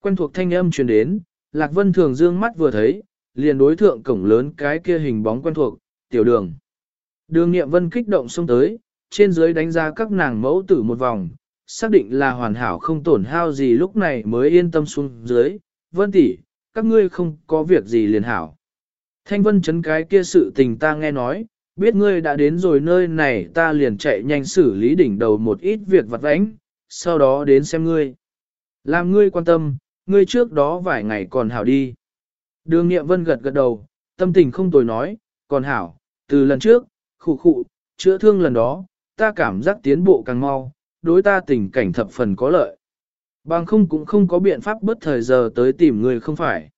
Quen thuộc thanh âm truyền đến, Lạc Vân thường dương mắt vừa thấy, liền đối thượng cổng lớn cái kia hình bóng quen thuộc, tiểu đường. Đường nghiệm vân kích động xông tới, trên dưới đánh giá các nàng mẫu tử một vòng, xác định là hoàn hảo không tổn hao gì lúc này mới yên tâm xuống dưới. Vân tỷ, các ngươi không có việc gì liền hảo. Thanh vân chấn cái kia sự tình ta nghe nói, biết ngươi đã đến rồi nơi này ta liền chạy nhanh xử lý đỉnh đầu một ít việc vặt vãnh, sau đó đến xem ngươi. Làm ngươi quan tâm, ngươi trước đó vài ngày còn hảo đi. Đường nghiệm vân gật gật đầu, tâm tình không tồi nói, còn hảo, từ lần trước, khụ khụ, chữa thương lần đó, ta cảm giác tiến bộ càng mau, đối ta tình cảnh thập phần có lợi. Bằng không cũng không có biện pháp bất thời giờ tới tìm người không phải.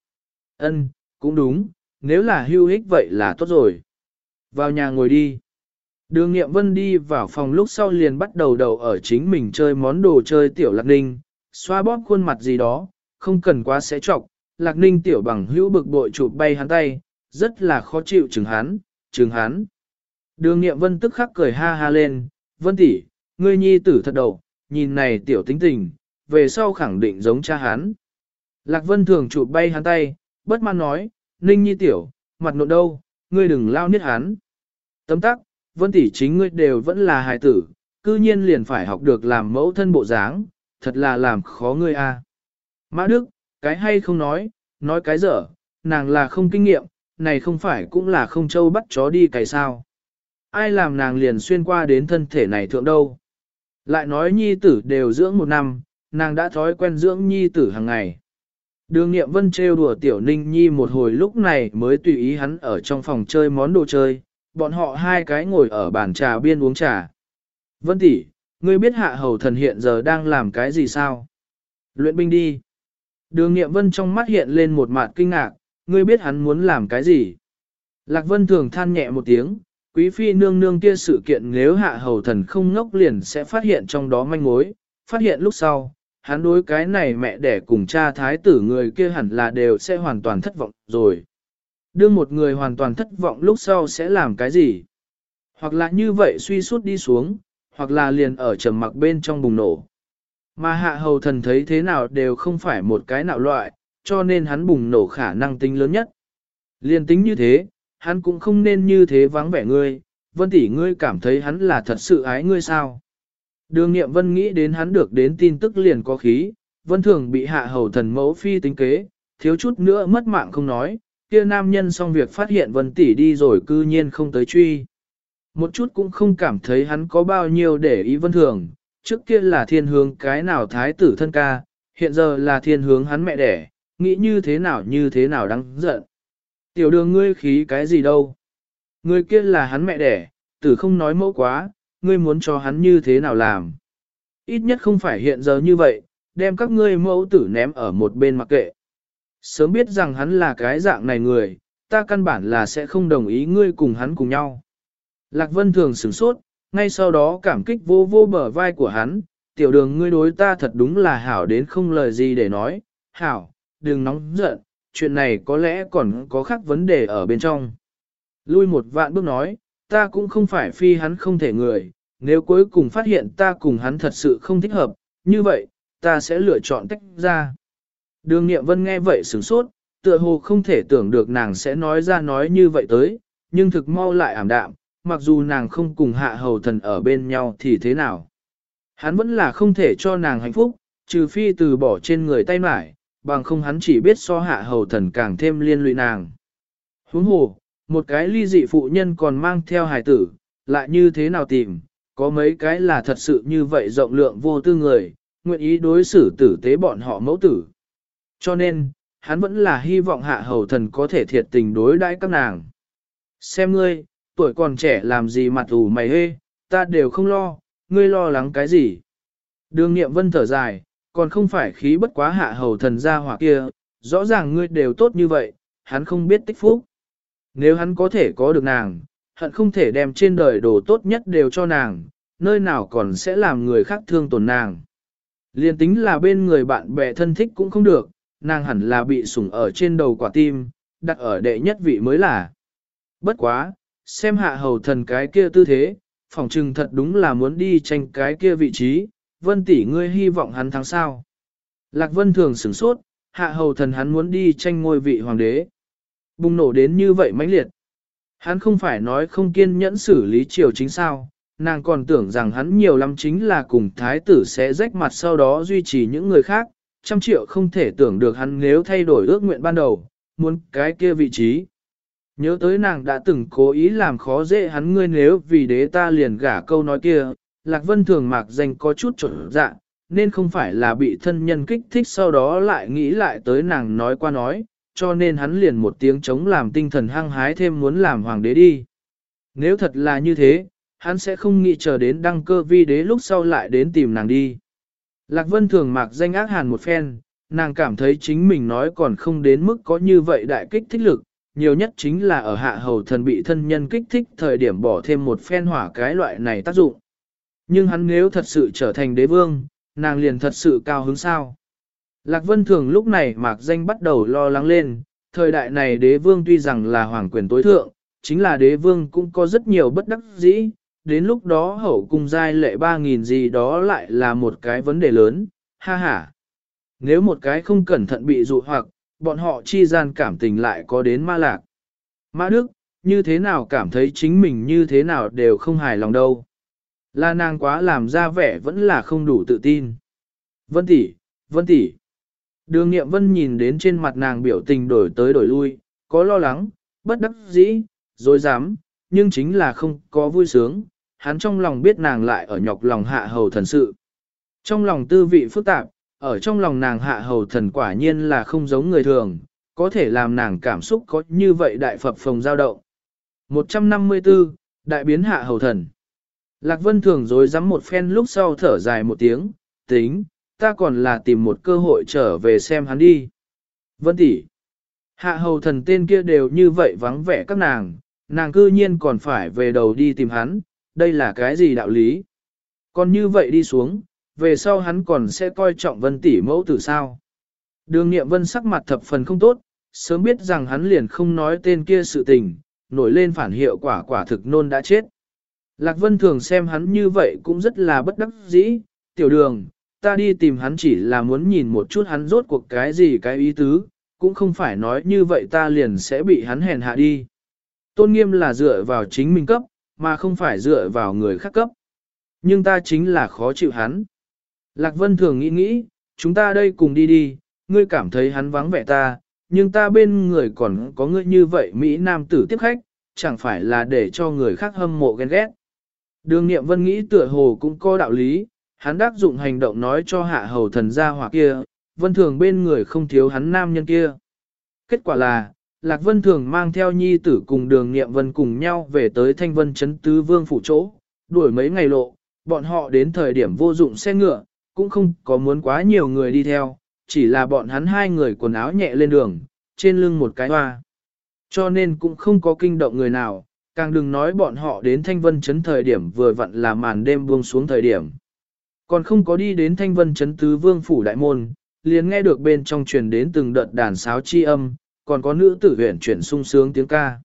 Ân, cũng đúng, nếu là hưu ích vậy là tốt rồi. Vào nhà ngồi đi. Đường Nghiệm Vân đi vào phòng lúc sau liền bắt đầu đầu ở chính mình chơi món đồ chơi tiểu lạc ninh, xoa bóp khuôn mặt gì đó, không cần quá sẽ trọc, lạc ninh tiểu bằng hữu bực bội chụp bay hắn tay, rất là khó chịu chừng hắn, chừng hắn. Đường Nghiệm Vân tức khắc cười ha ha lên, Vân tỷ, ngươi nhi tử thật đầu, nhìn này tiểu tính tình, về sau khẳng định giống cha hắn. Lạc Vân thường chụp bay hắn tay, bất mãn nói, Ninh nhi tiểu, mặt nộn đâu, ngươi đừng lao niết hắn. Tấm tắc, Vân tỷ chính ngươi đều vẫn là hài tử, cư nhiên liền phải học được làm mẫu thân bộ dáng, thật là làm khó ngươi a. Mã Đức, cái hay không nói, nói cái dở, nàng là không kinh nghiệm, này không phải cũng là không châu bắt chó đi cày sao. Ai làm nàng liền xuyên qua đến thân thể này thượng đâu. Lại nói nhi tử đều dưỡng một năm, nàng đã thói quen dưỡng nhi tử hàng ngày. Đường nghiệm vân trêu đùa tiểu ninh nhi một hồi lúc này mới tùy ý hắn ở trong phòng chơi món đồ chơi, bọn họ hai cái ngồi ở bàn trà biên uống trà. Vân tỷ, ngươi biết hạ hầu thần hiện giờ đang làm cái gì sao? Luyện binh đi. Đường nghiệm vân trong mắt hiện lên một mặt kinh ngạc, ngươi biết hắn muốn làm cái gì? Lạc vân thường than nhẹ một tiếng, quý phi nương nương kia sự kiện nếu hạ hầu thần không ngốc liền sẽ phát hiện trong đó manh mối, phát hiện lúc sau, hắn đối cái này mẹ đẻ cùng cha thái tử người kia hẳn là đều sẽ hoàn toàn thất vọng rồi. Đưa một người hoàn toàn thất vọng lúc sau sẽ làm cái gì? Hoặc là như vậy suy suốt đi xuống, hoặc là liền ở trầm mặc bên trong bùng nổ. Mà hạ hầu thần thấy thế nào đều không phải một cái nào loại, cho nên hắn bùng nổ khả năng tính lớn nhất. Liên tính như thế, hắn cũng không nên như thế vắng vẻ ngươi, vân tỷ ngươi cảm thấy hắn là thật sự ái ngươi sao. Đường nghiệm vân nghĩ đến hắn được đến tin tức liền có khí, vân thường bị hạ hầu thần mẫu phi tính kế, thiếu chút nữa mất mạng không nói, kia nam nhân xong việc phát hiện vân tỷ đi rồi cư nhiên không tới truy. Một chút cũng không cảm thấy hắn có bao nhiêu để ý vân thường, trước kia là thiên hướng cái nào thái tử thân ca, hiện giờ là thiên hướng hắn mẹ đẻ, nghĩ như thế nào như thế nào đáng giận. Tiểu đường ngươi khí cái gì đâu. Ngươi kia là hắn mẹ đẻ, tử không nói mẫu quá, ngươi muốn cho hắn như thế nào làm. Ít nhất không phải hiện giờ như vậy, đem các ngươi mẫu tử ném ở một bên mặc kệ. Sớm biết rằng hắn là cái dạng này người, ta căn bản là sẽ không đồng ý ngươi cùng hắn cùng nhau. Lạc Vân thường sửng sốt, ngay sau đó cảm kích vô vô bờ vai của hắn, tiểu đường ngươi đối ta thật đúng là hảo đến không lời gì để nói, hảo, đừng nóng giận, chuyện này có lẽ còn có khác vấn đề ở bên trong. Lui một vạn bước nói, ta cũng không phải phi hắn không thể người, nếu cuối cùng phát hiện ta cùng hắn thật sự không thích hợp, như vậy, ta sẽ lựa chọn tách ra. Đường Nghiệm Vân nghe vậy sửng sốt, tựa hồ không thể tưởng được nàng sẽ nói ra nói như vậy tới, nhưng thực mau lại ảm đạm, mặc dù nàng không cùng hạ hầu thần ở bên nhau thì thế nào. Hắn vẫn là không thể cho nàng hạnh phúc, trừ phi từ bỏ trên người tay mải, bằng không hắn chỉ biết so hạ hầu thần càng thêm liên lụy nàng. Huống hồ, một cái ly dị phụ nhân còn mang theo hài tử, lại như thế nào tìm, có mấy cái là thật sự như vậy rộng lượng vô tư người, nguyện ý đối xử tử tế bọn họ mẫu tử. Cho nên, hắn vẫn là hy vọng hạ hầu thần có thể thiệt tình đối đãi các nàng. Xem ngươi, tuổi còn trẻ làm gì mặt ủ mày hê, ta đều không lo, ngươi lo lắng cái gì. Đường nghiệm vân thở dài, còn không phải khí bất quá hạ hầu thần ra hỏa kia, rõ ràng ngươi đều tốt như vậy, hắn không biết tích phúc. Nếu hắn có thể có được nàng, hận không thể đem trên đời đồ tốt nhất đều cho nàng, nơi nào còn sẽ làm người khác thương tổn nàng. Liên tính là bên người bạn bè thân thích cũng không được, nàng hẳn là bị sủng ở trên đầu quả tim, đặt ở đệ nhất vị mới là. Bất quá, xem hạ hầu thần cái kia tư thế, phỏng trừng thật đúng là muốn đi tranh cái kia vị trí, vân tỷ ngươi hy vọng hắn thắng sao. Lạc vân thường sửng sốt, hạ hầu thần hắn muốn đi tranh ngôi vị hoàng đế. Bùng nổ đến như vậy mãnh liệt. Hắn không phải nói không kiên nhẫn xử lý triều chính sao, nàng còn tưởng rằng hắn nhiều lắm chính là cùng thái tử sẽ rách mặt sau đó duy trì những người khác, trăm triệu không thể tưởng được hắn nếu thay đổi ước nguyện ban đầu, muốn cái kia vị trí. Nhớ tới nàng đã từng cố ý làm khó dễ hắn ngươi nếu vì đế ta liền gả câu nói kia, Lạc Vân thường mạc danh có chút trộn dạ, nên không phải là bị thân nhân kích thích sau đó lại nghĩ lại tới nàng nói qua nói, cho nên hắn liền một tiếng chống làm tinh thần hăng hái thêm muốn làm hoàng đế đi. Nếu thật là như thế, hắn sẽ không nghĩ chờ đến đăng cơ vi đế lúc sau lại đến tìm nàng đi. Lạc Vân thường mạc danh ác hàn một phen, nàng cảm thấy chính mình nói còn không đến mức có như vậy đại kích thích lực, nhiều nhất chính là ở hạ hầu thần bị thân nhân kích thích thời điểm bỏ thêm một phen hỏa cái loại này tác dụng. Nhưng hắn nếu thật sự trở thành đế vương, nàng liền thật sự cao hứng sao. Lạc Vân Thường lúc này mạc danh bắt đầu lo lắng lên, thời đại này đế vương tuy rằng là hoàng quyền tối thượng, chính là đế vương cũng có rất nhiều bất đắc dĩ, đến lúc đó hậu cung giai lệ 3.000 gì đó lại là một cái vấn đề lớn, ha ha. Nếu một cái không cẩn thận bị dụ hoặc, bọn họ chi gian cảm tình lại có đến ma lạc. Mã Đức, như thế nào cảm thấy chính mình như thế nào đều không hài lòng đâu. Là nàng quá làm ra vẻ vẫn là không đủ tự tin. Vân tỷ, Vân tỷ. Đường Nghiệm Vân nhìn đến trên mặt nàng biểu tình đổi tới đổi lui, có lo lắng, bất đắc dĩ, dối dám, nhưng chính là không có vui sướng, hắn trong lòng biết nàng lại ở nhọc lòng hạ hầu thần sự. Trong lòng tư vị phức tạp, ở trong lòng nàng hạ hầu thần quả nhiên là không giống người thường, có thể làm nàng cảm xúc có như vậy đại phập phồng dao động. 154, đại biến hạ hầu thần. Lạc Vân thường dối rắm một phen lúc sau thở dài một tiếng, tính, ta còn là tìm một cơ hội trở về xem hắn đi. Vân tỷ, hạ hầu thần tên kia đều như vậy vắng vẻ các nàng, nàng cư nhiên còn phải về đầu đi tìm hắn, đây là cái gì đạo lý? Còn như vậy đi xuống, về sau hắn còn sẽ coi trọng vân tỷ mẫu tử sao? Đường nghiệm vân sắc mặt thập phần không tốt, sớm biết rằng hắn liền không nói tên kia sự tình, nổi lên phản hiệu quả quả thực nôn đã chết. Lạc Vân thường xem hắn như vậy cũng rất là bất đắc dĩ, tiểu đường, ta đi tìm hắn chỉ là muốn nhìn một chút hắn rốt cuộc cái gì cái ý tứ, cũng không phải nói như vậy ta liền sẽ bị hắn hèn hạ đi. Tôn nghiêm là dựa vào chính mình cấp, mà không phải dựa vào người khác cấp. Nhưng ta chính là khó chịu hắn. Lạc Vân thường nghĩ nghĩ, chúng ta đây cùng đi đi, ngươi cảm thấy hắn vắng vẻ ta, nhưng ta bên người còn có ngươi như vậy Mỹ Nam tử tiếp khách, chẳng phải là để cho người khác hâm mộ ghen ghét. Đường Niệm Vân nghĩ tựa hồ cũng có đạo lý, hắn đắc dụng hành động nói cho hạ hầu thần gia hỏa kia, vân thường bên người không thiếu hắn nam nhân kia. Kết quả là, Lạc Vân thường mang theo nhi tử cùng đường Niệm Vân cùng nhau về tới Thanh Vân Trấn Tứ Vương phủ chỗ, đuổi mấy ngày lộ, bọn họ đến thời điểm vô dụng xe ngựa, cũng không có muốn quá nhiều người đi theo, chỉ là bọn hắn hai người quần áo nhẹ lên đường, trên lưng một cái hoa. Cho nên cũng không có kinh động người nào, càng đừng nói bọn họ đến Thanh Vân Trấn thời điểm vừa vặn là màn đêm buông xuống thời điểm. Còn không có đi đến Thanh Vân Trấn Tứ Vương Phủ Đại Môn, liền nghe được bên trong truyền đến từng đợt đàn sáo chi âm, còn có nữ tử huyện chuyển sung sướng tiếng ca.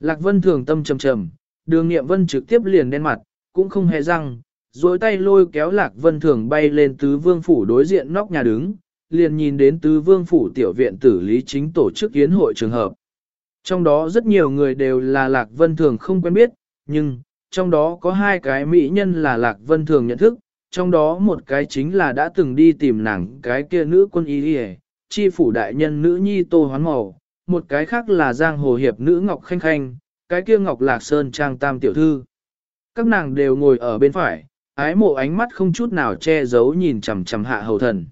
Lạc Vân thường tâm trầm trầm, đường nghiệm vân trực tiếp liền đen mặt, cũng không hề răng, dối tay lôi kéo Lạc Vân thường bay lên Tứ Vương Phủ đối diện nóc nhà đứng, liền nhìn đến Tứ Vương Phủ tiểu viện tử lý chính tổ chức yến hội trường hợp. Trong đó rất nhiều người đều là Lạc Vân Thường không quen biết, nhưng, trong đó có hai cái mỹ nhân là Lạc Vân Thường nhận thức, trong đó một cái chính là đã từng đi tìm nàng cái kia nữ quân y đi chi phủ đại nhân nữ nhi tô hoán màu, một cái khác là giang hồ hiệp nữ Ngọc Khanh Khanh, cái kia Ngọc Lạc Sơn trang tam tiểu thư. Các nàng đều ngồi ở bên phải, ái mộ ánh mắt không chút nào che giấu nhìn chằm chằm hạ hầu thần.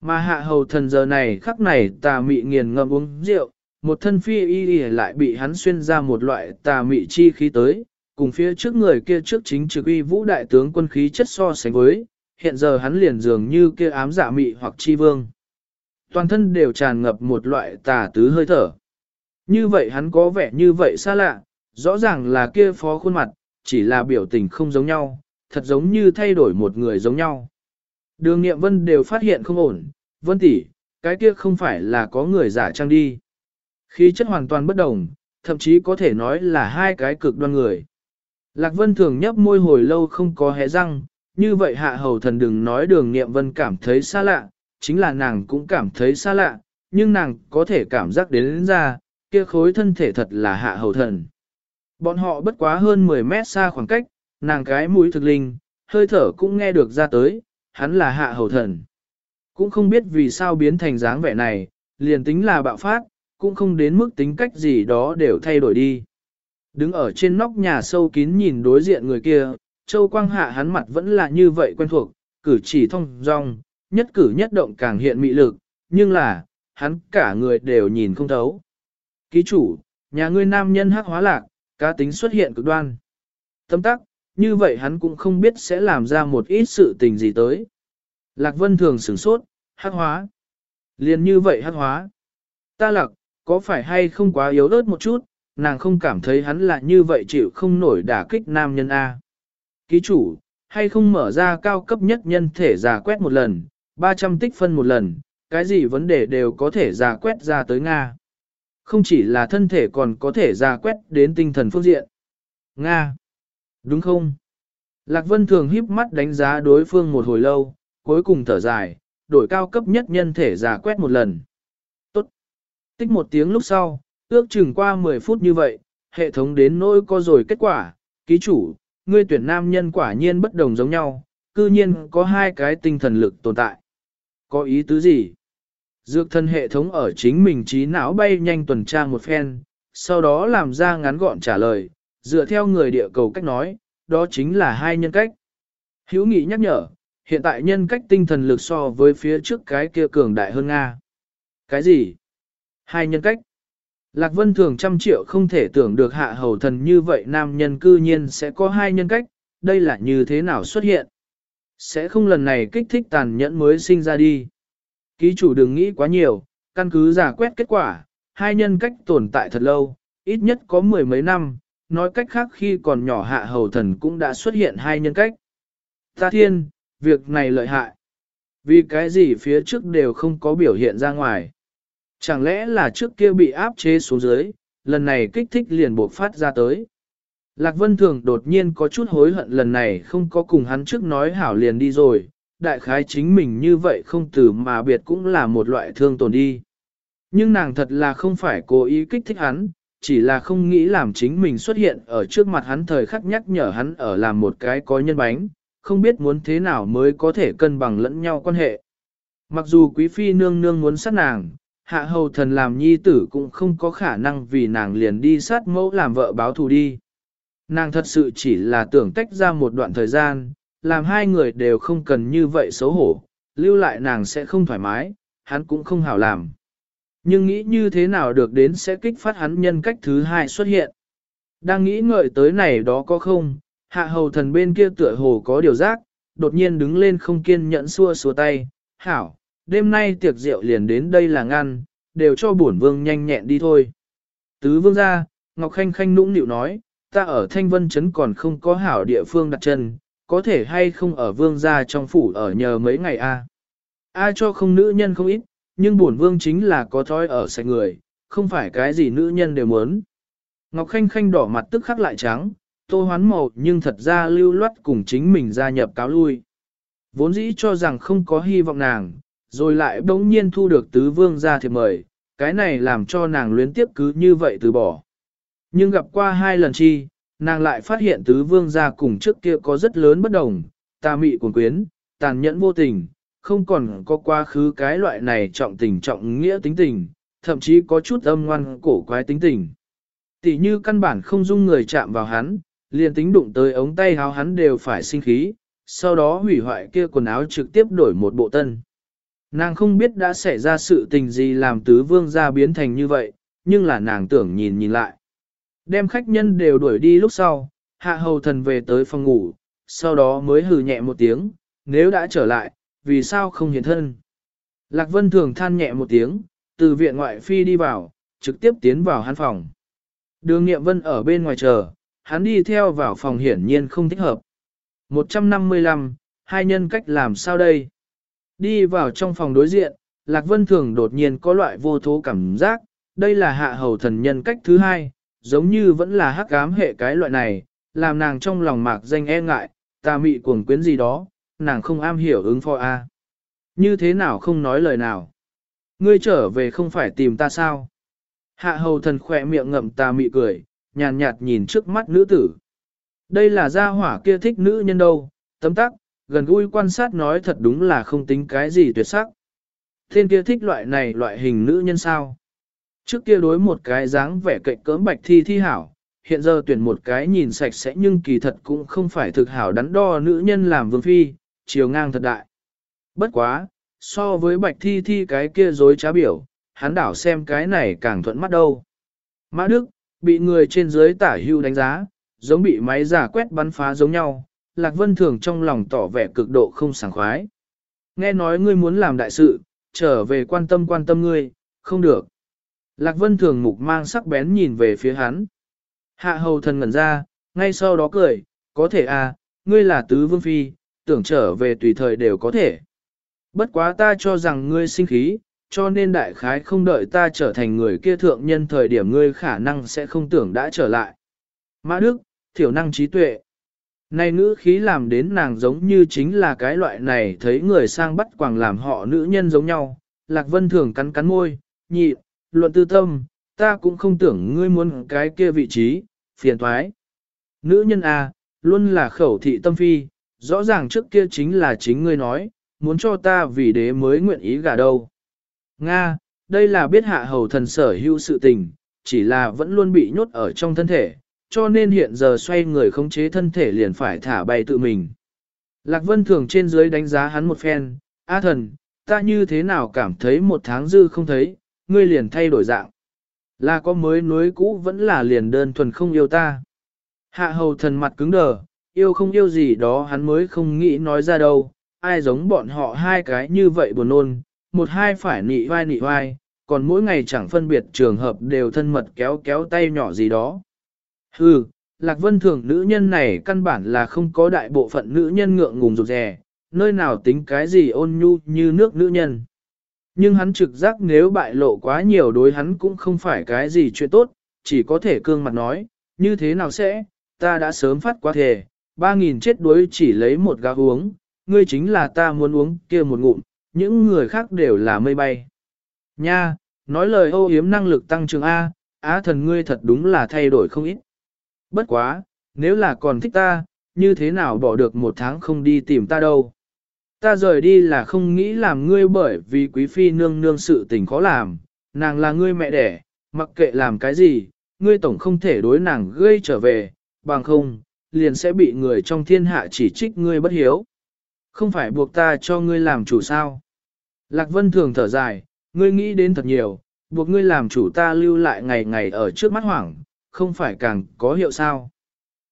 Mà hạ hầu thần giờ này khắc này tà mị nghiền ngâm uống rượu, một thân phi y y lại bị hắn xuyên ra một loại tà mị chi khí tới, cùng phía trước người kia trước chính trực uy vũ đại tướng quân khí chất so sánh với, hiện giờ hắn liền dường như kia ám giả mị hoặc chi vương. Toàn thân đều tràn ngập một loại tà tứ hơi thở. Như vậy hắn có vẻ như vậy xa lạ, rõ ràng là kia phó khuôn mặt, chỉ là biểu tình không giống nhau, thật giống như thay đổi một người giống nhau. Đường nghiệm vân đều phát hiện không ổn, vân tỷ, cái kia không phải là có người giả trang đi. Khí chất hoàn toàn bất đồng, thậm chí có thể nói là hai cái cực đoan người. Lạc Vân thường nhấp môi hồi lâu không có hé răng, như vậy hạ hầu thần đừng nói đường nghiệm vân cảm thấy xa lạ, chính là nàng cũng cảm thấy xa lạ, nhưng nàng có thể cảm giác đến, đến ra, kia khối thân thể thật là hạ hầu thần. Bọn họ bất quá hơn 10 mét xa khoảng cách, nàng cái mũi thực linh, hơi thở cũng nghe được ra tới, hắn là hạ hầu thần. Cũng không biết vì sao biến thành dáng vẻ này, liền tính là bạo phát, cũng không đến mức tính cách gì đó đều thay đổi đi. Đứng ở trên nóc nhà sâu kín nhìn đối diện người kia, Châu Quang Hạ hắn mặt vẫn là như vậy quen thuộc, cử chỉ thông dong, nhất cử nhất động càng hiện mị lực, nhưng là, hắn cả người đều nhìn không thấu. Ký chủ, nhà ngươi nam nhân hắc hóa lạc, cá tính xuất hiện cực đoan. Tâm tắc, như vậy hắn cũng không biết sẽ làm ra một ít sự tình gì tới. Lạc Vân thường sửng sốt, hắc hóa. Liền như vậy hắc hóa. Ta lạc, có phải hay không quá yếu ớt một chút, nàng không cảm thấy hắn là như vậy chịu không nổi đả kích nam nhân A. Ký chủ, hay không mở ra cao cấp nhất nhân thể giả quét một lần, 300 tích phân một lần, cái gì vấn đề đều có thể giả quét ra tới Nga. Không chỉ là thân thể còn có thể giả quét đến tinh thần phương diện. Nga. Đúng không? Lạc Vân thường híp mắt đánh giá đối phương một hồi lâu, cuối cùng thở dài, đổi cao cấp nhất nhân thể giả quét một lần. Tốt. Tích một tiếng lúc sau, ước chừng qua 10 phút như vậy, hệ thống đến nỗi có rồi kết quả, ký chủ, ngươi tuyển nam nhân quả nhiên bất đồng giống nhau, cư nhiên có hai cái tinh thần lực tồn tại. Có ý tứ gì? Dược thân hệ thống ở chính mình trí não bay nhanh tuần tra một phen, sau đó làm ra ngắn gọn trả lời, dựa theo người địa cầu cách nói, đó chính là hai nhân cách. Hữu nghị nhắc nhở, hiện tại nhân cách tinh thần lực so với phía trước cái kia cường đại hơn Nga. Cái gì? Hai nhân cách. Lạc Vân thường trăm triệu không thể tưởng được hạ hầu thần như vậy nam nhân cư nhiên sẽ có hai nhân cách, đây là như thế nào xuất hiện. Sẽ không lần này kích thích tàn nhẫn mới sinh ra đi. Ký chủ đừng nghĩ quá nhiều, căn cứ giả quét kết quả, hai nhân cách tồn tại thật lâu, ít nhất có mười mấy năm, nói cách khác khi còn nhỏ hạ hầu thần cũng đã xuất hiện hai nhân cách. Ta thiên, việc này lợi hại. Vì cái gì phía trước đều không có biểu hiện ra ngoài. Chẳng lẽ là trước kia bị áp chế xuống dưới, lần này kích thích liền bộc phát ra tới. Lạc Vân Thường đột nhiên có chút hối hận lần này không có cùng hắn trước nói hảo liền đi rồi, đại khái chính mình như vậy không từ mà biệt cũng là một loại thương tổn đi. Nhưng nàng thật là không phải cố ý kích thích hắn, chỉ là không nghĩ làm chính mình xuất hiện ở trước mặt hắn thời khắc nhắc nhở hắn ở làm một cái có nhân bánh, không biết muốn thế nào mới có thể cân bằng lẫn nhau quan hệ. Mặc dù quý phi nương nương muốn sát nàng, hạ hầu thần làm nhi tử cũng không có khả năng vì nàng liền đi sát mẫu làm vợ báo thù đi. Nàng thật sự chỉ là tưởng tách ra một đoạn thời gian, làm hai người đều không cần như vậy xấu hổ, lưu lại nàng sẽ không thoải mái, hắn cũng không hảo làm. Nhưng nghĩ như thế nào được đến sẽ kích phát hắn nhân cách thứ hai xuất hiện. Đang nghĩ ngợi tới này đó có không, hạ hầu thần bên kia tựa hồ có điều giác, đột nhiên đứng lên không kiên nhẫn xua xua tay, hảo, đêm nay tiệc rượu liền đến đây là ngăn, đều cho bổn vương nhanh nhẹn đi thôi. Tứ vương ra, Ngọc Khanh Khanh nũng nịu nói, ta ở Thanh Vân Trấn còn không có hảo địa phương đặt chân, có thể hay không ở vương gia trong phủ ở nhờ mấy ngày à? a? Ai cho không nữ nhân không ít, nhưng bổn vương chính là có thói ở sạch người, không phải cái gì nữ nhân đều muốn. Ngọc Khanh Khanh đỏ mặt tức khắc lại trắng, tô hoán màu nhưng thật ra lưu loát cùng chính mình gia nhập cáo lui. Vốn dĩ cho rằng không có hy vọng nàng, rồi lại bỗng nhiên thu được tứ vương ra thiệp mời, cái này làm cho nàng luyến tiếp cứ như vậy từ bỏ. Nhưng gặp qua hai lần chi, nàng lại phát hiện tứ vương gia cùng trước kia có rất lớn bất đồng, tà mị cuồng quyến, tàn nhẫn vô tình, không còn có quá khứ cái loại này trọng tình trọng nghĩa tính tình, thậm chí có chút âm ngoan cổ quái tính tình. Tỷ như căn bản không dung người chạm vào hắn, liền tính đụng tới ống tay háo hắn đều phải sinh khí, sau đó hủy hoại kia quần áo trực tiếp đổi một bộ tân. Nàng không biết đã xảy ra sự tình gì làm tứ vương gia biến thành như vậy, nhưng là nàng tưởng nhìn nhìn lại. Đem khách nhân đều đuổi đi lúc sau, hạ hầu thần về tới phòng ngủ, sau đó mới hừ nhẹ một tiếng, nếu đã trở lại, vì sao không hiện thân. Lạc Vân thường than nhẹ một tiếng, từ viện ngoại phi đi vào, trực tiếp tiến vào hắn phòng. Đường Nghiệm Vân ở bên ngoài chờ, hắn đi theo vào phòng hiển nhiên không thích hợp. 155, hai nhân cách làm sao đây? Đi vào trong phòng đối diện, Lạc Vân Thường đột nhiên có loại vô thố cảm giác, đây là hạ hầu thần nhân cách thứ hai, giống như vẫn là hắc ám hệ cái loại này, làm nàng trong lòng mạc danh e ngại, ta mị cuồng quyến gì đó, nàng không am hiểu ứng phó a. Như thế nào không nói lời nào? Ngươi trở về không phải tìm ta sao? Hạ hầu thần khỏe miệng ngậm tà mị cười, nhàn nhạt nhìn trước mắt nữ tử. Đây là gia hỏa kia thích nữ nhân đâu, tấm tắc, gần gũi quan sát nói thật đúng là không tính cái gì tuyệt sắc. Thiên kia thích loại này loại hình nữ nhân sao? Trước kia đối một cái dáng vẻ cạnh cỡm bạch thi thi hảo, hiện giờ tuyển một cái nhìn sạch sẽ nhưng kỳ thật cũng không phải thực hảo đắn đo nữ nhân làm vương phi, chiều ngang thật đại. Bất quá, so với bạch thi thi cái kia dối trá biểu, hắn đảo xem cái này càng thuận mắt đâu. Mã Đức, bị người trên dưới tả hưu đánh giá, giống bị máy giả quét bắn phá giống nhau, Lạc Vân Thường trong lòng tỏ vẻ cực độ không sảng khoái. Nghe nói ngươi muốn làm đại sự, trở về quan tâm quan tâm ngươi, không được. Lạc Vân Thường mục mang sắc bén nhìn về phía hắn. Hạ hầu thần ngẩn ra, ngay sau đó cười, có thể à, ngươi là tứ vương phi, tưởng trở về tùy thời đều có thể. Bất quá ta cho rằng ngươi sinh khí, cho nên đại khái không đợi ta trở thành người kia thượng nhân thời điểm ngươi khả năng sẽ không tưởng đã trở lại. Mã Đức, thiểu năng trí tuệ. Này ngữ khí làm đến nàng giống như chính là cái loại này thấy người sang bắt quàng làm họ nữ nhân giống nhau. Lạc Vân thường cắn cắn môi, nhị, luận tư tâm, ta cũng không tưởng ngươi muốn cái kia vị trí, phiền thoái. Nữ nhân A, luôn là khẩu thị tâm phi, rõ ràng trước kia chính là chính ngươi nói, muốn cho ta vì đế mới nguyện ý gả đâu. Nga, đây là biết hạ hầu thần sở hữu sự tình, chỉ là vẫn luôn bị nhốt ở trong thân thể, cho nên hiện giờ xoay người khống chế thân thể liền phải thả bay tự mình. Lạc Vân Thường trên dưới đánh giá hắn một phen, A thần, ta như thế nào cảm thấy một tháng dư không thấy, ngươi liền thay đổi dạng. Là có mới núi cũ vẫn là liền đơn thuần không yêu ta. Hạ hầu thần mặt cứng đờ, yêu không yêu gì đó hắn mới không nghĩ nói ra đâu, ai giống bọn họ hai cái như vậy buồn nôn, một hai phải nị vai nị vai, còn mỗi ngày chẳng phân biệt trường hợp đều thân mật kéo kéo tay nhỏ gì đó. Hừ, Lạc Vân Thường nữ nhân này căn bản là không có đại bộ phận nữ nhân ngượng ngùng rụt rè, nơi nào tính cái gì ôn nhu như nước nữ nhân. Nhưng hắn trực giác nếu bại lộ quá nhiều đối hắn cũng không phải cái gì chuyện tốt, chỉ có thể cương mặt nói, như thế nào sẽ, ta đã sớm phát quá thề, ba nghìn chết đuối chỉ lấy một gáo uống, ngươi chính là ta muốn uống kia một ngụm, những người khác đều là mây bay. Nha, nói lời ô yếm năng lực tăng trưởng A, á thần ngươi thật đúng là thay đổi không ít. Bất quá, nếu là còn thích ta, như thế nào bỏ được một tháng không đi tìm ta đâu. Ta rời đi là không nghĩ làm ngươi bởi vì quý phi nương nương sự tình khó làm, nàng là ngươi mẹ đẻ, mặc kệ làm cái gì, ngươi tổng không thể đối nàng gây trở về, bằng không, liền sẽ bị người trong thiên hạ chỉ trích ngươi bất hiếu. Không phải buộc ta cho ngươi làm chủ sao. Lạc Vân thường thở dài, ngươi nghĩ đến thật nhiều, buộc ngươi làm chủ ta lưu lại ngày ngày ở trước mắt hoảng, không phải càng có hiệu sao.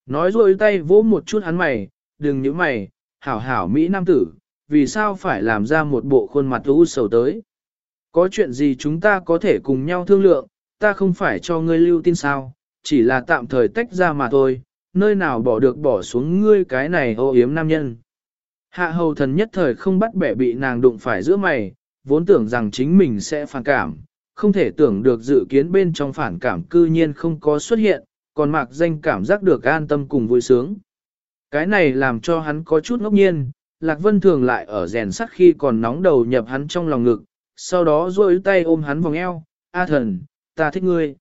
Nói rồi tay vỗ một chút hắn mày, đừng như mày, hảo hảo Mỹ Nam tử, vì sao phải làm ra một bộ khuôn mặt u sầu tới. Có chuyện gì chúng ta có thể cùng nhau thương lượng, ta không phải cho ngươi lưu tin sao, chỉ là tạm thời tách ra mà thôi, nơi nào bỏ được bỏ xuống ngươi cái này ô yếm nam nhân. Hạ hầu thần nhất thời không bắt bẻ bị nàng đụng phải giữa mày, vốn tưởng rằng chính mình sẽ phản cảm, không thể tưởng được dự kiến bên trong phản cảm cư nhiên không có xuất hiện, còn mạc danh cảm giác được an tâm cùng vui sướng. Cái này làm cho hắn có chút ngốc nhiên, Lạc Vân thường lại ở rèn sắt khi còn nóng đầu nhập hắn trong lòng ngực, sau đó duỗi tay ôm hắn vòng eo, A thần, ta thích ngươi.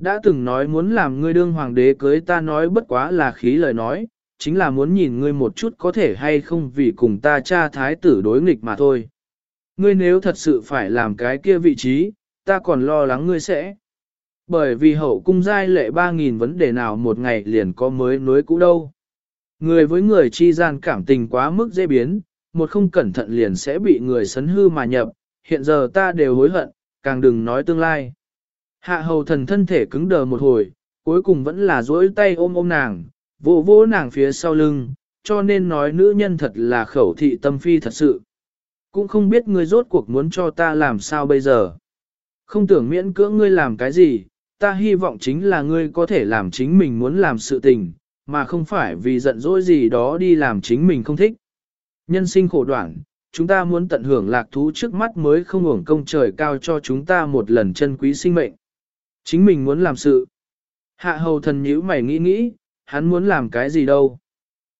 Đã từng nói muốn làm ngươi đương hoàng đế cưới ta nói bất quá là khí lời nói, chính là muốn nhìn ngươi một chút có thể hay không vì cùng ta cha thái tử đối nghịch mà thôi. Ngươi nếu thật sự phải làm cái kia vị trí, ta còn lo lắng ngươi sẽ. Bởi vì hậu cung giai lệ 3.000 vấn đề nào một ngày liền có mới nối cũ đâu. Người với người chi gian cảm tình quá mức dễ biến, một không cẩn thận liền sẽ bị người sấn hư mà nhập, hiện giờ ta đều hối hận, càng đừng nói tương lai. Hạ hầu thần thân thể cứng đờ một hồi, cuối cùng vẫn là duỗi tay ôm ôm nàng, vỗ vỗ nàng phía sau lưng, cho nên nói nữ nhân thật là khẩu thị tâm phi thật sự. Cũng không biết ngươi rốt cuộc muốn cho ta làm sao bây giờ. Không tưởng miễn cưỡng ngươi làm cái gì, ta hy vọng chính là ngươi có thể làm chính mình muốn làm sự tình, mà không phải vì giận dỗi gì đó đi làm chính mình không thích. Nhân sinh khổ đoạn, chúng ta muốn tận hưởng lạc thú trước mắt mới không hưởng công trời cao cho chúng ta một lần chân quý sinh mệnh. Chính mình muốn làm sự. Hạ hầu thần nhíu mày nghĩ nghĩ, hắn muốn làm cái gì đâu.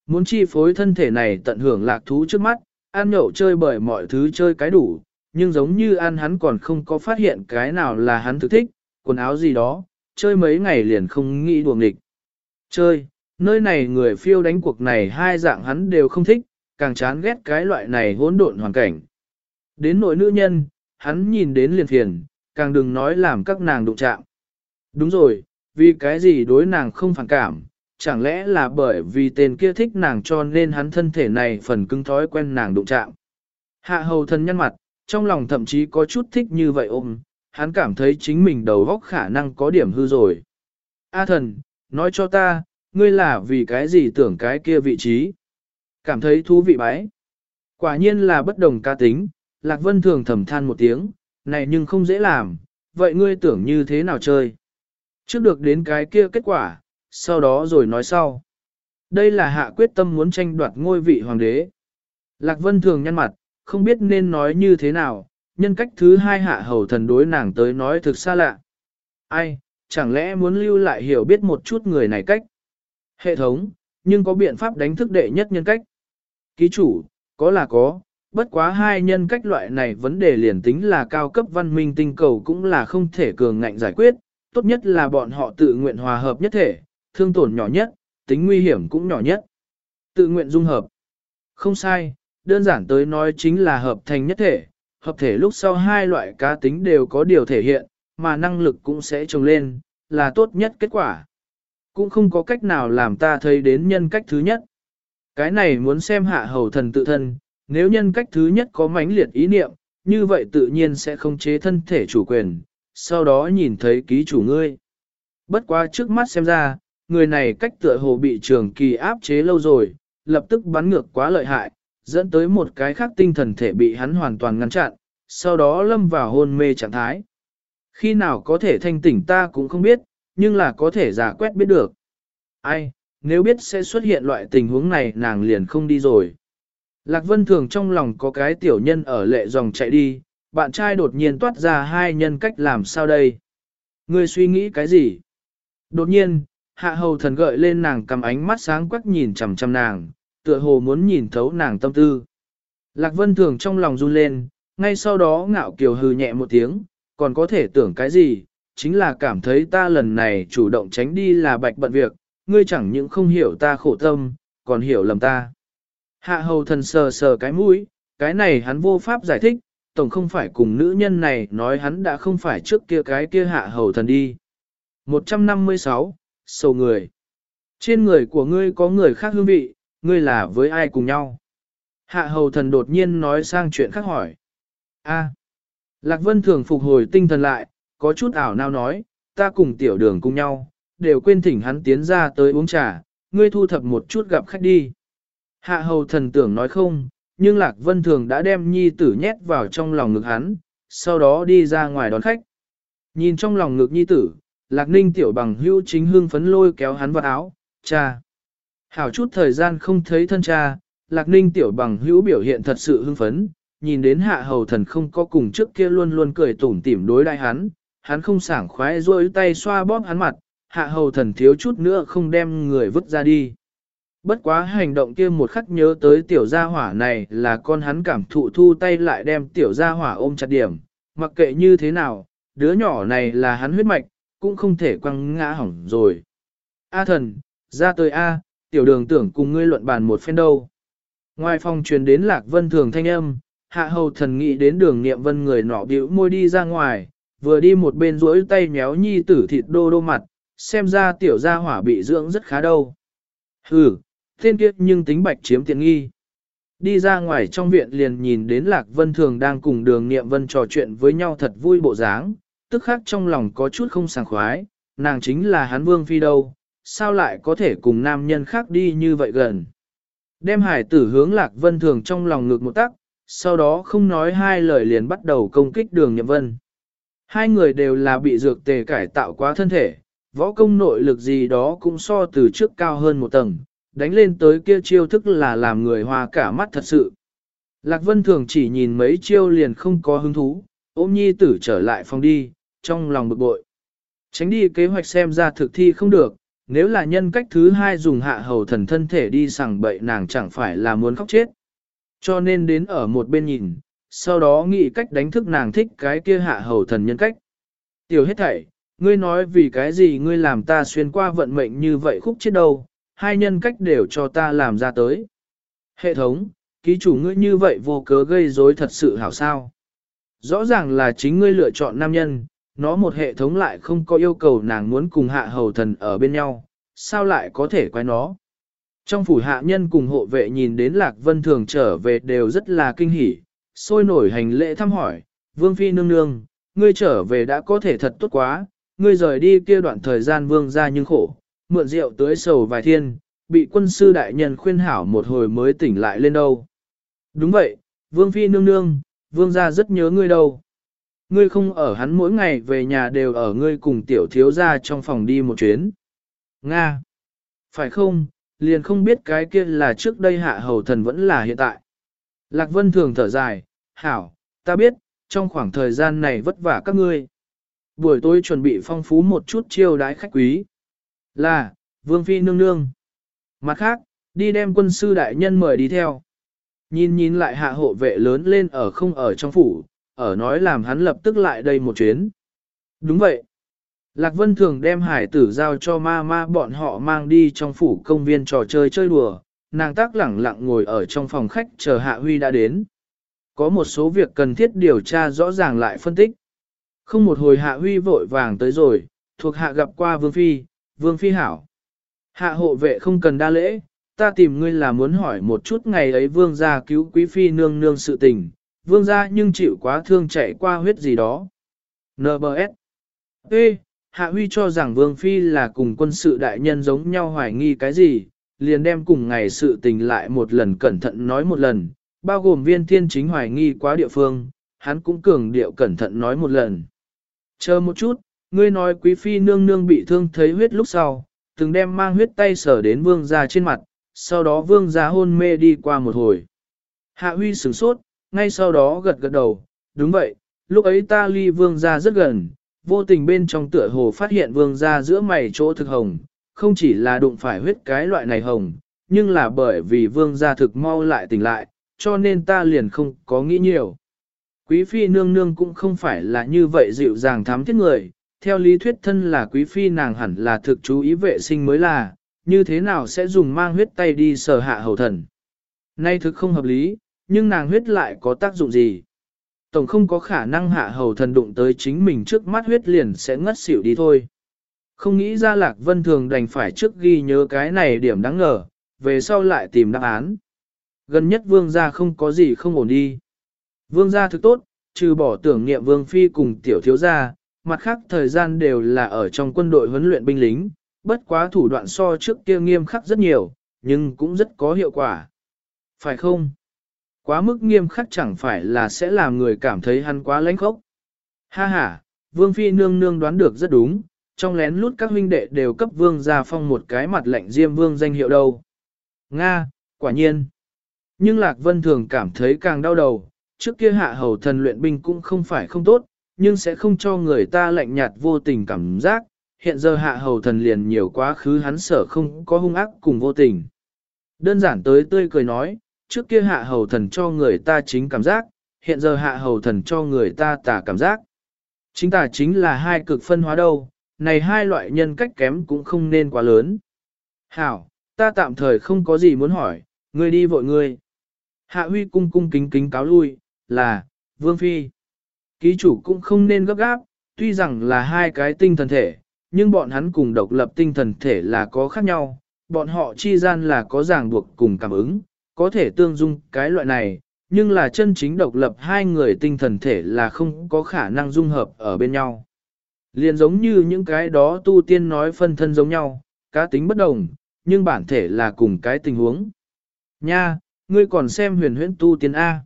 Muốn chi phối thân thể này tận hưởng lạc thú trước mắt, ăn nhậu chơi bởi mọi thứ chơi cái đủ, nhưng giống như ăn hắn còn không có phát hiện cái nào là hắn thực thích, quần áo gì đó, chơi mấy ngày liền không nghĩ đùa địch. Chơi, nơi này người phiêu đánh cuộc này hai dạng hắn đều không thích, càng chán ghét cái loại này hỗn độn hoàn cảnh. Đến nội nữ nhân, hắn nhìn đến liền phiền, càng đừng nói làm các nàng đụng chạm. Đúng rồi, vì cái gì đối nàng không phản cảm, chẳng lẽ là bởi vì tên kia thích nàng cho nên hắn thân thể này phần cứng thói quen nàng đụng chạm. Hạ hầu thân nhân mặt, trong lòng thậm chí có chút thích như vậy ôm, hắn cảm thấy chính mình đầu góc khả năng có điểm hư rồi. A thần, nói cho ta, ngươi là vì cái gì tưởng cái kia vị trí? Cảm thấy thú vị bái. Quả nhiên là bất đồng ca tính, Lạc Vân thường thầm than một tiếng, này nhưng không dễ làm, vậy ngươi tưởng như thế nào chơi? Trước được đến cái kia kết quả, sau đó rồi nói sau. Đây là hạ quyết tâm muốn tranh đoạt ngôi vị hoàng đế. Lạc Vân thường nhăn mặt, không biết nên nói như thế nào, nhân cách thứ hai hạ hầu thần đối nàng tới nói thực xa lạ. Ai, chẳng lẽ muốn lưu lại hiểu biết một chút người này cách? Hệ thống, nhưng có biện pháp đánh thức đệ nhất nhân cách. Ký chủ, có là có, bất quá hai nhân cách loại này vấn đề liền tính là cao cấp văn minh tinh cầu cũng là không thể cường ngạnh giải quyết, tốt nhất là bọn họ tự nguyện hòa hợp nhất thể, thương tổn nhỏ nhất, tính nguy hiểm cũng nhỏ nhất. Tự nguyện dung hợp. Không sai, đơn giản tới nói chính là hợp thành nhất thể, hợp thể lúc sau hai loại cá tính đều có điều thể hiện, mà năng lực cũng sẽ trồng lên, là tốt nhất kết quả. Cũng không có cách nào làm ta thấy đến nhân cách thứ nhất. Cái này muốn xem hạ hầu thần tự thân, nếu nhân cách thứ nhất có mãnh liệt ý niệm, như vậy tự nhiên sẽ không chế thân thể chủ quyền, sau đó nhìn thấy ký chủ ngươi. Bất quá trước mắt xem ra, người này cách tựa hồ bị trường kỳ áp chế lâu rồi, lập tức bắn ngược quá lợi hại, dẫn tới một cái khác tinh thần thể bị hắn hoàn toàn ngăn chặn, sau đó lâm vào hôn mê trạng thái. Khi nào có thể thanh tỉnh ta cũng không biết, nhưng là có thể giả quét biết được. Ai, nếu biết sẽ xuất hiện loại tình huống này nàng liền không đi rồi. Lạc Vân Thường trong lòng có cái tiểu nhân ở lệ dòng chạy đi, bạn trai đột nhiên toát ra hai nhân cách làm sao đây? Ngươi suy nghĩ cái gì? Đột nhiên, hạ hầu thần gợi lên nàng cầm ánh mắt sáng quắc nhìn chằm chằm nàng, tựa hồ muốn nhìn thấu nàng tâm tư. Lạc Vân Thường trong lòng run lên, ngay sau đó ngạo kiều hừ nhẹ một tiếng, còn có thể tưởng cái gì, chính là cảm thấy ta lần này chủ động tránh đi là bạch bận việc, ngươi chẳng những không hiểu ta khổ tâm, còn hiểu lầm ta. Hạ hầu thần sờ sờ cái mũi, cái này hắn vô pháp giải thích, tổng không phải cùng nữ nhân này nói hắn đã không phải trước kia cái kia hạ hầu thần đi. 156. Sầu người. Trên người của ngươi có người khác hương vị, ngươi là với ai cùng nhau? Hạ hầu thần đột nhiên nói sang chuyện khác hỏi. A. Lạc Vân thường phục hồi tinh thần lại, có chút ảo nào nói, ta cùng tiểu đường cùng nhau, đều quên thỉnh hắn tiến ra tới uống trà, ngươi thu thập một chút gặp khách đi. Hạ hầu thần tưởng nói không, nhưng Lạc Vân thường đã đem nhi tử nhét vào trong lòng ngực hắn, sau đó đi ra ngoài đón khách. Nhìn trong lòng ngực nhi tử, Lạc Ninh tiểu bằng hữu chính hương phấn lôi kéo hắn vào áo, cha. Hảo chút thời gian không thấy thân cha, Lạc Ninh tiểu bằng hữu biểu hiện thật sự hưng phấn, nhìn đến hạ hầu thần không có cùng trước kia luôn luôn cười tủm tỉm đối đại hắn, hắn không sảng khoái rôi tay xoa bóp hắn mặt, hạ hầu thần thiếu chút nữa không đem người vứt ra đi. Bất quá hành động kia một khắc nhớ tới tiểu gia hỏa này là con hắn cảm thụ thu tay lại đem tiểu gia hỏa ôm chặt điểm, mặc kệ như thế nào, đứa nhỏ này là hắn huyết mạch, cũng không thể quăng ngã hỏng rồi. A thần, ra tới A, tiểu đường tưởng cùng ngươi luận bàn một phen đâu. Ngoài phòng truyền đến lạc vân thường thanh âm, hạ hầu thần nghĩ đến đường nghiệm vân người nọ biểu môi đi ra ngoài, vừa đi một bên rỗi tay nhéo nhi tử thịt đô đô mặt, xem ra tiểu gia hỏa bị dưỡng rất khá đâu. Hừ, thiên kiếp nhưng tính bạch chiếm tiện nghi. Đi ra ngoài trong viện liền nhìn đến Lạc Vân Thường đang cùng đường Niệm Vân trò chuyện với nhau thật vui bộ dáng, tức khác trong lòng có chút không sảng khoái, nàng chính là hắn vương phi đâu, sao lại có thể cùng nam nhân khác đi như vậy gần. Đem hải tử hướng Lạc Vân Thường trong lòng ngực một tắc, sau đó không nói hai lời liền bắt đầu công kích đường Niệm Vân. Hai người đều là bị dược tề cải tạo quá thân thể, võ công nội lực gì đó cũng so từ trước cao hơn một tầng, đánh lên tới kia chiêu thức là làm người hoa cả mắt thật sự. Lạc Vân Thường chỉ nhìn mấy chiêu liền không có hứng thú, ôm nhi tử trở lại phòng đi, trong lòng bực bội. Tránh đi kế hoạch xem ra thực thi không được, nếu là nhân cách thứ hai dùng hạ hầu thần thân thể đi sằng bậy nàng chẳng phải là muốn khóc chết. Cho nên đến ở một bên nhìn, sau đó nghĩ cách đánh thức nàng thích cái kia hạ hầu thần nhân cách. Tiểu hết thảy, ngươi nói vì cái gì ngươi làm ta xuyên qua vận mệnh như vậy khúc chết đâu, hai nhân cách đều cho ta làm ra tới. Hệ thống, ký chủ ngươi như vậy vô cớ gây rối thật sự hảo sao. Rõ ràng là chính ngươi lựa chọn nam nhân, nó một hệ thống lại không có yêu cầu nàng muốn cùng hạ hầu thần ở bên nhau, sao lại có thể quay nó. Trong phủ hạ nhân cùng hộ vệ nhìn đến Lạc Vân Thường trở về đều rất là kinh hỉ, sôi nổi hành lễ thăm hỏi, Vương Phi nương nương, ngươi trở về đã có thể thật tốt quá, ngươi rời đi kia đoạn thời gian vương ra nhưng khổ, mượn rượu tới sầu vài thiên, bị quân sư đại nhân khuyên hảo một hồi mới tỉnh lại lên đâu. Đúng vậy, Vương Phi nương nương, Vương gia rất nhớ ngươi đâu. Ngươi không ở hắn mỗi ngày về nhà đều ở ngươi cùng tiểu thiếu gia trong phòng đi một chuyến. Nga! Phải không, liền không biết cái kia là trước đây hạ hầu thần vẫn là hiện tại. Lạc Vân thường thở dài, hảo, ta biết, trong khoảng thời gian này vất vả các ngươi. Buổi tối chuẩn bị phong phú một chút chiêu đái khách quý. Là, Vương Phi nương nương. Mặt khác, đi đem quân sư đại nhân mời đi theo. Nhìn nhìn lại hạ hộ vệ lớn lên ở không ở trong phủ, ở nói làm hắn lập tức lại đây một chuyến. Đúng vậy. Lạc Vân thường đem hải tử giao cho ma ma bọn họ mang đi trong phủ công viên trò chơi chơi đùa, nàng tác lẳng lặng ngồi ở trong phòng khách chờ Hạ Huy đã đến. Có một số việc cần thiết điều tra rõ ràng lại phân tích. Không một hồi Hạ Huy vội vàng tới rồi, thuộc Hạ gặp qua Vương Phi, Vương Phi hảo. Hạ hộ vệ không cần đa lễ, ta tìm ngươi là muốn hỏi một chút ngày ấy Vương gia cứu Quý Phi nương nương sự tình, Vương gia nhưng chịu quá thương chạy qua huyết gì đó. N.B.S. Ê, Hạ Huy cho rằng Vương Phi là cùng quân sự đại nhân giống nhau hoài nghi cái gì, liền đem cùng ngày sự tình lại một lần cẩn thận nói một lần, bao gồm viên thiên chính hoài nghi quá địa phương, hắn cũng cường điệu cẩn thận nói một lần. Chờ một chút, ngươi nói quý phi nương nương bị thương thấy huyết lúc sau, từng đem mang huyết tay sở đến vương gia trên mặt, sau đó vương gia hôn mê đi qua một hồi. Hạ huy sửng sốt, ngay sau đó gật gật đầu, đúng vậy, lúc ấy ta ly vương gia rất gần, vô tình bên trong tựa hồ phát hiện vương gia giữa mày chỗ thực hồng, không chỉ là đụng phải huyết cái loại này hồng, nhưng là bởi vì vương gia thực mau lại tỉnh lại, cho nên ta liền không có nghĩ nhiều. Quý phi nương nương cũng không phải là như vậy dịu dàng thám thiết người, theo lý thuyết thân là quý phi nàng hẳn là thực chú ý vệ sinh mới là, như thế nào sẽ dùng mang huyết tay đi sờ hạ hầu thần. Nay thực không hợp lý, nhưng nàng huyết lại có tác dụng gì? Tổng không có khả năng hạ hầu thần đụng tới chính mình trước mắt huyết liền sẽ ngất xỉu đi thôi. Không nghĩ ra Lạc Vân Thường đành phải trước ghi nhớ cái này điểm đáng ngờ, về sau lại tìm đáp án. Gần nhất vương gia không có gì không ổn đi. Vương gia thực tốt, trừ bỏ tưởng niệm vương phi cùng tiểu thiếu gia, mặt khác thời gian đều là ở trong quân đội huấn luyện binh lính, bất quá thủ đoạn so trước kia nghiêm khắc rất nhiều, nhưng cũng rất có hiệu quả. Phải không? Quá mức nghiêm khắc chẳng phải là sẽ làm người cảm thấy hắn quá lãnh khốc. Ha ha, vương phi nương nương đoán được rất đúng, trong lén lút các huynh đệ đều cấp vương gia phong một cái mặt lệnh diêm vương danh hiệu đâu. Nga, quả nhiên. Nhưng Lạc Vân thường cảm thấy càng đau đầu, trước kia hạ hầu thần luyện binh cũng không phải không tốt, nhưng sẽ không cho người ta lạnh nhạt vô tình cảm giác, hiện giờ hạ hầu thần liền nhiều quá khứ hắn sở không có hung ác cùng vô tình. Đơn giản tới tươi cười nói, trước kia hạ hầu thần cho người ta chính cảm giác, hiện giờ hạ hầu thần cho người ta tà cảm giác. Chính tà chính là hai cực phân hóa đâu, này hai loại nhân cách kém cũng không nên quá lớn. Hảo, ta tạm thời không có gì muốn hỏi, ngươi đi vội ngươi. Hạ huy cung cung kính kính cáo lui, là, Vương Phi. Ký chủ cũng không nên gấp gáp, tuy rằng là hai cái tinh thần thể, nhưng bọn hắn cùng độc lập tinh thần thể là có khác nhau, bọn họ chi gian là có ràng buộc cùng cảm ứng, có thể tương dung cái loại này, nhưng là chân chính độc lập hai người tinh thần thể là không có khả năng dung hợp ở bên nhau. Liền giống như những cái đó tu tiên nói phân thân giống nhau, cá tính bất đồng, nhưng bản thể là cùng cái tình huống. Nha, ngươi còn xem huyền huyễn tu tiên A.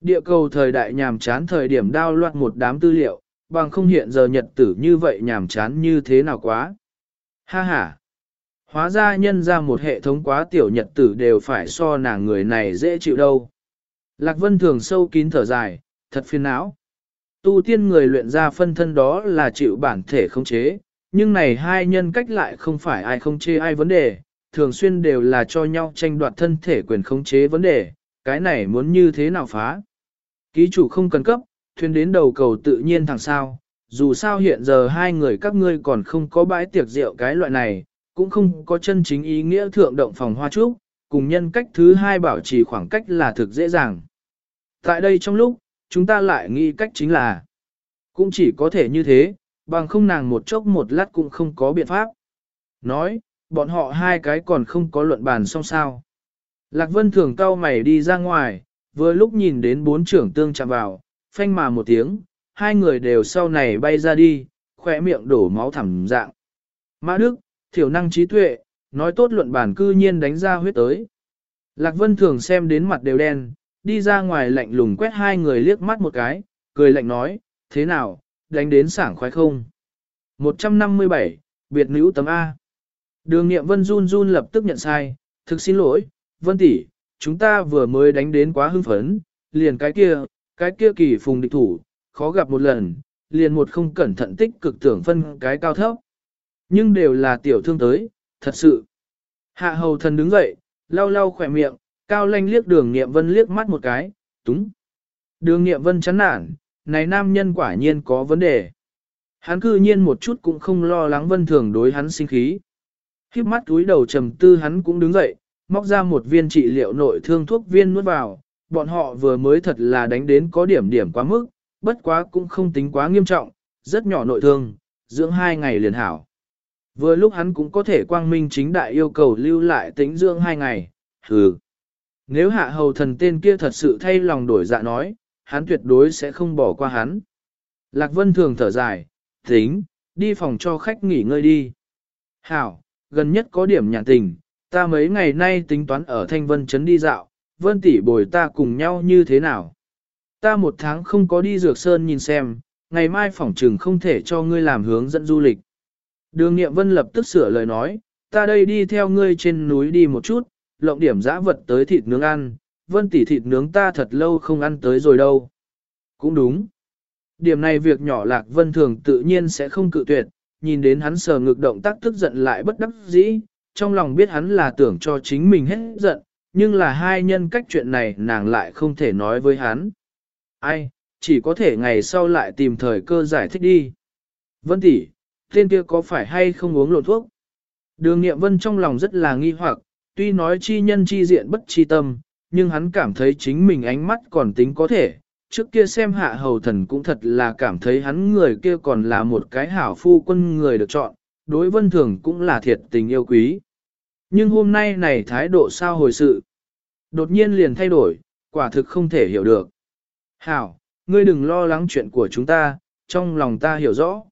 Địa cầu thời đại nhàm chán thời điểm đao loạn một đám tư liệu, bằng không hiện giờ nhật tử như vậy nhàm chán như thế nào quá. Ha ha. Hóa ra nhân ra một hệ thống quá tiểu nhật tử đều phải so nàng người này dễ chịu đâu. Lạc Vân thường sâu kín thở dài, thật phiền não. Tu tiên người luyện ra phân thân đó là chịu bản thể không chế, nhưng này hai nhân cách lại không phải ai không chế ai vấn đề, thường xuyên đều là cho nhau tranh đoạt thân thể quyền khống chế vấn đề, cái này muốn như thế nào phá. Ký chủ không cần cấp, thuyền đến đầu cầu tự nhiên thẳng sao, dù sao hiện giờ hai người các ngươi còn không có bãi tiệc rượu cái loại này, cũng không có chân chính ý nghĩa thượng động phòng hoa trúc, cùng nhân cách thứ hai bảo trì khoảng cách là thực dễ dàng. Tại đây trong lúc, chúng ta lại nghĩ cách chính là, cũng chỉ có thể như thế, bằng không nàng một chốc một lát cũng không có biện pháp. Nói, bọn họ hai cái còn không có luận bàn xong sao. Lạc Vân thường cao mày đi ra ngoài, vừa lúc nhìn đến bốn trưởng tương chạm vào, phanh mà một tiếng, hai người đều sau này bay ra đi, khỏe miệng đổ máu thẳm dạng. Mã Đức, thiểu năng trí tuệ, nói tốt luận bản cư nhiên đánh ra huyết tới. Lạc Vân thường xem đến mặt đều đen, đi ra ngoài lạnh lùng quét hai người liếc mắt một cái, cười lạnh nói, thế nào, đánh đến sảng khoái không? 157, biệt nữ tấm A. Đường nghiệm Vân run run lập tức nhận sai, thực xin lỗi, Vân tỷ, chúng ta vừa mới đánh đến quá hưng phấn, liền cái kia, cái kia kỳ phùng địch thủ, khó gặp một lần, liền một không cẩn thận tích cực tưởng phân cái cao thấp. Nhưng đều là tiểu thương tới, thật sự. Hạ hầu thần đứng dậy, lau lau khỏe miệng, cao lanh liếc đường nghiệm vân liếc mắt một cái, túng. Đường nghiệm vân chán nản, này nam nhân quả nhiên có vấn đề. Hắn cư nhiên một chút cũng không lo lắng vân thường đối hắn sinh khí. Khiếp mắt túi đầu trầm tư hắn cũng đứng dậy, móc ra một viên trị liệu nội thương thuốc viên nuốt vào. Bọn họ vừa mới thật là đánh đến có điểm điểm quá mức, bất quá cũng không tính quá nghiêm trọng, rất nhỏ nội thương, dưỡng hai ngày liền hảo. Vừa lúc hắn cũng có thể quang minh chính đại yêu cầu lưu lại tính dưỡng hai ngày, hừ. Nếu hạ hầu thần tên kia thật sự thay lòng đổi dạ nói, hắn tuyệt đối sẽ không bỏ qua hắn. Lạc Vân thường thở dài, tính, đi phòng cho khách nghỉ ngơi đi. Hảo, gần nhất có điểm nhàn tình, ta mấy ngày nay tính toán ở Thanh Vân Trấn đi dạo, Vân tỷ bồi ta cùng nhau như thế nào. Ta một tháng không có đi dược sơn nhìn xem, ngày mai phỏng trừng không thể cho ngươi làm hướng dẫn du lịch. Đường Niệm Vân lập tức sửa lời nói, ta đây đi theo ngươi trên núi đi một chút, lộng điểm giã vật tới thịt nướng ăn, Vân tỷ thịt nướng ta thật lâu không ăn tới rồi đâu. Cũng đúng. Điểm này việc nhỏ lạc Vân thường tự nhiên sẽ không cự tuyệt, nhìn đến hắn sờ ngực động tác tức giận lại bất đắc dĩ, trong lòng biết hắn là tưởng cho chính mình hết giận, nhưng là hai nhân cách chuyện này nàng lại không thể nói với hắn. Ai, chỉ có thể ngày sau lại tìm thời cơ giải thích đi. Vân tỷ, tên kia có phải hay không uống lộn thuốc? Đường nghiệm vân trong lòng rất là nghi hoặc, tuy nói chi nhân chi diện bất chi tâm, nhưng hắn cảm thấy chính mình ánh mắt còn tính có thể. Trước kia xem hạ hầu thần cũng thật là cảm thấy hắn người kia còn là một cái hảo phu quân người được chọn, đối vân thường cũng là thiệt tình yêu quý. Nhưng hôm nay này thái độ sao hồi sự? Đột nhiên liền thay đổi, quả thực không thể hiểu được. Hảo, ngươi đừng lo lắng chuyện của chúng ta, trong lòng ta hiểu rõ.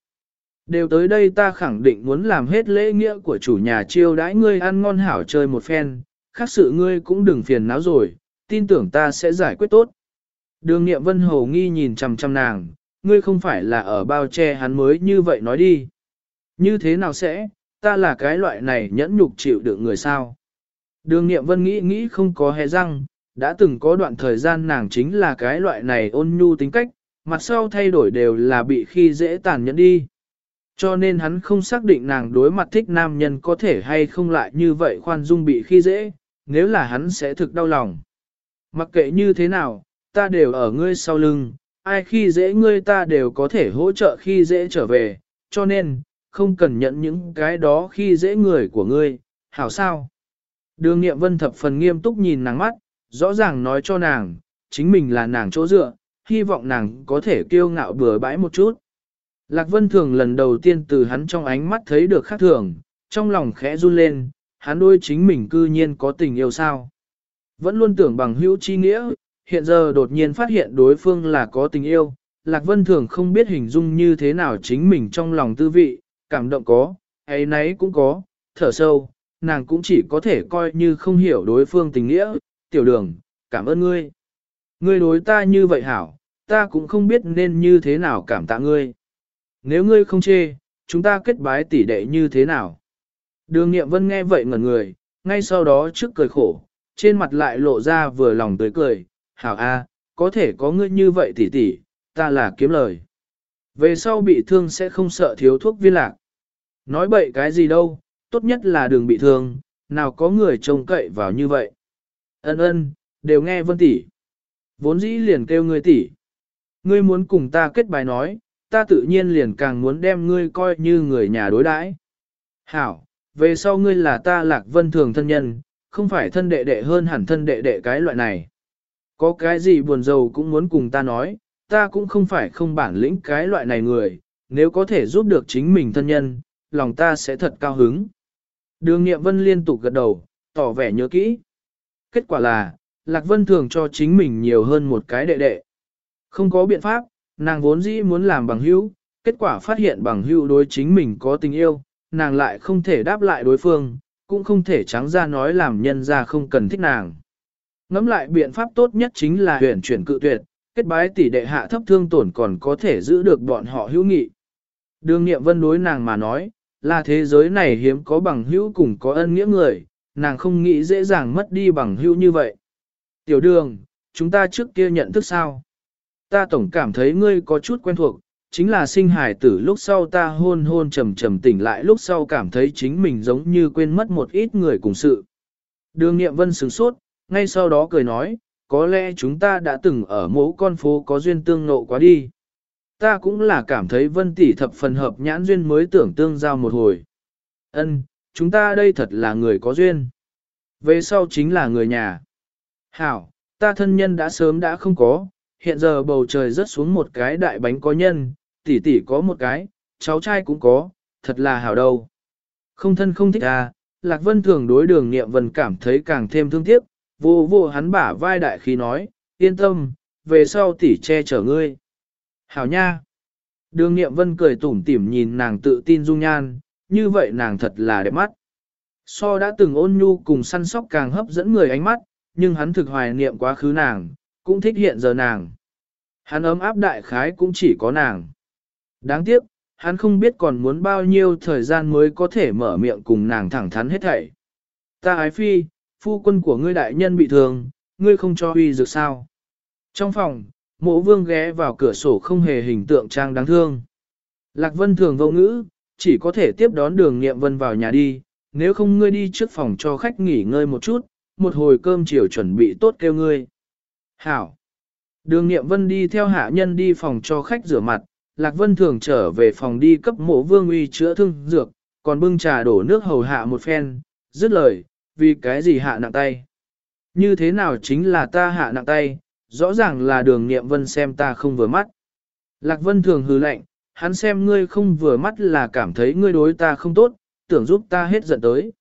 Đều tới đây ta khẳng định muốn làm hết lễ nghĩa của chủ nhà chiêu đãi ngươi ăn ngon hảo chơi một phen, khác sự ngươi cũng đừng phiền não rồi, tin tưởng ta sẽ giải quyết tốt. Đường nghiệm vân hầu nghi nhìn chằm chằm nàng, ngươi không phải là ở bao che hắn mới như vậy nói đi. Như thế nào sẽ, ta là cái loại này nhẫn nhục chịu được người sao? Đường nghiệm vân nghĩ nghĩ không có hề răng, đã từng có đoạn thời gian nàng chính là cái loại này ôn nhu tính cách, mặt sau thay đổi đều là bị khi dễ tàn nhẫn đi. Cho nên hắn không xác định nàng đối mặt thích nam nhân có thể hay không lại như vậy khoan dung bị khi dễ, nếu là hắn sẽ thực đau lòng. Mặc kệ như thế nào, ta đều ở ngươi sau lưng, ai khi dễ ngươi ta đều có thể hỗ trợ khi dễ trở về, cho nên, không cần nhận những cái đó khi dễ người của ngươi, hảo sao? Đường nghiệm vân thập phần nghiêm túc nhìn nàng mắt, rõ ràng nói cho nàng, chính mình là nàng chỗ dựa, hy vọng nàng có thể kiêu ngạo bừa bãi một chút. Lạc Vân Thường lần đầu tiên từ hắn trong ánh mắt thấy được khác thường, trong lòng khẽ run lên, hắn đôi chính mình cư nhiên có tình yêu sao. Vẫn luôn tưởng bằng hữu chi nghĩa, hiện giờ đột nhiên phát hiện đối phương là có tình yêu, Lạc Vân Thường không biết hình dung như thế nào chính mình trong lòng tư vị, cảm động có, ấy nấy cũng có, thở sâu, nàng cũng chỉ có thể coi như không hiểu đối phương tình nghĩa, tiểu đường, cảm ơn ngươi. Ngươi đối ta như vậy hảo, ta cũng không biết nên như thế nào cảm tạ ngươi. Nếu ngươi không chê, chúng ta kết bái tỷ đệ như thế nào? Đường nghiệm vân nghe vậy ngẩn người, ngay sau đó trước cười khổ, trên mặt lại lộ ra vừa lòng tới cười, hảo a, có thể có ngươi như vậy tỷ tỷ, ta là kiếm lời. Về sau bị thương sẽ không sợ thiếu thuốc viên lạc. Nói bậy cái gì đâu, tốt nhất là đừng bị thương, nào có người trông cậy vào như vậy. Ân ân, đều nghe vân tỷ. Vốn dĩ liền kêu ngươi tỷ. Ngươi muốn cùng ta kết bài nói, ta tự nhiên liền càng muốn đem ngươi coi như người nhà đối đãi. Hảo, về sau ngươi là ta lạc vân thường thân nhân, không phải thân đệ đệ hơn hẳn thân đệ đệ cái loại này. Có cái gì buồn giàu cũng muốn cùng ta nói, ta cũng không phải không bản lĩnh cái loại này người, nếu có thể giúp được chính mình thân nhân, lòng ta sẽ thật cao hứng. Đường Nghiệm Vân liên tục gật đầu, tỏ vẻ nhớ kỹ. Kết quả là, Lạc Vân thường cho chính mình nhiều hơn một cái đệ đệ. Không có biện pháp, nàng vốn dĩ muốn làm bằng hữu, kết quả phát hiện bằng hữu đối chính mình có tình yêu, nàng lại không thể đáp lại đối phương, cũng không thể trắng ra nói làm nhân ra không cần thích nàng. Ngắm lại biện pháp tốt nhất chính là huyển chuyển cự tuyệt, kết bái tỷ đệ hạ thấp thương tổn còn có thể giữ được bọn họ hữu nghị. Đường nghiệm vân đối nàng mà nói, là thế giới này hiếm có bằng hữu cùng có ân nghĩa người, nàng không nghĩ dễ dàng mất đi bằng hữu như vậy. Tiểu đường, chúng ta trước kia nhận thức sao? Ta tổng cảm thấy ngươi có chút quen thuộc, chính là sinh hài tử lúc sau ta hôn hôn trầm trầm tỉnh lại lúc sau cảm thấy chính mình giống như quên mất một ít người cùng sự. Đường nghiệm vân sửng sốt, ngay sau đó cười nói, có lẽ chúng ta đã từng ở mỗi con phố có duyên tương nộ quá đi. Ta cũng là cảm thấy vân tỷ thập phần hợp nhãn duyên mới tưởng tương giao một hồi. Ân, chúng ta đây thật là người có duyên. Về sau chính là người nhà. Hảo, ta thân nhân đã sớm đã không có, hiện giờ bầu trời rớt xuống một cái đại bánh có nhân, tỷ tỷ có một cái, cháu trai cũng có, thật là hảo đâu. Không thân không thích à, Lạc Vân thường đối đường nghiệm vân cảm thấy càng thêm thương tiếc, vô vô hắn bả vai đại khí nói, yên tâm, về sau tỷ che chở ngươi. Hảo nha! Đường nghiệm vân cười tủm tỉm nhìn nàng tự tin dung nhan, như vậy nàng thật là đẹp mắt. So đã từng ôn nhu cùng săn sóc càng hấp dẫn người ánh mắt, nhưng hắn thực hoài niệm quá khứ nàng, cũng thích hiện giờ nàng. Hắn ấm áp đại khái cũng chỉ có nàng. Đáng tiếc, hắn không biết còn muốn bao nhiêu thời gian mới có thể mở miệng cùng nàng thẳng thắn hết thảy. Ta ái phi, phu quân của ngươi đại nhân bị thương, ngươi không cho uy dược sao. Trong phòng, mộ vương ghé vào cửa sổ không hề hình tượng trang đáng thương. Lạc vân thường vô ngữ, chỉ có thể tiếp đón đường nghiệm vân vào nhà đi, nếu không ngươi đi trước phòng cho khách nghỉ ngơi một chút, một hồi cơm chiều chuẩn bị tốt kêu ngươi. Hảo! Đường nghiệm vân đi theo hạ nhân đi phòng cho khách rửa mặt, Lạc Vân thường trở về phòng đi cấp mộ vương uy chữa thương dược, còn bưng trà đổ nước hầu hạ một phen, dứt lời, vì cái gì hạ nặng tay. Như thế nào chính là ta hạ nặng tay, rõ ràng là đường nghiệm vân xem ta không vừa mắt. Lạc Vân thường hư lạnh, hắn xem ngươi không vừa mắt là cảm thấy ngươi đối ta không tốt, tưởng giúp ta hết giận tới.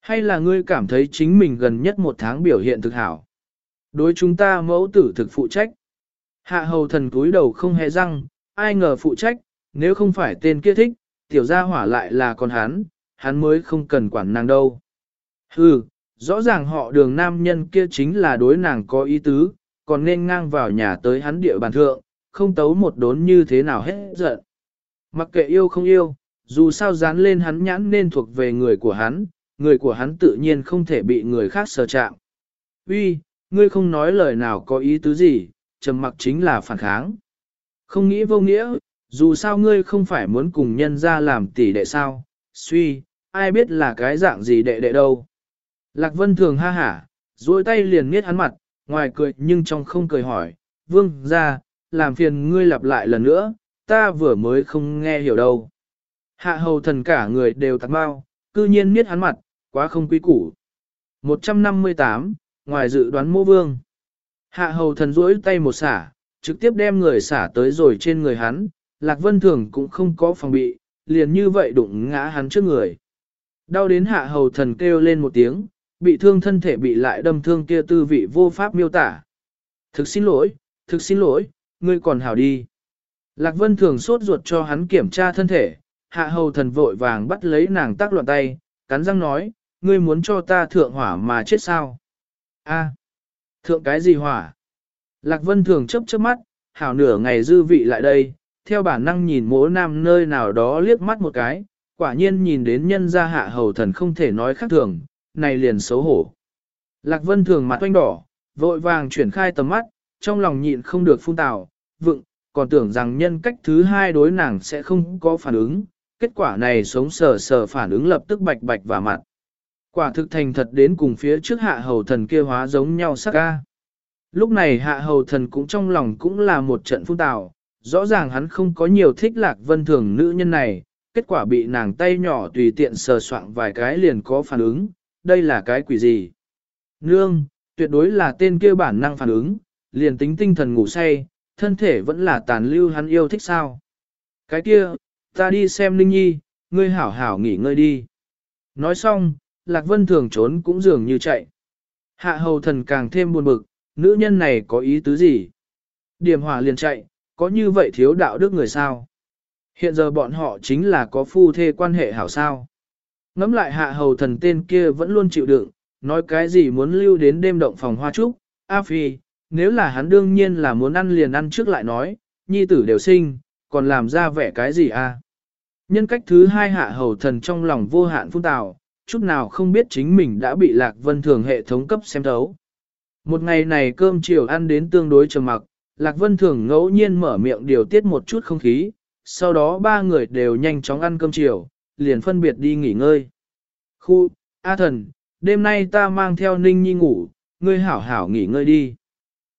Hay là ngươi cảm thấy chính mình gần nhất một tháng biểu hiện thực hảo. Đối chúng ta mẫu tử thực phụ trách. Hạ hầu thần cúi đầu không hề răng, ai ngờ phụ trách, nếu không phải tên kia thích, tiểu gia hỏa lại là con hắn, hắn mới không cần quản nàng đâu. Hừ, rõ ràng họ đường nam nhân kia chính là đối nàng có ý tứ, còn nên ngang vào nhà tới hắn địa bàn thượng, không tấu một đốn như thế nào hết giận. Mặc kệ yêu không yêu, dù sao dán lên hắn nhãn nên thuộc về người của hắn, người của hắn tự nhiên không thể bị người khác sờ chạm. Uy, ngươi không nói lời nào có ý tứ gì, trầm mặc chính là phản kháng. Không nghĩ vô nghĩa, dù sao ngươi không phải muốn cùng nhân ra làm tỷ đệ sao, suy, ai biết là cái dạng gì đệ đệ đâu. Lạc Vân thường ha hả, duỗi tay liền miết hắn mặt, ngoài cười nhưng trong không cười hỏi, vương ra, làm phiền ngươi lặp lại lần nữa, ta vừa mới không nghe hiểu đâu. Hạ hầu thần cả người đều tạc bao, cư nhiên miết hắn mặt, quá không quý củ. 158, ngoài dự đoán mô vương. Hạ hầu thần duỗi tay một xả, trực tiếp đem người xả tới rồi trên người hắn, Lạc Vân Thường cũng không có phòng bị, liền như vậy đụng ngã hắn trước người. Đau đến hạ hầu thần kêu lên một tiếng, bị thương thân thể bị lại đâm thương kia tư vị vô pháp miêu tả. Thực xin lỗi, thực xin lỗi, ngươi còn hảo đi. Lạc Vân Thường sốt ruột cho hắn kiểm tra thân thể, hạ hầu thần vội vàng bắt lấy nàng tác loạn tay, cắn răng nói, ngươi muốn cho ta thượng hỏa mà chết sao? A, thượng cái gì hỏa? Lạc Vân thường chấp chớp mắt, hảo nửa ngày dư vị lại đây, theo bản năng nhìn mỗ nam nơi nào đó liếc mắt một cái, quả nhiên nhìn đến nhân gia hạ hầu thần không thể nói khác thường, này liền xấu hổ. Lạc Vân thường mặt oanh đỏ, vội vàng chuyển khai tầm mắt, trong lòng nhịn không được phun tào, vựng, còn tưởng rằng nhân cách thứ hai đối nàng sẽ không có phản ứng, kết quả này sống sờ sờ phản ứng lập tức bạch bạch và mặt. Quả thực thành thật đến cùng phía trước hạ hầu thần kia hóa giống nhau sắc ca. Lúc này hạ hầu thần cũng trong lòng cũng là một trận phun tào, rõ ràng hắn không có nhiều thích lạc vân thường nữ nhân này, kết quả bị nàng tay nhỏ tùy tiện sờ soạng vài cái liền có phản ứng, đây là cái quỷ gì? Nương, tuyệt đối là tên kia bản năng phản ứng, liền tính tinh thần ngủ say, thân thể vẫn là tàn lưu hắn yêu thích sao. Cái kia, ta đi xem Linh Nhi, ngươi hảo hảo nghỉ ngơi đi. Nói xong, Lạc Vân thường trốn cũng dường như chạy. Hạ hầu thần càng thêm buồn bực, nữ nhân này có ý tứ gì? Điểm hỏa liền chạy, có như vậy thiếu đạo đức người sao? Hiện giờ bọn họ chính là có phu thê quan hệ hảo sao. Ngắm lại hạ hầu thần tên kia vẫn luôn chịu đựng, nói cái gì muốn lưu đến đêm động phòng hoa trúc, A Phi, nếu là hắn đương nhiên là muốn ăn liền ăn trước lại nói, nhi tử đều sinh, còn làm ra vẻ cái gì a? Nhân cách thứ hai hạ hầu thần trong lòng vô hạn phun tào, chút nào không biết chính mình đã bị lạc vân thường hệ thống cấp xem thấu. Một ngày này cơm chiều ăn đến tương đối trầm mặc, lạc vân thường ngẫu nhiên mở miệng điều tiết một chút không khí, sau đó ba người đều nhanh chóng ăn cơm chiều, liền phân biệt đi nghỉ ngơi. Khu, A thần, đêm nay ta mang theo ninh nhi ngủ, ngươi hảo hảo nghỉ ngơi đi.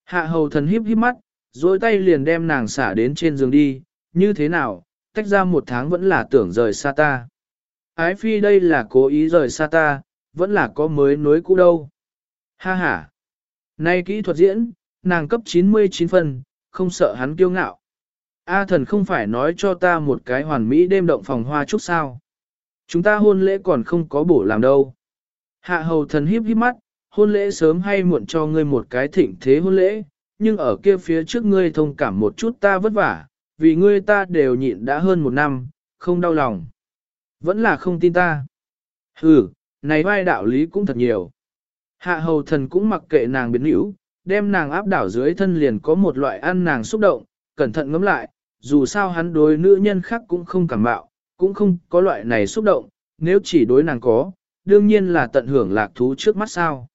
Hạ hầu thần híp híp mắt, dối tay liền đem nàng xả đến trên giường đi, như thế nào, tách ra một tháng vẫn là tưởng rời xa ta. Ái phi đây là cố ý rời xa ta, vẫn là có mới nối cũ đâu. Ha ha. Nay kỹ thuật diễn, nàng cấp 99 phân, không sợ hắn kiêu ngạo. A thần không phải nói cho ta một cái hoàn mỹ đêm động phòng hoa chút sao. Chúng ta hôn lễ còn không có bổ làm đâu. Hạ hầu thần híp híp mắt, hôn lễ sớm hay muộn cho ngươi một cái thịnh thế hôn lễ, nhưng ở kia phía trước ngươi thông cảm một chút ta vất vả, vì ngươi ta đều nhịn đã hơn một năm, không đau lòng. Vẫn là không tin ta. Ừ, này vai đạo lý cũng thật nhiều. Hạ hầu thần cũng mặc kệ nàng biến hữu, đem nàng áp đảo dưới thân liền có một loại ăn nàng xúc động, cẩn thận ngắm lại, dù sao hắn đối nữ nhân khác cũng không cảm bạo, cũng không có loại này xúc động, nếu chỉ đối nàng có, đương nhiên là tận hưởng lạc thú trước mắt sao.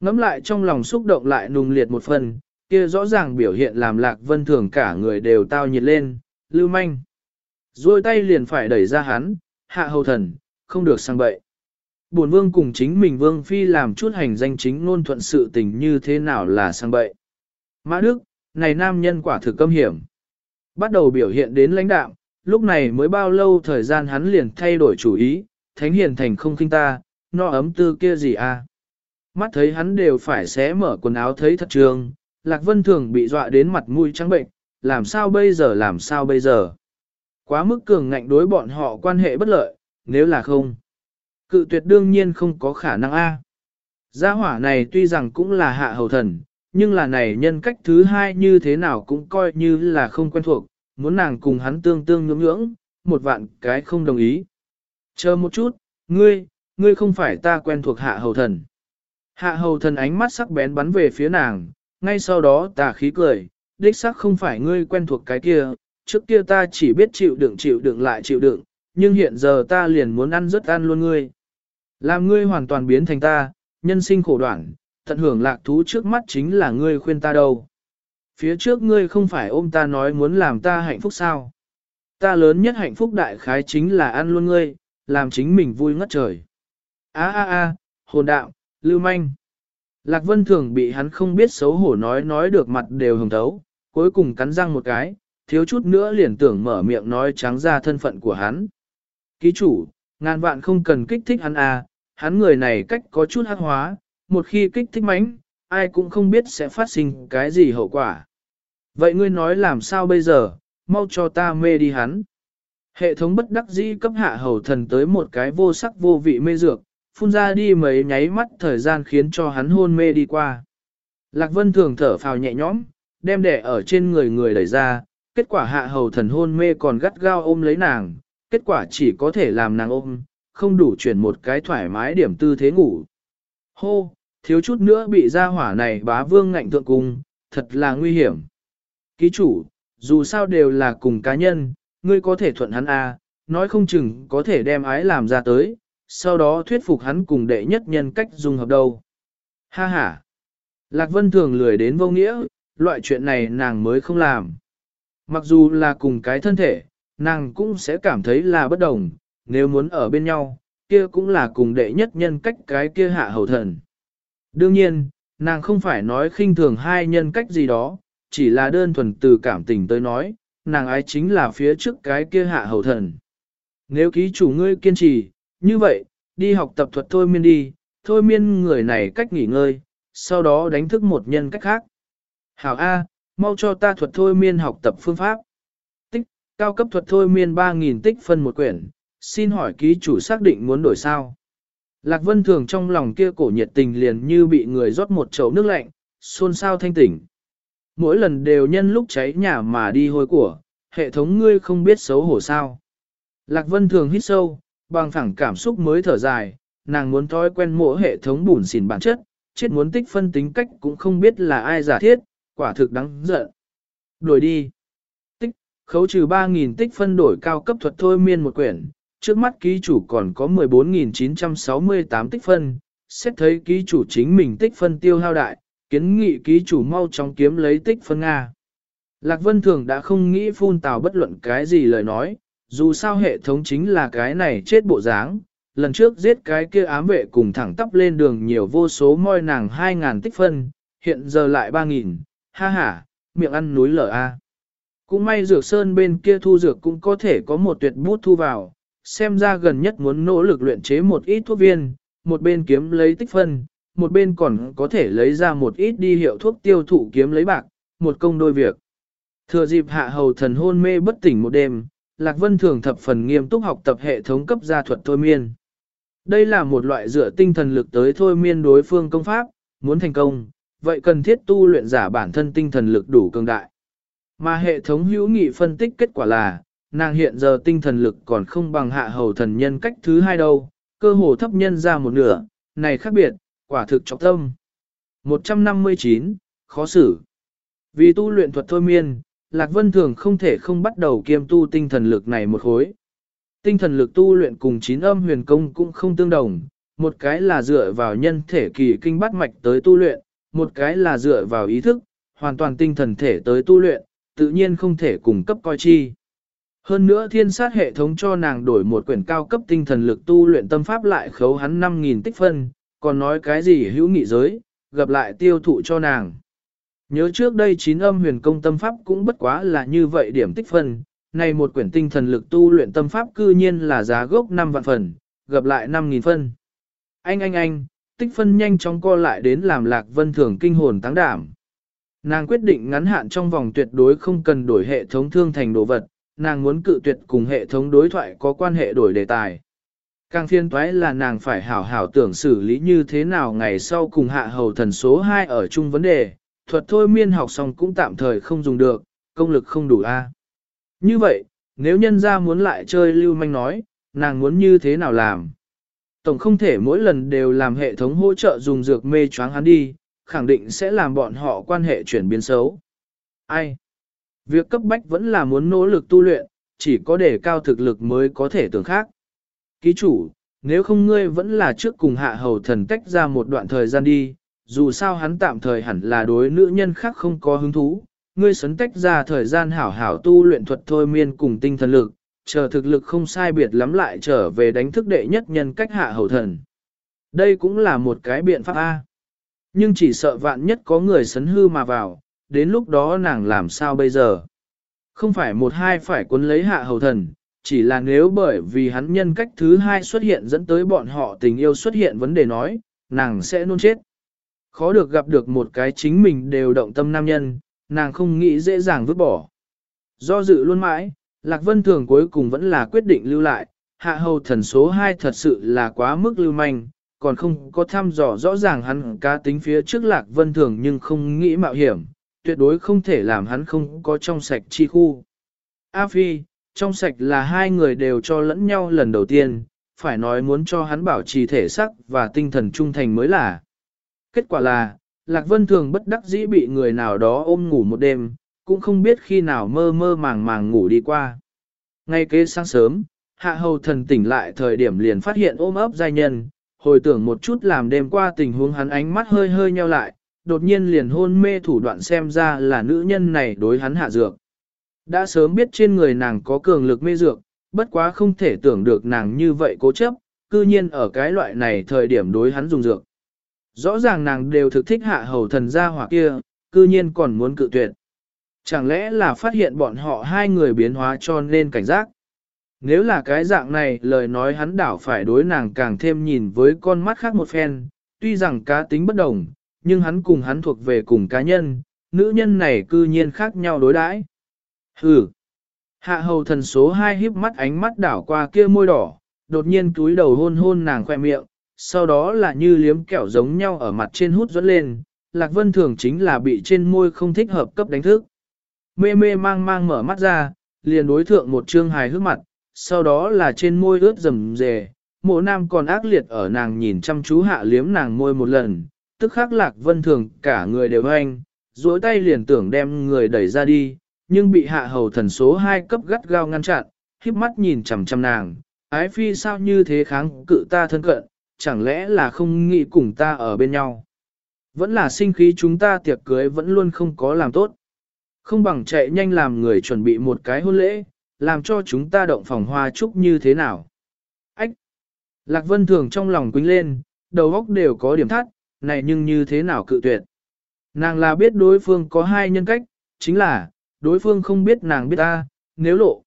Ngắm lại trong lòng xúc động lại nùng liệt một phần, kia rõ ràng biểu hiện làm lạc vân thường cả người đều tao nhiệt lên, lưu manh. Rồi tay liền phải đẩy ra hắn, hạ hầu thần, không được sang bậy. Bổn vương cùng chính mình vương phi làm chút hành danh chính ngôn thuận sự tình như thế nào là sang bậy. Mã Đức, này nam nhân quả thực câm hiểm. Bắt đầu biểu hiện đến lãnh đạo, lúc này mới bao lâu thời gian hắn liền thay đổi chủ ý, thánh hiền thành không khinh ta, no ấm tư kia gì à. Mắt thấy hắn đều phải xé mở quần áo thấy thật trường, Lạc Vân Thường bị dọa đến mặt mũi trắng bệnh, làm sao bây giờ làm sao bây giờ. Quá mức cường ngạnh đối bọn họ quan hệ bất lợi, nếu là không. Cự tuyệt đương nhiên không có khả năng A. Gia hỏa này tuy rằng cũng là hạ hầu thần, nhưng là này nhân cách thứ hai như thế nào cũng coi như là không quen thuộc, muốn nàng cùng hắn tương tương nhưỡng nhưỡng, một vạn cái không đồng ý. Chờ một chút, ngươi, ngươi không phải ta quen thuộc hạ hầu thần. Hạ hầu thần ánh mắt sắc bén bắn về phía nàng, ngay sau đó tà khí cười, đích xác không phải ngươi quen thuộc cái kia, trước kia ta chỉ biết chịu đựng chịu đựng lại chịu đựng, nhưng hiện giờ ta liền muốn ăn rất ăn luôn ngươi. Làm ngươi hoàn toàn biến thành ta, nhân sinh khổ đoạn, tận hưởng lạc thú trước mắt chính là ngươi khuyên ta đâu. Phía trước ngươi không phải ôm ta nói muốn làm ta hạnh phúc sao. Ta lớn nhất hạnh phúc đại khái chính là ăn luôn ngươi, làm chính mình vui ngất trời. A a a, hồn đạo, lưu manh. Lạc Vân Thường bị hắn không biết xấu hổ nói nói được mặt đều hồng thấu, cuối cùng cắn răng một cái, thiếu chút nữa liền tưởng mở miệng nói trắng ra thân phận của hắn. Ký chủ, ngàn vạn không cần kích thích hắn à, hắn người này cách có chút hát hóa, một khi kích thích mánh, ai cũng không biết sẽ phát sinh cái gì hậu quả. Vậy ngươi nói làm sao bây giờ, mau cho ta mê đi hắn. Hệ thống bất đắc dĩ cấp hạ hầu thần tới một cái vô sắc vô vị mê dược, phun ra đi mấy nháy mắt thời gian khiến cho hắn hôn mê đi qua. Lạc Vân thường thở phào nhẹ nhõm, đem đẻ ở trên người người đẩy ra, kết quả hạ hầu thần hôn mê còn gắt gao ôm lấy nàng, kết quả chỉ có thể làm nàng ôm, không đủ chuyển một cái thoải mái điểm tư thế ngủ. Hô, thiếu chút nữa bị gia hỏa này bá vương ngạnh thượng cung, thật là nguy hiểm. Ký chủ, dù sao đều là cùng cá nhân, ngươi có thể thuận hắn A, nói không chừng có thể đem ái làm ra tới, sau đó thuyết phục hắn cùng đệ nhất nhân cách dung hợp đâu. Ha ha! Lạc Vân thường lười đến vô nghĩa, loại chuyện này nàng mới không làm. Mặc dù là cùng cái thân thể, nàng cũng sẽ cảm thấy là bất đồng, nếu muốn ở bên nhau, kia cũng là cùng đệ nhất nhân cách cái kia hạ hầu thần. Đương nhiên, Nàng không phải nói khinh thường hai nhân cách gì đó, chỉ là đơn thuần từ cảm tình tới nói, nàng ái chính là phía trước cái kia hạ hầu thần. Nếu ký chủ ngươi kiên trì, như vậy, đi học tập thuật thôi miên đi, thôi miên người này cách nghỉ ngơi, sau đó đánh thức một nhân cách khác. Hảo A, mau cho ta thuật thôi miên học tập phương pháp. Tích, cao cấp thuật thôi miên 3.000 tích phân một quyển, xin hỏi ký chủ xác định muốn đổi sao. Lạc Vân Thường trong lòng kia cổ nhiệt tình liền như bị người rót một chậu nước lạnh, xôn xao thanh tỉnh. Mỗi lần đều nhân lúc cháy nhà mà đi hôi của, hệ thống ngươi không biết xấu hổ sao. Lạc Vân Thường hít sâu, bằng phẳng cảm xúc mới thở dài, nàng muốn thói quen mỗi hệ thống bùn xỉn bản chất, chết muốn tích phân tính cách cũng không biết là ai giả thiết, quả thực đáng giận. Đổi đi. Tích, khấu trừ 3.000 tích phân đổi cao cấp thuật thôi miên một quyển, trước mắt ký chủ còn có 14.968 tích phân, xét thấy ký chủ chính mình tích phân tiêu hao đại, kiến nghị ký chủ mau chóng kiếm lấy tích phân Nga. Lạc Vân Thường đã không nghĩ phun tào bất luận cái gì lời nói, dù sao hệ thống chính là cái này chết bộ dáng. Lần trước giết cái kia ám vệ cùng thẳng tắp lên đường nhiều vô số moi nàng 2.000 tích phân, hiện giờ lại 3.000, ha ha, miệng ăn núi lở a. Cũng may dược sơn bên kia thu dược cũng có thể có một tuyệt bút thu vào, xem ra gần nhất muốn nỗ lực luyện chế một ít thuốc viên, một bên kiếm lấy tích phân, một bên còn có thể lấy ra một ít đi hiệu thuốc tiêu thụ kiếm lấy bạc, một công đôi việc. Thừa dịp hạ hầu thần hôn mê bất tỉnh một đêm, Lạc Vân thường thập phần nghiêm túc học tập hệ thống cấp gia thuật thôi miên. Đây là một loại dựa tinh thần lực tới thôi miên đối phương công pháp, muốn thành công, vậy cần thiết tu luyện giả bản thân tinh thần lực đủ cường đại. Mà hệ thống hữu nghị phân tích kết quả là, nàng hiện giờ tinh thần lực còn không bằng hạ hầu thần nhân cách thứ hai đâu, cơ hồ thấp nhân ra một nửa, này khác biệt, quả thực trọng tâm. 159, khó xử. Vì tu luyện thuật thôi miên, Lạc Vân Thường không thể không bắt đầu kiêm tu tinh thần lực này một khối. Tinh thần lực tu luyện cùng chín âm huyền công cũng không tương đồng, một cái là dựa vào nhân thể kỳ kinh bắt mạch tới tu luyện, một cái là dựa vào ý thức, hoàn toàn tinh thần thể tới tu luyện, tự nhiên không thể cùng cấp coi chi. Hơn nữa thiên sát hệ thống cho nàng đổi một quyển cao cấp tinh thần lực tu luyện tâm pháp lại khấu hắn 5.000 tích phân, còn nói cái gì hữu nghị giới, gặp lại tiêu thụ cho nàng. Nhớ trước đây chín âm huyền công tâm pháp cũng bất quá là như vậy điểm tích phân, này một quyển tinh thần lực tu luyện tâm pháp cư nhiên là giá gốc 5 vạn phần, gặp lại 5.000 phân. Anh anh anh, tích phân nhanh chóng co lại đến làm lạc vân thường kinh hồn táng đảm. Nàng quyết định ngắn hạn trong vòng tuyệt đối không cần đổi hệ thống thương thành đồ vật, nàng muốn cự tuyệt cùng hệ thống đối thoại có quan hệ đổi đề tài. Càng phiên toái là nàng phải hảo hảo tưởng xử lý như thế nào ngày sau cùng hạ hầu thần số 2 ở chung vấn đề, thuật thôi miên học xong cũng tạm thời không dùng được, công lực không đủ a. Như vậy, nếu nhân ra muốn lại chơi lưu manh nói, nàng muốn như thế nào làm? Tổng không thể mỗi lần đều làm hệ thống hỗ trợ dùng dược mê choáng hắn đi, khẳng định sẽ làm bọn họ quan hệ chuyển biến xấu. Ai? Việc cấp bách vẫn là muốn nỗ lực tu luyện, chỉ có để cao thực lực mới có thể tưởng khác. Ký chủ, nếu không ngươi vẫn là trước cùng hạ hầu thần tách ra một đoạn thời gian đi, dù sao hắn tạm thời hẳn là đối nữ nhân khác không có hứng thú, ngươi sấn tách ra thời gian hảo hảo tu luyện thuật thôi miên cùng tinh thần lực, chờ thực lực không sai biệt lắm lại trở về đánh thức đệ nhất nhân cách hạ hầu thần. Đây cũng là một cái biện pháp A. Nhưng chỉ sợ vạn nhất có người sấn hư mà vào, đến lúc đó nàng làm sao bây giờ? Không phải một hai phải cuốn lấy hạ hầu thần, chỉ là nếu bởi vì hắn nhân cách thứ hai xuất hiện dẫn tới bọn họ tình yêu xuất hiện vấn đề nói, nàng sẽ nôn chết. Khó được gặp được một cái chính mình đều động tâm nam nhân, nàng không nghĩ dễ dàng vứt bỏ. Do dự luôn mãi, Lạc Vân Thường cuối cùng vẫn là quyết định lưu lại, hạ hầu thần số 2 thật sự là quá mức lưu manh, còn không có thăm dò rõ ràng hắn cá tính phía trước Lạc Vân Thường nhưng không nghĩ mạo hiểm, tuyệt đối không thể làm hắn không có trong sạch chi khu. A Phi, trong sạch là hai người đều cho lẫn nhau lần đầu tiên, phải nói muốn cho hắn bảo trì thể sắc và tinh thần trung thành mới là. Kết quả là, Lạc Vân Thường bất đắc dĩ bị người nào đó ôm ngủ một đêm, cũng không biết khi nào mơ mơ màng màng ngủ đi qua. Ngay kế sáng sớm, hạ hầu thần tỉnh lại thời điểm liền phát hiện ôm ấp giai nhân, hồi tưởng một chút làm đêm qua tình huống hắn ánh mắt hơi hơi nheo lại, đột nhiên liền hôn mê thủ đoạn xem ra là nữ nhân này đối hắn hạ dược. Đã sớm biết trên người nàng có cường lực mê dược, bất quá không thể tưởng được nàng như vậy cố chấp, cư nhiên ở cái loại này thời điểm đối hắn dùng dược. rõ ràng nàng đều thực thích hạ hầu thần gia hỏa kia, cư nhiên còn muốn cự tuyệt. Chẳng lẽ là phát hiện bọn họ hai người biến hóa cho nên cảnh giác? Nếu là cái dạng này lời nói hắn đảo phải đối nàng càng thêm nhìn với con mắt khác một phen, tuy rằng cá tính bất đồng, nhưng hắn cùng hắn thuộc về cùng cá nhân, nữ nhân này cư nhiên khác nhau đối đãi. Hừ. Hạ hầu thần số 2 híp mắt ánh mắt đảo qua kia môi đỏ, đột nhiên túi đầu hôn hôn nàng khoe miệng, sau đó là như liếm kẹo giống nhau ở mặt trên hút dẫn lên, Lạc Vân thường chính là bị trên môi không thích hợp cấp đánh thức. Mê mê mang mang mở mắt ra, liền đối thượng một trương hài hước mặt, sau đó là trên môi ướt rầm rề, mộ nam còn ác liệt ở nàng nhìn chăm chú hạ liếm nàng môi một lần, tức khắc Lạc Vân thường cả người đều hoanh, duỗi tay liền tưởng đem người đẩy ra đi, nhưng bị hạ hầu thần số 2 cấp gắt gao ngăn chặn, khiếp mắt nhìn chằm chằm nàng, ái phi sao như thế kháng cự ta thân cận, chẳng lẽ là không nghĩ cùng ta ở bên nhau. Vẫn là sinh khí chúng ta tiệc cưới vẫn luôn không có làm tốt. Không bằng chạy nhanh làm người chuẩn bị một cái hôn lễ, làm cho chúng ta động phòng hoa chúc như thế nào. Ách! Lạc Vân Thường trong lòng quính lên, đầu óc đều có điểm thắt, này nhưng như thế nào cự tuyệt. Nàng là biết đối phương có hai nhân cách, chính là, đối phương không biết nàng biết ta, nếu lộ.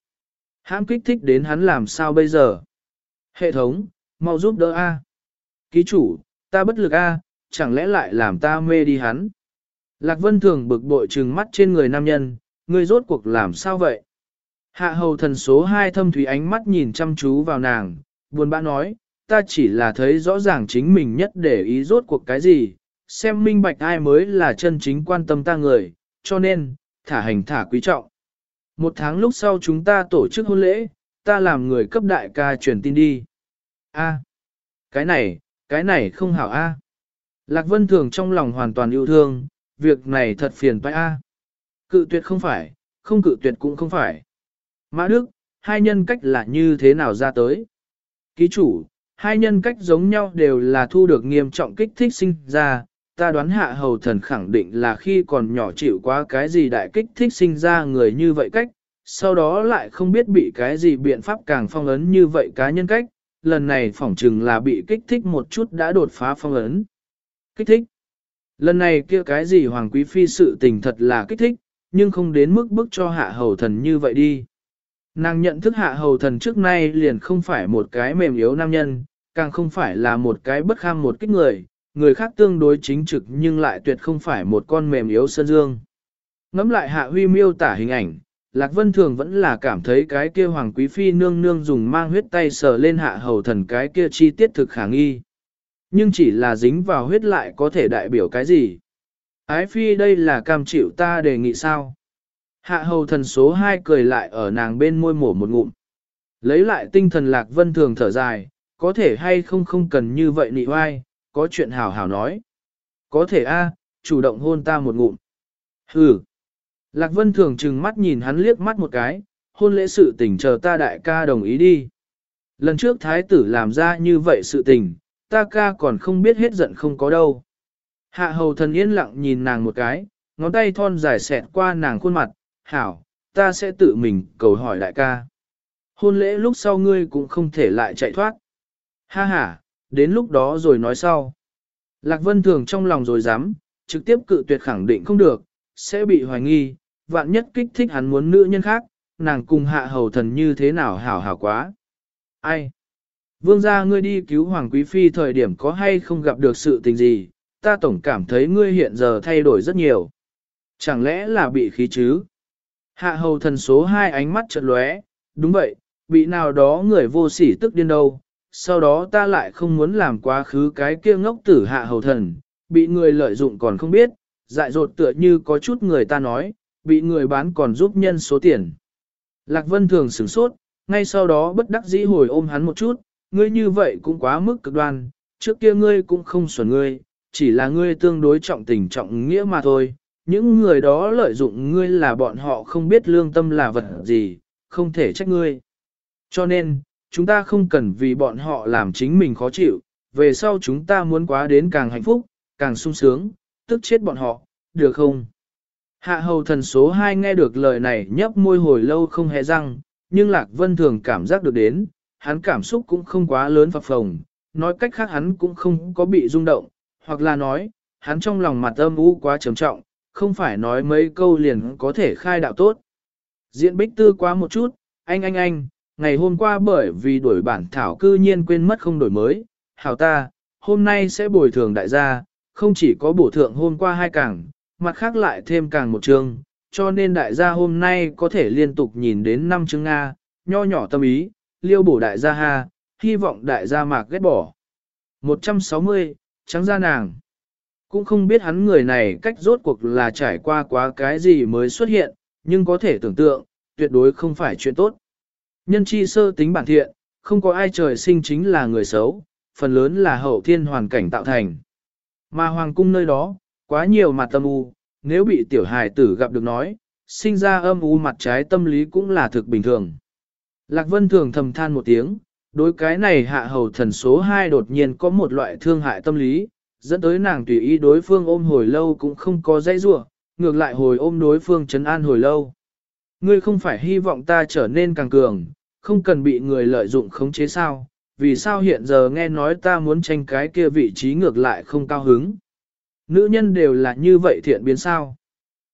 Hãm kích thích đến hắn làm sao bây giờ? Hệ thống, mau giúp đỡ A. Ký chủ, ta bất lực A, chẳng lẽ lại làm ta mê đi hắn? Lạc Vân thường bực bội trừng mắt trên người nam nhân, ngươi rốt cuộc làm sao vậy? Hạ hầu thần số 2 thâm thủy ánh mắt nhìn chăm chú vào nàng, buồn bã nói, ta chỉ là thấy rõ ràng chính mình nhất để ý rốt cuộc cái gì, xem minh bạch ai mới là chân chính quan tâm ta người, cho nên, thả hành thả quý trọng. Một tháng lúc sau chúng ta tổ chức hôn lễ, ta làm người cấp đại ca truyền tin đi. A, cái này, cái này không hảo A. Lạc Vân Thường trong lòng hoàn toàn yêu thương, việc này thật phiền toái A. Cự tuyệt không phải, không cự tuyệt cũng không phải. Mã Đức, hai nhân cách là như thế nào ra tới? Ký chủ, hai nhân cách giống nhau đều là thu được nghiêm trọng kích thích sinh ra, ta đoán hạ hầu thần khẳng định là khi còn nhỏ chịu quá cái gì đại kích thích sinh ra người như vậy cách, sau đó lại không biết bị cái gì biện pháp càng phong ấn như vậy cá nhân cách, lần này phỏng chừng là bị kích thích một chút đã đột phá phong ấn. Kích thích. Lần này kia cái gì Hoàng Quý Phi sự tình thật là kích thích, nhưng không đến mức bức cho hạ hầu thần như vậy đi. Nàng nhận thức hạ hầu thần trước nay liền không phải một cái mềm yếu nam nhân, càng không phải là một cái bất kham một kích người, người khác tương đối chính trực nhưng lại tuyệt không phải một con mềm yếu sơn dương. Ngắm lại hạ huy miêu tả hình ảnh, Lạc Vân Thường vẫn là cảm thấy cái kia Hoàng Quý Phi nương nương dùng mang huyết tay sờ lên hạ hầu thần cái kia chi tiết thực khả nghi. Nhưng chỉ là dính vào huyết lại có thể đại biểu cái gì? Ái Phi đây là cam chịu ta đề nghị sao? Hạ hầu thần số 2 cười lại ở nàng bên môi mổ một ngụm. Lấy lại tinh thần Lạc Vân Thường thở dài, có thể hay không không cần như vậy nị oai, có chuyện hảo hảo nói. Có thể a, chủ động hôn ta một ngụm. Hừ. Lạc Vân thường trừng mắt nhìn hắn liếc mắt một cái, hôn lễ sự tình chờ ta đại ca đồng ý đi. Lần trước thái tử làm ra như vậy sự tình, ta ca còn không biết hết giận không có đâu. Hạ hầu thần yên lặng nhìn nàng một cái, ngón tay thon dài xẹt qua nàng khuôn mặt, hảo, ta sẽ tự mình cầu hỏi đại ca. Hôn lễ lúc sau ngươi cũng không thể lại chạy thoát. Ha ha, đến lúc đó rồi nói sau. Lạc Vân Thường trong lòng rồi dám, trực tiếp cự tuyệt khẳng định không được, sẽ bị hoài nghi, vạn nhất kích thích hắn muốn nữ nhân khác, nàng cùng hạ hầu thần như thế nào hảo hảo quá. Ai? Vương gia ngươi đi cứu Hoàng Quý Phi thời điểm có hay không gặp được sự tình gì, ta tổng cảm thấy ngươi hiện giờ thay đổi rất nhiều. Chẳng lẽ là bị khí chứ? Hạ hầu thần số 2 ánh mắt chợt lóe, đúng vậy, bị nào đó người vô sỉ tức điên đâu, sau đó ta lại không muốn làm quá khứ cái kia ngốc tử hạ hầu thần, bị người lợi dụng còn không biết, dại dột tựa như có chút người ta nói, bị người bán còn giúp nhân số tiền. Lạc Vân thường sửng sốt, ngay sau đó bất đắc dĩ hồi ôm hắn một chút, ngươi như vậy cũng quá mức cực đoan, trước kia ngươi cũng không xuẩn ngươi, chỉ là ngươi tương đối trọng tình trọng nghĩa mà thôi. Những người đó lợi dụng ngươi là bọn họ không biết lương tâm là vật gì, không thể trách ngươi. Cho nên, chúng ta không cần vì bọn họ làm chính mình khó chịu, về sau chúng ta muốn quá đến càng hạnh phúc, càng sung sướng, tức chết bọn họ, được không? Hạ hầu thần số 2 nghe được lời này nhấp môi hồi lâu không hề răng, nhưng Lạc Vân thường cảm giác được đến, hắn cảm xúc cũng không quá lớn phập phồng, nói cách khác hắn cũng không có bị rung động, hoặc là nói, hắn trong lòng mặt âm u quá trầm trọng, không phải nói mấy câu liền có thể khai đạo tốt. Diện bích tư quá một chút, anh anh anh, ngày hôm qua bởi vì đổi bản thảo cư nhiên quên mất không đổi mới, hảo ta, hôm nay sẽ bồi thường đại gia, không chỉ có bổ thượng hôm qua hai càng, mặt khác lại thêm càng một chương, cho nên đại gia hôm nay có thể liên tục nhìn đến năm chương Nga, nho nhỏ tâm ý, liêu bổ đại gia ha, hy vọng đại gia mạc ghét bỏ. 160, trắng da nàng. Cũng không biết hắn người này cách rốt cuộc là trải qua quá cái gì mới xuất hiện, nhưng có thể tưởng tượng, tuyệt đối không phải chuyện tốt. Nhân chi sơ tính bản thiện, không có ai trời sinh chính là người xấu, phần lớn là hậu thiên hoàn cảnh tạo thành. Mà hoàng cung nơi đó, quá nhiều mặt tâm u, nếu bị tiểu hài tử gặp được nói, sinh ra âm u mặt trái tâm lý cũng là thực bình thường. Lạc Vân thường thầm than một tiếng, đối cái này hạ hầu thần số 2 đột nhiên có một loại thương hại tâm lý, dẫn tới nàng tùy ý đối phương ôm hồi lâu cũng không có dây rủa ngược lại hồi ôm đối phương trấn an hồi lâu. Ngươi không phải hy vọng ta trở nên càng cường, không cần bị người lợi dụng khống chế sao, vì sao hiện giờ nghe nói ta muốn tranh cái kia vị trí ngược lại không cao hứng. Nữ nhân đều là như vậy thiện biến sao.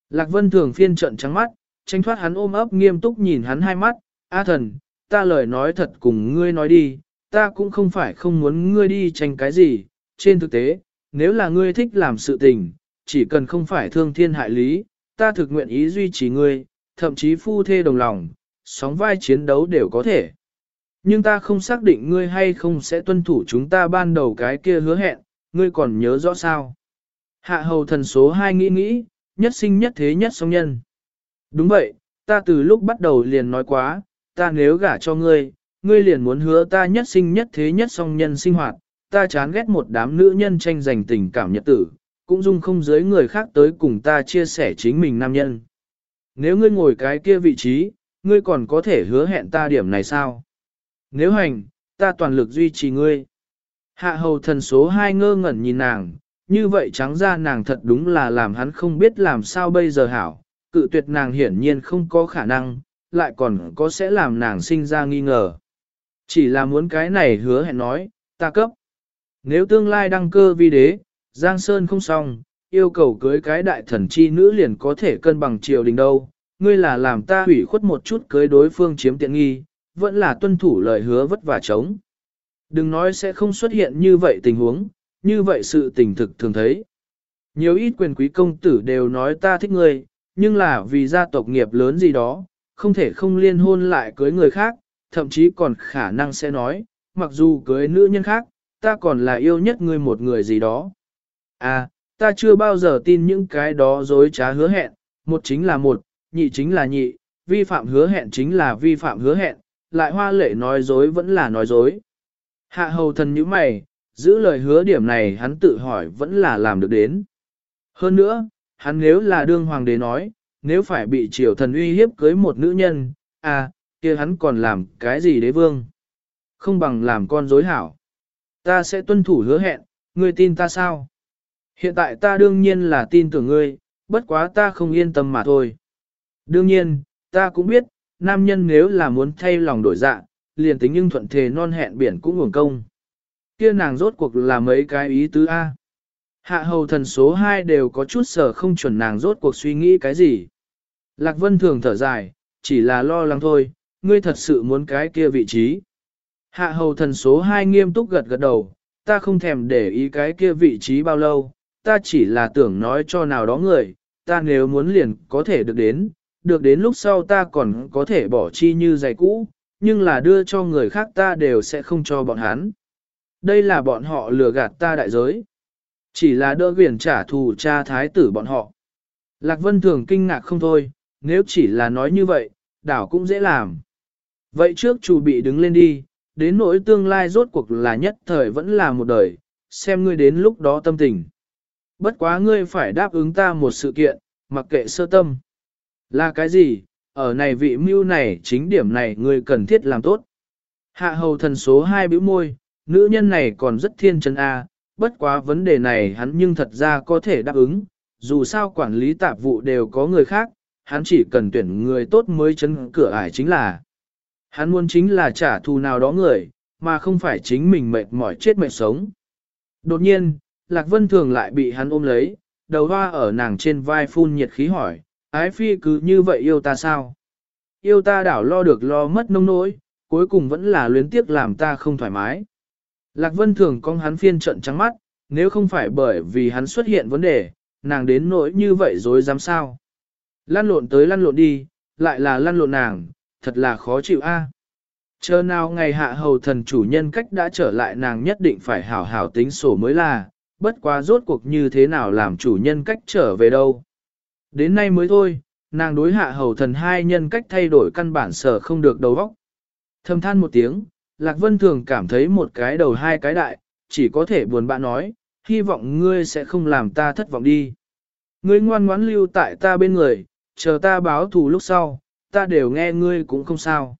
Lạc Vân thường phiên trận trắng mắt, tranh thoát hắn ôm ấp nghiêm túc nhìn hắn hai mắt, A thần, ta lời nói thật cùng ngươi nói đi, ta cũng không phải không muốn ngươi đi tranh cái gì, trên thực tế, nếu là ngươi thích làm sự tình, chỉ cần không phải thương thiên hại lý, ta thực nguyện ý duy trì ngươi, thậm chí phu thê đồng lòng, sóng vai chiến đấu đều có thể. Nhưng ta không xác định ngươi hay không sẽ tuân thủ chúng ta ban đầu cái kia hứa hẹn, ngươi còn nhớ rõ sao. Hạ hầu thần số 2 nghĩ nghĩ, nhất sinh nhất thế nhất song nhân. Đúng vậy, ta từ lúc bắt đầu liền nói quá, ta nếu gả cho ngươi, ngươi liền muốn hứa ta nhất sinh nhất thế nhất song nhân sinh hoạt, ta chán ghét một đám nữ nhân tranh giành tình cảm nhật tử, cũng dung không giới người khác tới cùng ta chia sẻ chính mình nam nhân. Nếu ngươi ngồi cái kia vị trí, ngươi còn có thể hứa hẹn ta điểm này sao? Nếu hành, ta toàn lực duy trì ngươi. Hạ hầu thần số 2 ngơ ngẩn nhìn nàng, như vậy trắng ra nàng thật đúng là làm hắn không biết làm sao bây giờ hảo, cự tuyệt nàng hiển nhiên không có khả năng, lại còn có sẽ làm nàng sinh ra nghi ngờ. Chỉ là muốn cái này hứa hẹn nói, ta cấp. Nếu tương lai đăng cơ vi đế, Giang Sơn không xong, yêu cầu cưới cái đại thần chi nữ liền có thể cân bằng triều đình đâu, ngươi là làm ta hủy khuất một chút cưới đối phương chiếm tiện nghi, vẫn là tuân thủ lời hứa vất vả chống. Đừng nói sẽ không xuất hiện như vậy tình huống, như vậy sự tình thực thường thấy. Nhiều ít quyền quý công tử đều nói ta thích ngươi, nhưng là vì gia tộc nghiệp lớn gì đó, không thể không liên hôn lại cưới người khác, thậm chí còn khả năng sẽ nói, mặc dù cưới nữ nhân khác, ta còn là yêu nhất ngươi một người gì đó. À, ta chưa bao giờ tin những cái đó dối trá hứa hẹn, một chính là một, nhị chính là nhị, vi phạm hứa hẹn chính là vi phạm hứa hẹn, lại hoa lệ nói dối vẫn là nói dối. Hạ hầu thần như mày, giữ lời hứa điểm này hắn tự hỏi vẫn là làm được đến. Hơn nữa, hắn nếu là đương hoàng đế nói, nếu phải bị triều thần uy hiếp cưới một nữ nhân, à, kia hắn còn làm cái gì đế vương? Không bằng làm con dối hảo. Ta sẽ tuân thủ hứa hẹn, ngươi tin ta sao? Hiện tại ta đương nhiên là tin tưởng ngươi, bất quá ta không yên tâm mà thôi. Đương nhiên, ta cũng biết, nam nhân nếu là muốn thay lòng đổi dạ, liền tính nhưng thuận thề non hẹn biển cũng nguồn công. Kia nàng rốt cuộc là mấy cái ý tứ A. Hạ hầu thần số 2 đều có chút sở không chuẩn nàng rốt cuộc suy nghĩ cái gì. Lạc Vân thường thở dài, chỉ là lo lắng thôi, ngươi thật sự muốn cái kia vị trí. Hạ hầu thần số 2 nghiêm túc gật gật đầu, ta không thèm để ý cái kia vị trí bao lâu, ta chỉ là tưởng nói cho nào đó người, ta nếu muốn liền có thể được đến, được đến lúc sau ta còn có thể bỏ chi như giày cũ, nhưng là đưa cho người khác ta đều sẽ không cho bọn hắn. Đây là bọn họ lừa gạt ta đại giới. Chỉ là đỡ viền trả thù cha thái tử bọn họ. Lạc Vân thường kinh ngạc không thôi, nếu chỉ là nói như vậy, đảo cũng dễ làm. Vậy trước chủ bị đứng lên đi, đến nỗi tương lai rốt cuộc là nhất thời vẫn là một đời, xem ngươi đến lúc đó tâm tình. Bất quá ngươi phải đáp ứng ta một sự kiện, mặc kệ sơ tâm. Là cái gì, ở này vị mưu này chính điểm này ngươi cần thiết làm tốt. Hạ hầu thần số 2 bĩu môi, nữ nhân này còn rất thiên chân A, bất quá vấn đề này hắn nhưng thật ra có thể đáp ứng, dù sao quản lý tạp vụ đều có người khác, hắn chỉ cần tuyển người tốt mới chấn cửa ải chính là. Hắn muốn chính là trả thù nào đó người, mà không phải chính mình mệt mỏi chết mệt sống. Đột nhiên, Lạc Vân Thường lại bị hắn ôm lấy, đầu hoa ở nàng trên vai phun nhiệt khí hỏi, ái phi cứ như vậy yêu ta sao? Yêu ta đảo lo được lo mất nông nỗi, cuối cùng vẫn là luyến tiếc làm ta không thoải mái. Lạc Vân Thường con hắn phiên trận trắng mắt, nếu không phải bởi vì hắn xuất hiện vấn đề, nàng đến nỗi như vậy rồi dám sao? Lăn lộn tới lăn lộn đi, lại là lăn lộn nàng, thật là khó chịu a. Chờ nào ngày hạ hầu thần chủ nhân cách đã trở lại nàng nhất định phải hảo hảo tính sổ mới là, bất quá rốt cuộc như thế nào làm chủ nhân cách trở về đâu. Đến nay mới thôi, nàng đối hạ hầu thần hai nhân cách thay đổi căn bản sở không được đầu óc. Thầm than một tiếng, Lạc Vân thường cảm thấy một cái đầu hai cái đại, chỉ có thể buồn bã nói, hy vọng ngươi sẽ không làm ta thất vọng đi. Ngươi ngoan ngoãn lưu tại ta bên người, chờ ta báo thù lúc sau, ta đều nghe ngươi cũng không sao.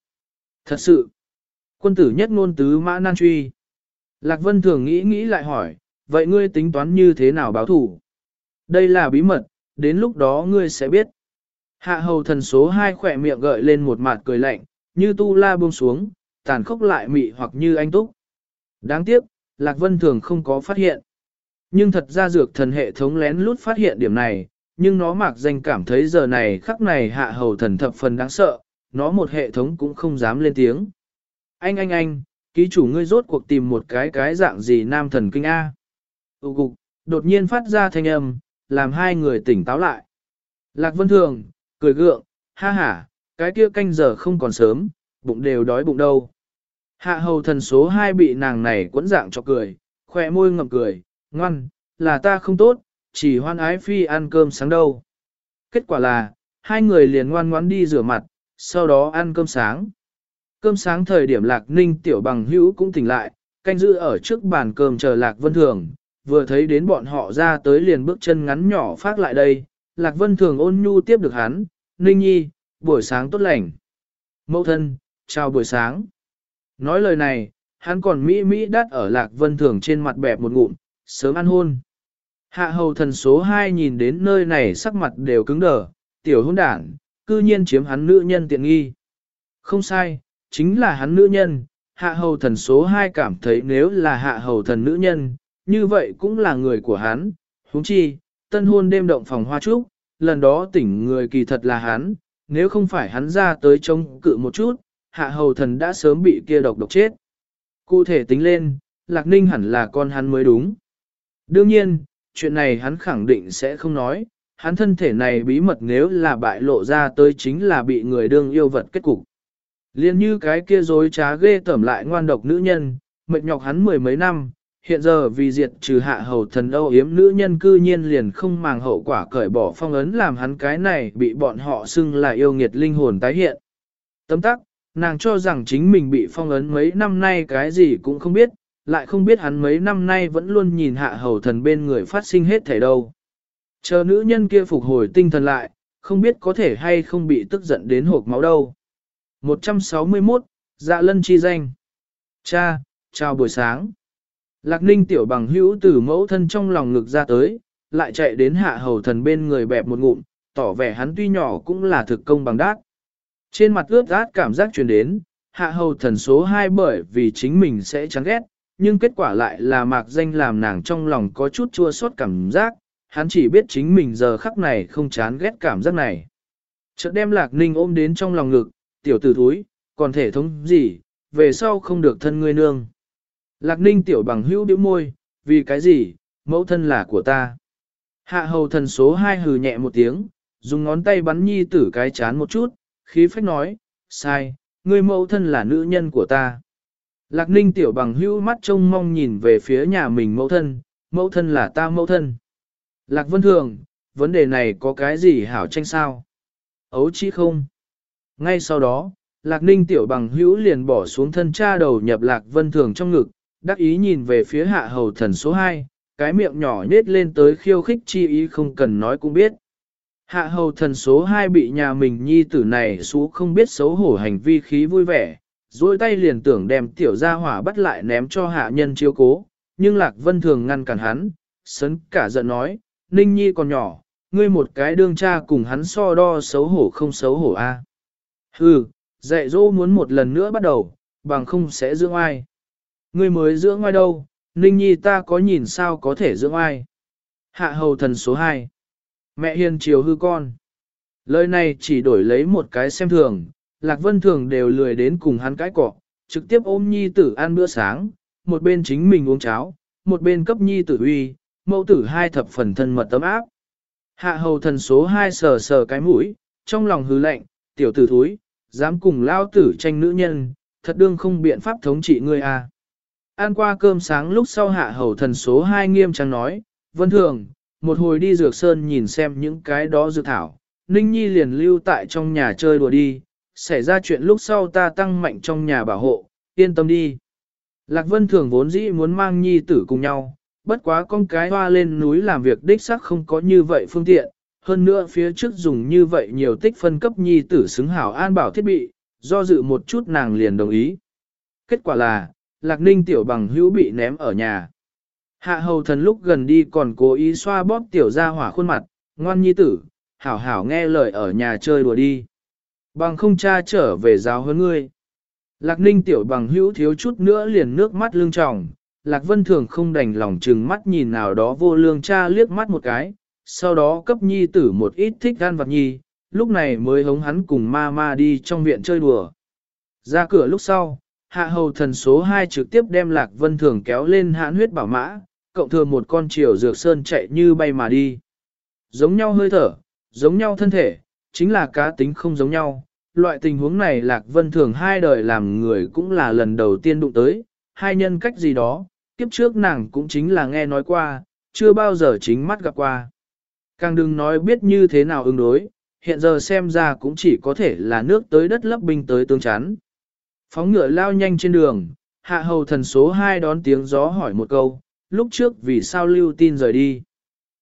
Thật sự, quân tử nhất ngôn tứ mã nan truy. Lạc Vân thường nghĩ nghĩ lại hỏi, vậy ngươi tính toán như thế nào báo thù? Đây là bí mật, đến lúc đó ngươi sẽ biết. Hạ hầu thần số 2 khỏe miệng gợi lên một mặt cười lạnh, như tu la buông xuống, tàn khốc lại mị hoặc như anh túc. Đáng tiếc, Lạc Vân thường không có phát hiện. Nhưng thật ra dược thần hệ thống lén lút phát hiện điểm này, nhưng nó mạc danh cảm thấy giờ này khắc này hạ hầu thần thập phần đáng sợ, nó một hệ thống cũng không dám lên tiếng. Anh anh anh, ký chủ ngươi rốt cuộc tìm một cái cái dạng gì nam thần kinh A. Tụ cục, đột nhiên phát ra thanh âm, làm hai người tỉnh táo lại. Lạc Vân Thường, cười gượng, ha ha, cái kia canh giờ không còn sớm, bụng đều đói bụng đâu. Hạ hầu thần số 2 bị nàng này quẫn dạng cho cười, khỏe môi ngậm cười, ngoan, là ta không tốt, chỉ hoan ái phi ăn cơm sáng đâu. Kết quả là, hai người liền ngoan ngoãn đi rửa mặt, sau đó ăn cơm sáng. Cơm sáng thời điểm lạc ninh tiểu bằng hữu cũng tỉnh lại, canh giữ ở trước bàn cơm chờ lạc vân thường, vừa thấy đến bọn họ ra tới liền bước chân ngắn nhỏ phát lại đây, lạc vân thường ôn nhu tiếp được hắn, ninh nhi, buổi sáng tốt lành. Mẫu thân, chào buổi sáng. Nói lời này, hắn còn mỹ mỹ đắt ở lạc vân thường trên mặt bẹp một ngụm, sớm ăn hôn. Hạ hầu thần số 2 nhìn đến nơi này sắc mặt đều cứng đờ, tiểu hôn đảng, cư nhiên chiếm hắn nữ nhân tiện nghi. Không sai, chính là hắn nữ nhân, hạ hầu thần số 2 cảm thấy nếu là hạ hầu thần nữ nhân, như vậy cũng là người của hắn, huống chi, tân hôn đêm động phòng hoa trúc, lần đó tỉnh người kỳ thật là hắn, nếu không phải hắn ra tới trông cự một chút, hạ hầu thần đã sớm bị kia độc độc chết. Cụ thể tính lên, Lạc Ninh hẳn là con hắn mới đúng. Đương nhiên, chuyện này hắn khẳng định sẽ không nói, hắn thân thể này bí mật nếu là bại lộ ra tới chính là bị người đương yêu vật kết cục. Liên như cái kia dối trá ghê tẩm lại ngoan độc nữ nhân, mệt nhọc hắn mười mấy năm, hiện giờ vì diệt trừ hạ hầu thần âu yếm nữ nhân cư nhiên liền không màng hậu quả cởi bỏ phong ấn làm hắn cái này bị bọn họ xưng là yêu nghiệt linh hồn tái hiện. Tấm tắc, nàng cho rằng chính mình bị phong ấn mấy năm nay cái gì cũng không biết, lại không biết hắn mấy năm nay vẫn luôn nhìn hạ hầu thần bên người phát sinh hết thể đâu. Chờ nữ nhân kia phục hồi tinh thần lại, không biết có thể hay không bị tức giận đến hộp máu đâu. 161, Dạ lân chi danh. Cha, chào buổi sáng. Lạc ninh tiểu bằng hữu từ mẫu thân trong lòng ngực ra tới, lại chạy đến hạ hầu thần bên người bẹp một ngụm, tỏ vẻ hắn tuy nhỏ cũng là thực công bằng đát. Trên mặt ướt át cảm giác truyền đến, hạ hầu thần số 2 bởi vì chính mình sẽ chán ghét, nhưng kết quả lại là mạc danh làm nàng trong lòng có chút chua xót cảm giác, hắn chỉ biết chính mình giờ khắc này không chán ghét cảm giác này. Chợt đem lạc ninh ôm đến trong lòng ngực, tiểu tử thúi, còn thể thống gì, về sau không được thân ngươi nương. Lạc ninh tiểu bằng hữu điếu môi, vì cái gì, mẫu thân là của ta. Hạ hầu thần số 2 hừ nhẹ một tiếng, dùng ngón tay bắn nhi tử cái chán một chút, khí phách nói, sai, ngươi mẫu thân là nữ nhân của ta. Lạc ninh tiểu bằng hữu mắt trông mong nhìn về phía nhà mình mẫu thân, mẫu thân là ta mẫu thân. Lạc vân thường, vấn đề này có cái gì hảo tranh sao? Ấu chí không? Ngay sau đó, Lạc ninh tiểu bằng hữu liền bỏ xuống thân cha đầu nhập Lạc vân thường trong ngực, đắc ý nhìn về phía hạ hầu thần số 2, cái miệng nhỏ nết lên tới khiêu khích chi ý không cần nói cũng biết. Hạ hầu thần số 2 bị nhà mình nhi tử này xú không biết xấu hổ hành vi khí vui vẻ, duỗi tay liền tưởng đem tiểu gia hỏa bắt lại ném cho hạ nhân chiếu cố, nhưng Lạc Vân Thường ngăn cản hắn, sấn cả giận nói, Ninh Nhi còn nhỏ, ngươi một cái đương cha cùng hắn so đo xấu hổ không xấu hổ a. À. Hừ, dạy dỗ muốn một lần nữa bắt đầu, bằng không sẽ dưỡng ai. Ngươi mới dưỡng ai đâu, Ninh Nhi ta có nhìn sao có thể dưỡng ai. Hạ hầu thần số 2. Mẹ hiền chiều hư con. Lời này chỉ đổi lấy một cái xem thường, Lạc Vân Thường đều lười đến cùng hắn cái cọ, trực tiếp ôm Nhi tử ăn bữa sáng, một bên chính mình uống cháo, một bên cấp Nhi tử uy, mẫu tử hai thập phần thân mật tấm áp. Hạ hầu thần số hai sờ sờ cái mũi, trong lòng hứ lạnh, tiểu tử thúi, dám cùng lao tử tranh nữ nhân, thật đương không biện pháp thống trị ngươi à. Ăn qua cơm sáng lúc sau hạ hầu thần số hai nghiêm trang nói, vân thường, một hồi đi dược sơn nhìn xem những cái đó dược thảo, Ninh Nhi liền lưu tại trong nhà chơi đùa đi, xảy ra chuyện lúc sau ta tăng mạnh trong nhà bảo hộ, yên tâm đi. Lạc Vân thường vốn dĩ muốn mang Nhi tử cùng nhau, bất quá con cái hoa lên núi làm việc đích xác không có như vậy phương tiện, hơn nữa phía trước dùng như vậy nhiều tích phân cấp Nhi tử xứng hảo an bảo thiết bị, do dự một chút nàng liền đồng ý. Kết quả là, Lạc Ninh tiểu bằng hữu bị ném ở nhà. Hạ hầu thần lúc gần đi còn cố ý xoa bóp tiểu ra hỏa khuôn mặt, ngoan nhi tử, hảo hảo nghe lời ở nhà chơi đùa đi. Bằng không cha trở về giáo hơn ngươi. Lạc ninh tiểu bằng hữu thiếu chút nữa liền nước mắt lưng tròng, Lạc vân thường không đành lòng chừng mắt nhìn nào đó vô lương cha liếc mắt một cái, sau đó cấp nhi tử một ít thích gan vật nhi, lúc này mới hống hắn cùng ma ma đi trong viện chơi đùa. Ra cửa lúc sau, hạ hầu thần số 2 trực tiếp đem Lạc Vân Thường kéo lên hãn huyết bảo mã, cộng thừa một con triều dược sơn chạy như bay mà đi. Giống nhau hơi thở, giống nhau thân thể, chính là cá tính không giống nhau. Loại tình huống này Lạc Vân Thường hai đời làm người cũng là lần đầu tiên đụng tới, hai nhân cách gì đó, kiếp trước nàng cũng chính là nghe nói qua, chưa bao giờ chính mắt gặp qua. Càng đừng nói biết như thế nào ứng đối, hiện giờ xem ra cũng chỉ có thể là nước tới đất lấp binh tới tương chắn. Phóng ngựa lao nhanh trên đường, hạ hầu thần số 2 đón tiếng gió hỏi một câu, lúc trước vì sao lưu tin rời đi.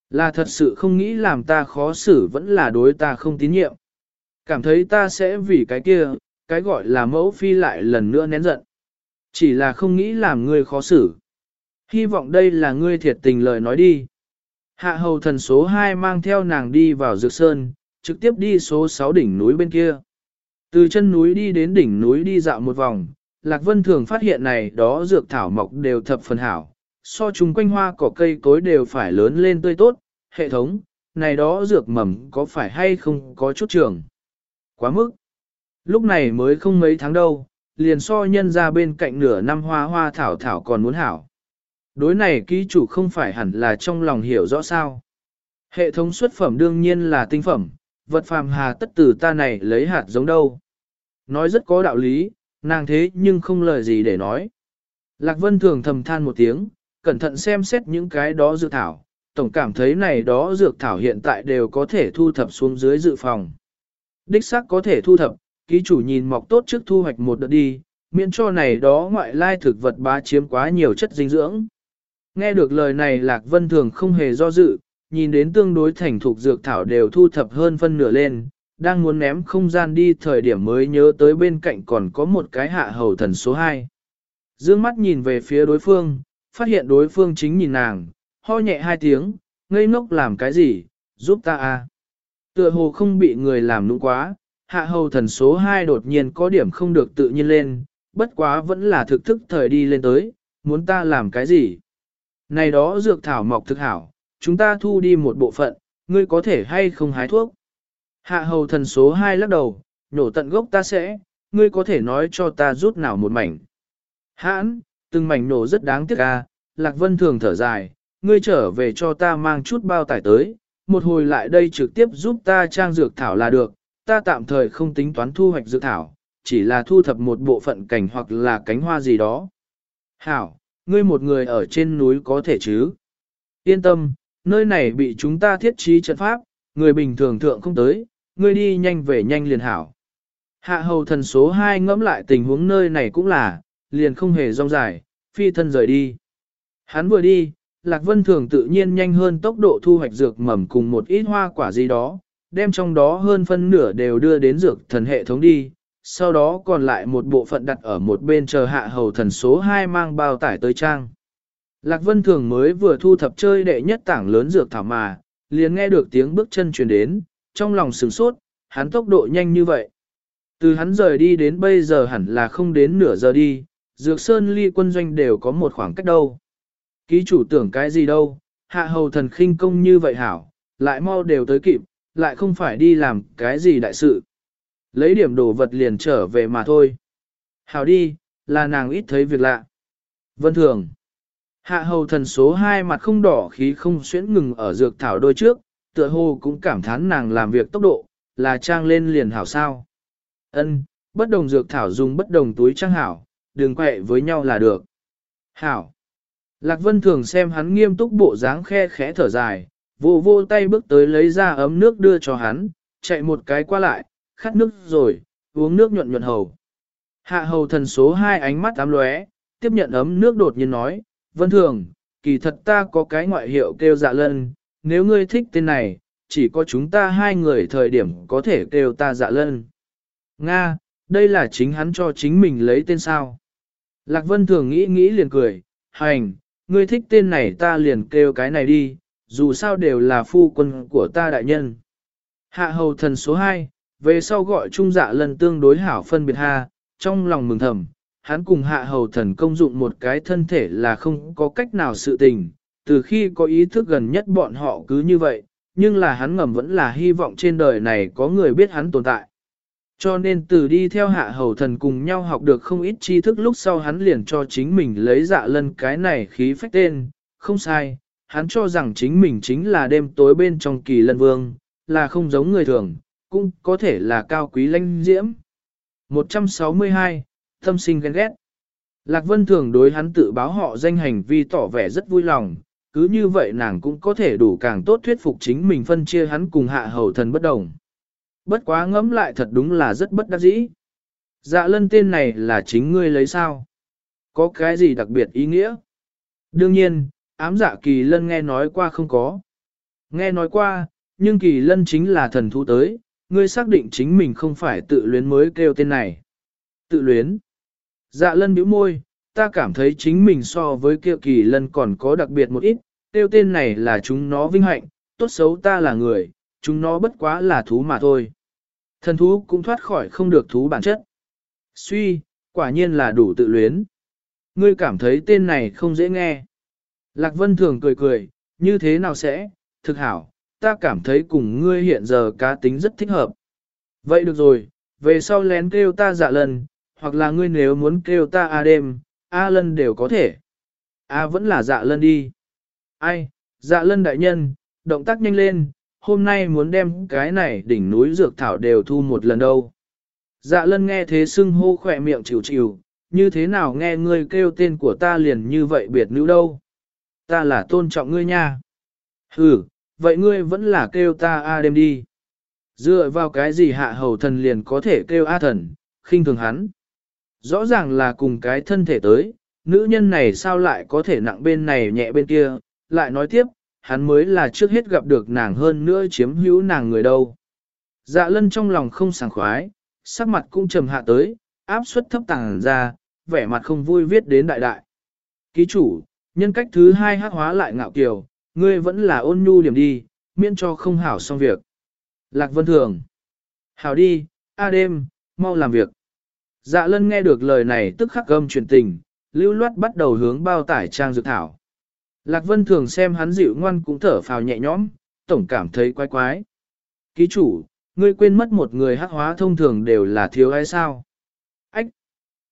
Là thật sự không nghĩ làm ta khó xử vẫn là đối ta không tín nhiệm. Cảm thấy ta sẽ vì cái kia, cái gọi là mẫu phi lại lần nữa nén giận. Chỉ là không nghĩ làm ngươi khó xử. Hy vọng đây là ngươi thiệt tình lời nói đi. Hạ hầu thần số 2 mang theo nàng đi vào dược sơn, trực tiếp đi số 6 đỉnh núi bên kia. Từ chân núi đi đến đỉnh núi đi dạo một vòng, Lạc Vân thường phát hiện này đó dược thảo mọc đều thập phần hảo, so chúng quanh hoa cỏ cây cối đều phải lớn lên tươi tốt, hệ thống, này đó dược mầm có phải hay không có chút trường. Quá mức. Lúc này mới không mấy tháng đâu, liền so nhân ra bên cạnh nửa năm hoa hoa thảo thảo còn muốn hảo. Đối này ký chủ không phải hẳn là trong lòng hiểu rõ sao. Hệ thống xuất phẩm đương nhiên là tinh phẩm, vật phàm hà tất từ ta này lấy hạt giống đâu. Nói rất có đạo lý, nàng thế nhưng không lời gì để nói. Lạc Vân thường thầm than một tiếng, cẩn thận xem xét những cái đó dược thảo, tổng cảm thấy này đó dược thảo hiện tại đều có thể thu thập xuống dưới dự phòng. Đích xác có thể thu thập, ký chủ nhìn mọc tốt trước thu hoạch một đợt đi, miễn cho này đó ngoại lai thực vật bá chiếm quá nhiều chất dinh dưỡng. Nghe được lời này Lạc Vân Thường không hề do dự, nhìn đến tương đối thành thục dược thảo đều thu thập hơn phân nửa lên, đang muốn ném không gian đi thời điểm mới nhớ tới bên cạnh còn có một cái hạ hầu thần số 2. Dương mắt nhìn về phía đối phương, phát hiện đối phương chính nhìn nàng, ho nhẹ hai tiếng, ngây ngốc làm cái gì, giúp ta a. Tựa hồ không bị người làm nũng quá, hạ hầu thần số 2 đột nhiên có điểm không được tự nhiên lên, bất quá vẫn là thực thức thời đi lên tới, muốn ta làm cái gì. Này đó dược thảo mọc thực hảo, chúng ta thu đi một bộ phận, ngươi có thể hay không hái thuốc. Hạ hầu thần số 2 lắc đầu, nhổ tận gốc ta sẽ, ngươi có thể nói cho ta rút nào một mảnh. Hãn, từng mảnh nổ rất đáng tiếc à, Lạc Vân thường thở dài, ngươi trở về cho ta mang chút bao tải tới, một hồi lại đây trực tiếp giúp ta trang dược thảo là được, ta tạm thời không tính toán thu hoạch dược thảo, chỉ là thu thập một bộ phận cảnh hoặc là cánh hoa gì đó. Hảo, ngươi một người ở trên núi có thể chứ? Yên tâm, nơi này bị chúng ta thiết trí trận pháp, người bình thường thượng không tới, ngươi đi nhanh về nhanh liền hảo. Hạ hầu thần số 2 ngẫm lại tình huống nơi này cũng là, liền không hề rong dài, phi thân rời đi. Hắn vừa đi, Lạc Vân Thường tự nhiên nhanh hơn tốc độ thu hoạch dược mầm cùng một ít hoa quả gì đó, đem trong đó hơn phân nửa đều đưa đến dược thần hệ thống đi, sau đó còn lại một bộ phận đặt ở một bên chờ hạ hầu thần số 2 mang bao tải tới trang. Lạc Vân Thường mới vừa thu thập chơi đệ nhất tảng lớn dược thảo mà, liền nghe được tiếng bước chân truyền đến, trong lòng sửng sốt, hắn tốc độ nhanh như vậy. Từ hắn rời đi đến bây giờ hẳn là không đến nửa giờ đi, dược sơn ly quân doanh đều có một khoảng cách đâu. Ký chủ tưởng cái gì đâu, hạ hầu thần khinh công như vậy hảo, lại mau đều tới kịp, lại không phải đi làm cái gì đại sự. Lấy điểm đồ vật liền trở về mà thôi. Hảo đi, là nàng ít thấy việc lạ. Vân thường. Hạ hầu thần số 2 mặt không đỏ khí không xuyễn ngừng ở dược thảo đôi trước, tựa hồ cũng cảm thán nàng làm việc tốc độ, là trang lên liền hảo sao. Ân, bất đồng dược thảo dùng bất đồng túi trang hảo, đừng quẹ với nhau là được. Hảo. Lạc Vân thường xem hắn nghiêm túc bộ dáng khe khẽ thở dài, vô vô tay bước tới lấy ra ấm nước đưa cho hắn, chạy một cái qua lại, khát nước rồi, uống nước nhuận nhuận hầu. Hạ hầu thần số 2 ánh mắt ám lóe, tiếp nhận ấm nước đột nhiên nói, Vân thường, kỳ thật ta có cái ngoại hiệu kêu dạ lân, nếu ngươi thích tên này, chỉ có chúng ta hai người thời điểm có thể kêu ta dạ lân. Nga, đây là chính hắn cho chính mình lấy tên sao. Lạc Vân thường nghĩ nghĩ liền cười, hành, ngươi thích tên này ta liền kêu cái này đi, dù sao đều là phu quân của ta đại nhân. Hạ hầu thần số 2, về sau gọi trung dạ lần tương đối hảo phân biệt ha, trong lòng mừng thầm, hắn cùng hạ hầu thần công dụng một cái thân thể là không có cách nào sự tình, từ khi có ý thức gần nhất bọn họ cứ như vậy, nhưng là hắn ngầm vẫn là hy vọng trên đời này có người biết hắn tồn tại. Cho nên từ đi theo hạ hầu thần cùng nhau học được không ít tri thức lúc sau hắn liền cho chính mình lấy dạ lân cái này khí phách tên, không sai, hắn cho rằng chính mình chính là đêm tối bên trong kỳ lân vương, là không giống người thường, cũng có thể là cao quý lãnh diễm. 162, Tâm sinh ghen ghét. Lạc Vân thường đối hắn tự báo họ danh hành vi tỏ vẻ rất vui lòng, cứ như vậy nàng cũng có thể đủ càng tốt thuyết phục chính mình phân chia hắn cùng hạ hầu thần bất đồng. Bất quá ngẫm lại thật đúng là rất bất đắc dĩ. Dạ lân tên này là chính ngươi lấy sao? Có cái gì đặc biệt ý nghĩa? Đương nhiên, ám dạ kỳ lân nghe nói qua không có. Nghe nói qua, nhưng kỳ lân chính là thần thú tới, ngươi xác định chính mình không phải tự luyến mới kêu tên này. Tự luyến. Dạ lân bĩu môi, ta cảm thấy chính mình so với kia kỳ lân còn có đặc biệt một ít, tiêu tên này là chúng nó vinh hạnh, tốt xấu ta là người, chúng nó bất quá là thú mà thôi. Thần thú cũng thoát khỏi không được thú bản chất. Suy, quả nhiên là đủ tự luyến. Ngươi cảm thấy tên này không dễ nghe. Lạc Vân thường cười cười, như thế nào sẽ, thực hảo, ta cảm thấy cùng ngươi hiện giờ cá tính rất thích hợp. Vậy được rồi, về sau lén kêu ta dạ lần, hoặc là ngươi nếu muốn kêu ta a đêm, a lân đều có thể. A vẫn là dạ lân đi. Ai, dạ lân đại nhân, động tác nhanh lên, hôm nay muốn đem cái này đỉnh núi dược thảo đều thu một lần đâu. Dạ lân nghe thế sưng hô khỏe miệng chịu chịu, như thế nào nghe ngươi kêu tên của ta liền như vậy biệt nữ đâu. Ta là tôn trọng ngươi nha. Ừ, vậy ngươi vẫn là kêu ta A đêm đi. Dựa vào cái gì hạ hầu thần liền có thể kêu A thần, khinh thường hắn. Rõ ràng là cùng cái thân thể tới, nữ nhân này sao lại có thể nặng bên này nhẹ bên kia, lại nói tiếp, hắn mới là trước hết gặp được nàng hơn nữa chiếm hữu nàng người đâu. Dạ lân trong lòng không sảng khoái, sắc mặt cũng trầm hạ tới, áp suất thấp tàng ra, vẻ mặt không vui viết đến đại đại. Ký chủ, nhân cách thứ hai hắc hóa lại ngạo kiều, ngươi vẫn là ôn nhu điểm đi, miễn cho không hảo xong việc. Lạc Vân Thường. Hảo đi, a đêm, mau làm việc. Dạ lân nghe được lời này tức khắc gâm truyền tình, lưu loát bắt đầu hướng bao tải trang dược thảo. Lạc Vân thường xem hắn dịu ngoan cũng thở phào nhẹ nhõm, tổng cảm thấy quái quái. Ký chủ, ngươi quên mất một người hắc hóa thông thường đều là thiếu ai sao? Ách!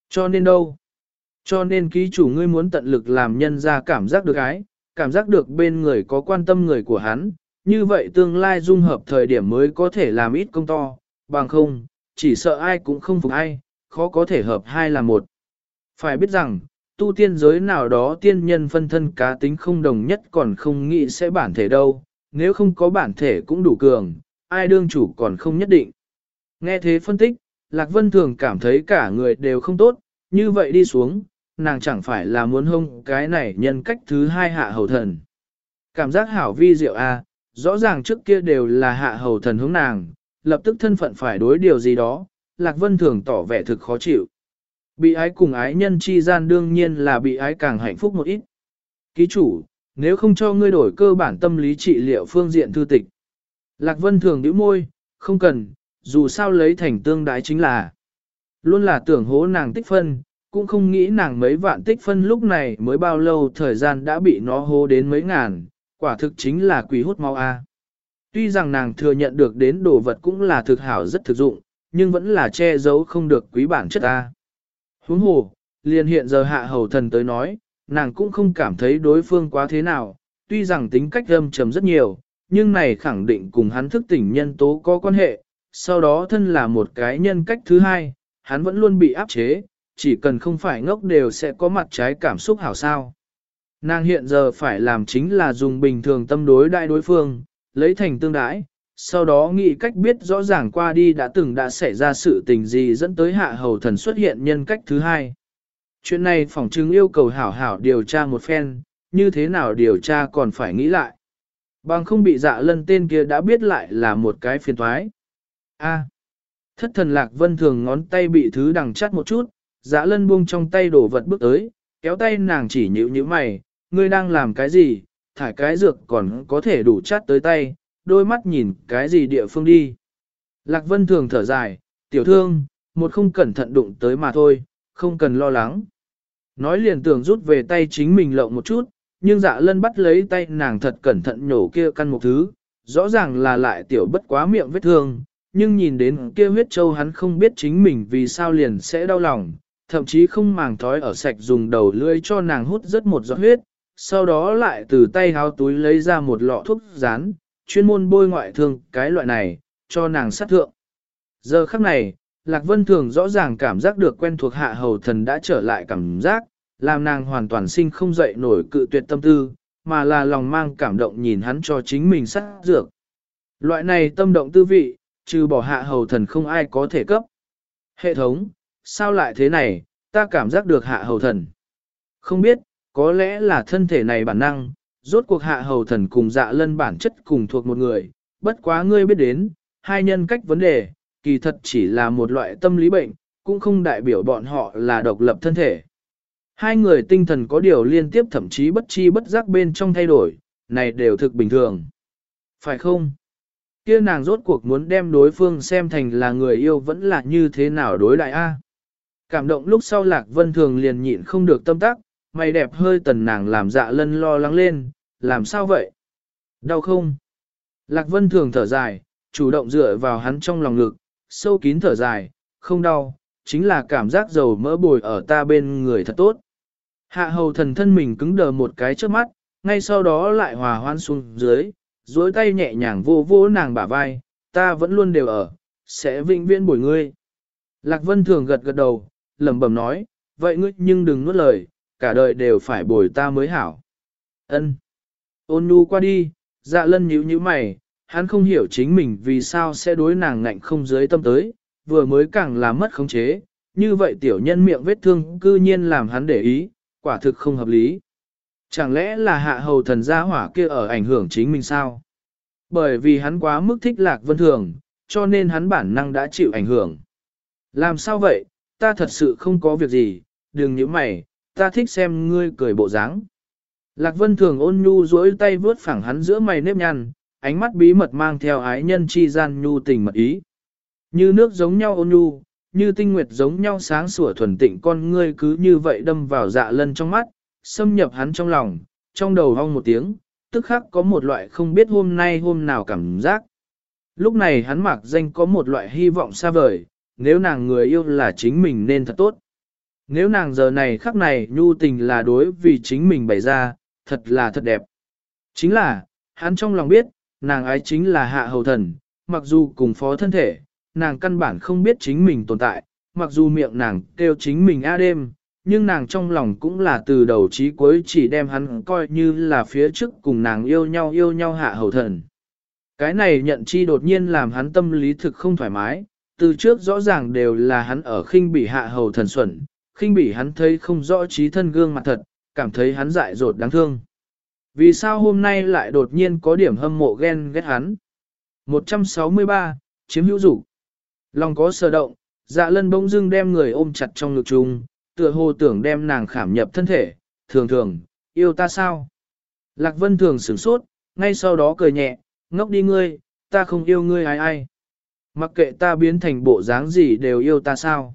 Cho nên đâu? Cho nên ký chủ ngươi muốn tận lực làm nhân ra cảm giác được ái, cảm giác được bên người có quan tâm người của hắn, như vậy tương lai dung hợp thời điểm mới có thể làm ít công to, bằng không, chỉ sợ ai cũng không phục ai, khó có thể hợp hai là một. Phải biết rằng, tu tiên giới nào đó tiên nhân phân thân cá tính không đồng nhất còn không nghĩ sẽ bản thể đâu, nếu không có bản thể cũng đủ cường, ai đương chủ còn không nhất định. Nghe thế phân tích, Lạc Vân thường cảm thấy cả người đều không tốt, như vậy đi xuống, nàng chẳng phải là muốn hông cái này nhân cách thứ hai hạ hầu thần. Cảm giác hảo vi diệu a, à, rõ ràng trước kia đều là hạ hầu thần hướng nàng, lập tức thân phận phải đối điều gì đó, Lạc Vân thường tỏ vẻ thực khó chịu. Bị ái cùng ái nhân chi gian đương nhiên là bị ái càng hạnh phúc một ít. Ký chủ, nếu không cho ngươi đổi cơ bản tâm lý trị liệu phương diện thư tịch. Lạc Vân thường nhíu môi, không cần, dù sao lấy thành tương đái chính là. Luôn là tưởng hố nàng tích phân, cũng không nghĩ nàng mấy vạn tích phân lúc này mới bao lâu thời gian đã bị nó hố đến mấy ngàn, quả thực chính là quỷ hút máu A. Tuy rằng nàng thừa nhận được đến đồ vật cũng là thực hảo rất thực dụng, nhưng vẫn là che giấu không được quý bản chất A. Huống hồ, liền hiện giờ hạ hầu thần tới nói, nàng cũng không cảm thấy đối phương quá thế nào, tuy rằng tính cách âm trầm rất nhiều, nhưng này khẳng định cùng hắn thức tỉnh nhân tố có quan hệ, sau đó thân là một cái nhân cách thứ hai, hắn vẫn luôn bị áp chế, chỉ cần không phải ngốc đều sẽ có mặt trái cảm xúc hảo sao. Nàng hiện giờ phải làm chính là dùng bình thường tâm đối đại đối phương, lấy thành tương đãi, sau đó nghĩ cách biết rõ ràng qua đi đã từng đã xảy ra sự tình gì dẫn tới hạ hầu thần xuất hiện nhân cách thứ hai. Chuyện này phỏng chứng yêu cầu hảo hảo điều tra một phen, như thế nào điều tra còn phải nghĩ lại. Bằng không bị dạ lân tên kia đã biết lại là một cái phiền thoái. A. thất thần lạc vân thường ngón tay bị thứ đằng chắt một chút, dạ lân buông trong tay đổ vật bước tới, kéo tay nàng chỉ nhíu như mày, ngươi đang làm cái gì, thải cái dược còn có thể đủ chắt tới tay, đôi mắt nhìn cái gì địa phương đi. Lạc vân thường thở dài, tiểu thương, một không cẩn thận đụng tới mà thôi, không cần lo lắng. Nói liền tưởng rút về tay chính mình lộng một chút, nhưng dạ lân bắt lấy tay nàng thật cẩn thận nhổ kia căn một thứ, rõ ràng là lại tiểu bất quá miệng vết thương, nhưng nhìn đến kia huyết châu hắn không biết chính mình vì sao liền sẽ đau lòng, thậm chí không màng thói ở sạch dùng đầu lưỡi cho nàng hút rất một giọt huyết, sau đó lại từ tay háo túi lấy ra một lọ thuốc rán, chuyên môn bôi ngoại thương cái loại này, cho nàng sát thượng. Giờ khắc này, Lạc Vân Thường rõ ràng cảm giác được quen thuộc hạ hầu thần đã trở lại cảm giác, làm nàng hoàn toàn sinh không dậy nổi cự tuyệt tâm tư, mà là lòng mang cảm động nhìn hắn cho chính mình sát dược. Loại này tâm động tư vị, trừ bỏ hạ hầu thần không ai có thể cấp. Hệ thống, sao lại thế này, ta cảm giác được hạ hầu thần. Không biết, có lẽ là thân thể này bản năng, rốt cuộc hạ hầu thần cùng dạ lân bản chất cùng thuộc một người, bất quá ngươi biết đến, hai nhân cách vấn đề, kỳ thật chỉ là một loại tâm lý bệnh, cũng không đại biểu bọn họ là độc lập thân thể. Hai người tinh thần có điều liên tiếp thậm chí bất chi bất giác bên trong thay đổi, này đều thực bình thường. Phải không? Kia nàng rốt cuộc muốn đem đối phương xem thành là người yêu vẫn là như thế nào đối đại A. Cảm động lúc sau Lạc Vân Thường liền nhịn không được tâm tác, mày đẹp hơi tần nàng làm dạ lân lo lắng lên, làm sao vậy? Đau không? Lạc Vân Thường thở dài, chủ động dựa vào hắn trong lòng ngực, sâu kín thở dài, không đau, chính là cảm giác dầu mỡ bồi ở ta bên người thật tốt. Hạ hầu thần thân mình cứng đờ một cái trước mắt, ngay sau đó lại hòa hoan xuống dưới, duỗi tay nhẹ nhàng vô vô nàng bả vai, ta vẫn luôn đều ở, sẽ vĩnh viễn bồi ngươi. Lạc Vân thường gật gật đầu, lẩm bẩm nói, vậy ngươi nhưng đừng nuốt lời, cả đời đều phải bồi ta mới hảo. Ân. Ôn nu qua đi, dạ lân nhíu nhíu mày, hắn không hiểu chính mình vì sao sẽ đối nàng ngạnh không dưới tâm tới, vừa mới càng làm mất khống chế, như vậy tiểu nhân miệng vết thương cư nhiên làm hắn để ý, quả thực không hợp lý. Chẳng lẽ là hạ hầu thần gia hỏa kia ở ảnh hưởng chính mình sao? Bởi vì hắn quá mức thích lạc vân thường, cho nên hắn bản năng đã chịu ảnh hưởng. Làm sao vậy, ta thật sự không có việc gì, đừng nhíu mày, ta thích xem ngươi cười bộ dáng. Lạc vân thường ôn nhu duỗi tay vướt phẳng hắn giữa mày nếp nhăn, ánh mắt bí mật mang theo ái nhân chi gian nhu tình mật ý. Như nước giống nhau ôn nhu, như tinh nguyệt giống nhau sáng sủa thuần tịnh con ngươi cứ như vậy đâm vào dạ lân trong mắt, xâm nhập hắn trong lòng, trong đầu hong một tiếng, tức khắc có một loại không biết hôm nay hôm nào cảm giác. Lúc này hắn mặc danh có một loại hy vọng xa vời, nếu nàng người yêu là chính mình nên thật tốt. Nếu nàng giờ này khắc này nhu tình là đối vì chính mình bày ra, thật là thật đẹp. Chính là, hắn trong lòng biết, nàng ái chính là hạ hầu thần, mặc dù cùng phó thân thể, nàng căn bản không biết chính mình tồn tại, mặc dù miệng nàng kêu chính mình a đêm, nhưng nàng trong lòng cũng là từ đầu chí cuối chỉ đem hắn coi như là phía trước cùng nàng yêu nhau yêu nhau hạ hầu thần. Cái này nhận chi đột nhiên làm hắn tâm lý thực không thoải mái, từ trước rõ ràng đều là hắn ở khinh bỉ hạ hầu thần xuẩn, khinh bỉ hắn thấy không rõ trí thân gương mặt thật, cảm thấy hắn dại dột đáng thương. Vì sao hôm nay lại đột nhiên có điểm hâm mộ ghen ghét hắn? 163, chiếm hữu dục Lòng có sờ động, dạ lân bỗng dưng đem người ôm chặt trong ngực chung, tựa hồ tưởng đem nàng khảm nhập thân thể, thường thường, yêu ta sao? Lạc vân thường sửng sốt, ngay sau đó cười nhẹ, ngốc đi ngươi, ta không yêu ngươi ai ai. Mặc kệ ta biến thành bộ dáng gì đều yêu ta sao?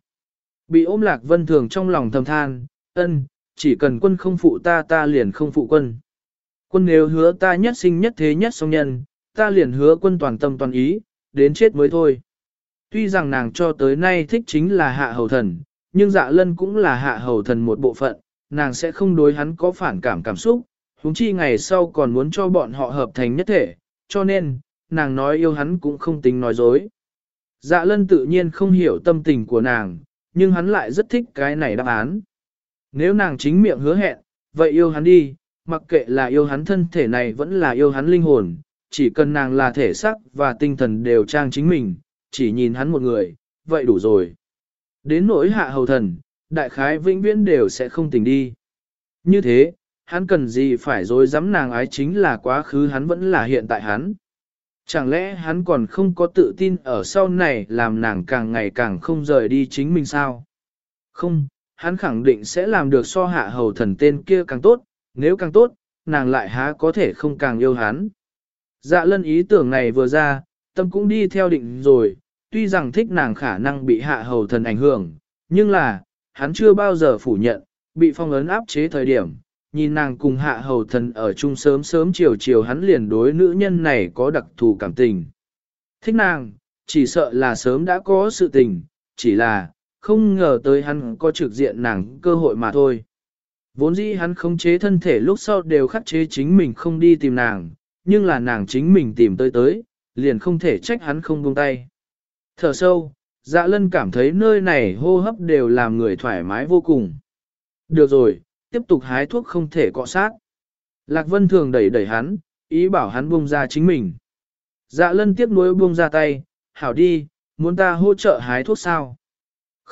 Bị ôm lạc vân thường trong lòng thầm than, ân, chỉ cần quân không phụ ta ta liền không phụ quân. Quân nếu hứa ta nhất sinh nhất thế nhất song nhân, ta liền hứa quân toàn tâm toàn ý, đến chết mới thôi. Tuy rằng nàng cho tới nay thích chính là hạ hầu thần, nhưng dạ lân cũng là hạ hầu thần một bộ phận, nàng sẽ không đối hắn có phản cảm cảm xúc, huống chi ngày sau còn muốn cho bọn họ hợp thành nhất thể, cho nên, nàng nói yêu hắn cũng không tính nói dối. Dạ lân tự nhiên không hiểu tâm tình của nàng, nhưng hắn lại rất thích cái này đáp án. Nếu nàng chính miệng hứa hẹn, vậy yêu hắn đi, mặc kệ là yêu hắn thân thể này vẫn là yêu hắn linh hồn, chỉ cần nàng là thể xác và tinh thần đều trang chính mình, chỉ nhìn hắn một người, vậy đủ rồi. Đến nỗi hạ hầu thần, đại khái vĩnh viễn đều sẽ không tỉnh đi. Như thế, hắn cần gì phải dối dám nàng ái chính là quá khứ hắn vẫn là hiện tại hắn. Chẳng lẽ hắn còn không có tự tin ở sau này làm nàng càng ngày càng không rời đi chính mình sao? Không, hắn khẳng định sẽ làm được so hạ hầu thần tên kia càng tốt, nếu càng tốt, nàng lại há có thể không càng yêu hắn. Dạ lân ý tưởng này vừa ra, tâm cũng đi theo định rồi, tuy rằng thích nàng khả năng bị hạ hầu thần ảnh hưởng, nhưng là, hắn chưa bao giờ phủ nhận, bị phong ấn áp chế thời điểm, nhìn nàng cùng hạ hầu thần ở chung sớm sớm chiều chiều hắn liền đối nữ nhân này có đặc thù cảm tình. Thích nàng, chỉ sợ là sớm đã có sự tình, chỉ là, không ngờ tới hắn có trực diện nàng cơ hội mà thôi. Vốn dĩ hắn khống chế thân thể lúc sau đều khắc chế chính mình không đi tìm nàng, nhưng là nàng chính mình tìm tới tới, liền không thể trách hắn không buông tay. Thở sâu, dạ lân cảm thấy nơi này hô hấp đều làm người thoải mái vô cùng. Được rồi, tiếp tục hái thuốc không thể cọ sát. Lạc Vân thường đẩy đẩy hắn, ý bảo hắn buông ra chính mình. Dạ lân tiếp nối buông ra tay, hảo đi, muốn ta hỗ trợ hái thuốc sao?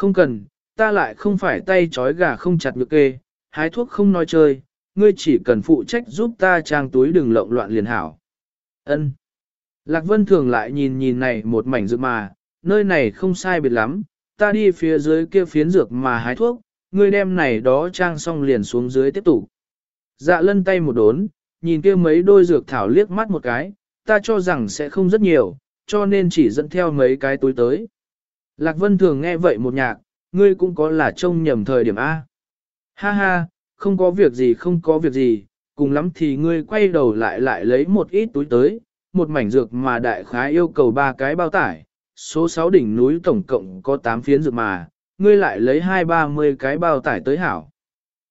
Không cần, ta lại không phải tay trói gà không chặt nhược kê, hái thuốc không nói chơi, ngươi chỉ cần phụ trách giúp ta trang túi đừng lộn loạn liền hảo. Ân. Lạc Vân thường lại nhìn nhìn này một mảnh dược mà, nơi này không sai biệt lắm, ta đi phía dưới kia phiến dược mà hái thuốc, ngươi đem này đó trang xong liền xuống dưới tiếp tục. Dạ lân tay một đốn, nhìn kia mấy đôi dược thảo liếc mắt một cái, ta cho rằng sẽ không rất nhiều, cho nên chỉ dẫn theo mấy cái túi tới. Lạc Vân thường nghe vậy một nhạc, ngươi cũng có là trông nhầm thời điểm A. Ha ha, không có việc gì không có việc gì, cùng lắm thì ngươi quay đầu lại lại lấy một ít túi tới, một mảnh dược mà đại khái yêu cầu ba cái bao tải, số 6 đỉnh núi tổng cộng có 8 phiến dược mà, ngươi lại lấy hai ba mươi cái bao tải tới hảo.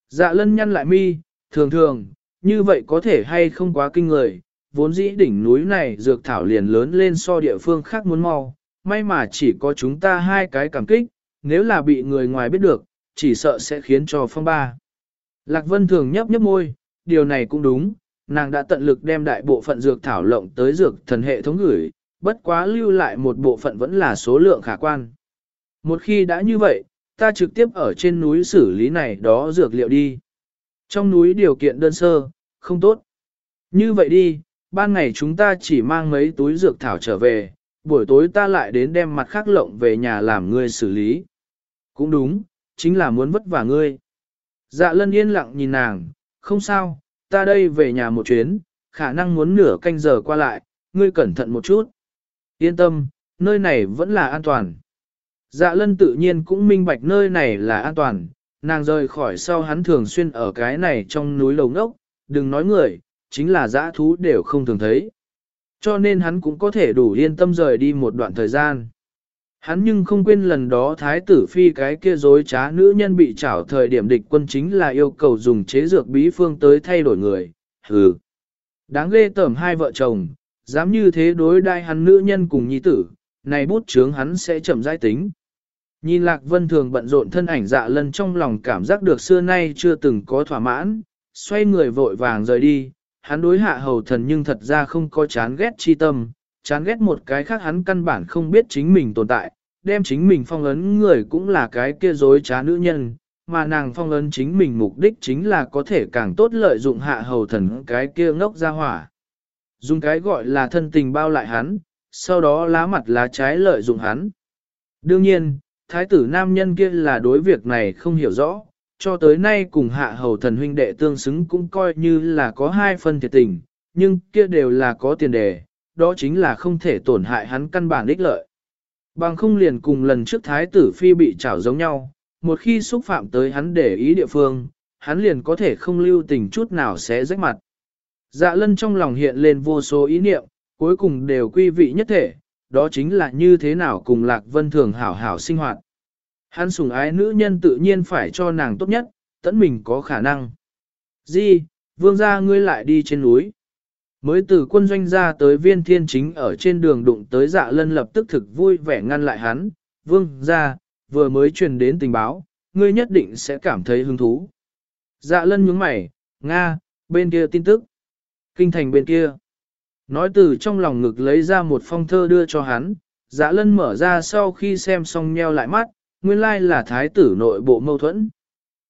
Dạ lân nhăn lại mi, thường thường, như vậy có thể hay không quá kinh người, vốn dĩ đỉnh núi này dược thảo liền lớn lên so địa phương khác muốn mau, may mà chỉ có chúng ta hai cái cảm kích, nếu là bị người ngoài biết được, chỉ sợ sẽ khiến cho phong ba. Lạc Vân thường nhấp nhấp môi, điều này cũng đúng, nàng đã tận lực đem đại bộ phận dược thảo lộng tới dược thần hệ thống gửi, bất quá lưu lại một bộ phận vẫn là số lượng khả quan. Một khi đã như vậy, ta trực tiếp ở trên núi xử lý này đó dược liệu đi. Trong núi điều kiện đơn sơ, không tốt. Như vậy đi, ban ngày chúng ta chỉ mang mấy túi dược thảo trở về, buổi tối ta lại đến đem mặt khác lộng về nhà làm ngươi xử lý. Cũng đúng, chính là muốn vất vả ngươi. Dạ lân yên lặng nhìn nàng, không sao, ta đây về nhà một chuyến, khả năng muốn nửa canh giờ qua lại, ngươi cẩn thận một chút. Yên tâm, nơi này vẫn là an toàn. Dạ lân tự nhiên cũng minh bạch nơi này là an toàn, nàng rời khỏi sau hắn thường xuyên ở cái này trong núi lầu ngốc, đừng nói người, chính là dã thú đều không thường thấy. Cho nên hắn cũng có thể đủ yên tâm rời đi một đoạn thời gian. Hắn nhưng không quên lần đó thái tử phi cái kia dối trá nữ nhân bị trảo thời điểm địch quân chính là yêu cầu dùng chế dược bí phương tới thay đổi người. Hừ. Đáng ghê tởm hai vợ chồng, dám như thế đối đai hắn nữ nhân cùng nhi tử, này bút chướng hắn sẽ chậm rãi tính. Nhìn Lạc Vân Thường bận rộn thân ảnh dạ lân trong lòng cảm giác được xưa nay chưa từng có thỏa mãn, xoay người vội vàng rời đi, hắn đối hạ hầu thần nhưng thật ra không có chán ghét chi tâm, chán ghét một cái khác hắn căn bản không biết chính mình tồn tại, đem chính mình phong ấn người cũng là cái kia dối trá nữ nhân, mà nàng phong ấn chính mình mục đích chính là có thể càng tốt lợi dụng hạ hầu thần cái kia ngốc ra hỏa. Dùng cái gọi là thân tình bao lại hắn, sau đó lá mặt lá trái lợi dụng hắn. Đương nhiên, thái tử nam nhân kia là đối việc này không hiểu rõ, cho tới nay cùng hạ hầu thần huynh đệ tương xứng cũng coi như là có hai phân thiệt tình, nhưng kia đều là có tiền đề, đó chính là không thể tổn hại hắn căn bản ích lợi. Bằng không liền cùng lần trước thái tử phi bị trảo giống nhau, một khi xúc phạm tới hắn để ý địa phương, hắn liền có thể không lưu tình chút nào sẽ rách mặt. Dạ lân trong lòng hiện lên vô số ý niệm, cuối cùng đều quy vị nhất thể, đó chính là như thế nào cùng Lạc Vân Thường hảo hảo sinh hoạt. Hắn sùng ái nữ nhân tự nhiên phải cho nàng tốt nhất, tẫn mình có khả năng. Di, vương gia ngươi lại đi trên núi. Mới từ quân doanh ra tới viên thiên chính ở trên đường đụng tới dạ lân lập tức thực vui vẻ ngăn lại hắn. Vương gia, vừa mới truyền đến tình báo, ngươi nhất định sẽ cảm thấy hứng thú. Dạ lân nhướng mày, Nga, bên kia tin tức. Kinh thành bên kia. Nói từ trong lòng ngực lấy ra một phong thơ đưa cho hắn, dạ lân mở ra sau khi xem xong nheo lại mắt, nguyên lai là thái tử nội bộ mâu thuẫn.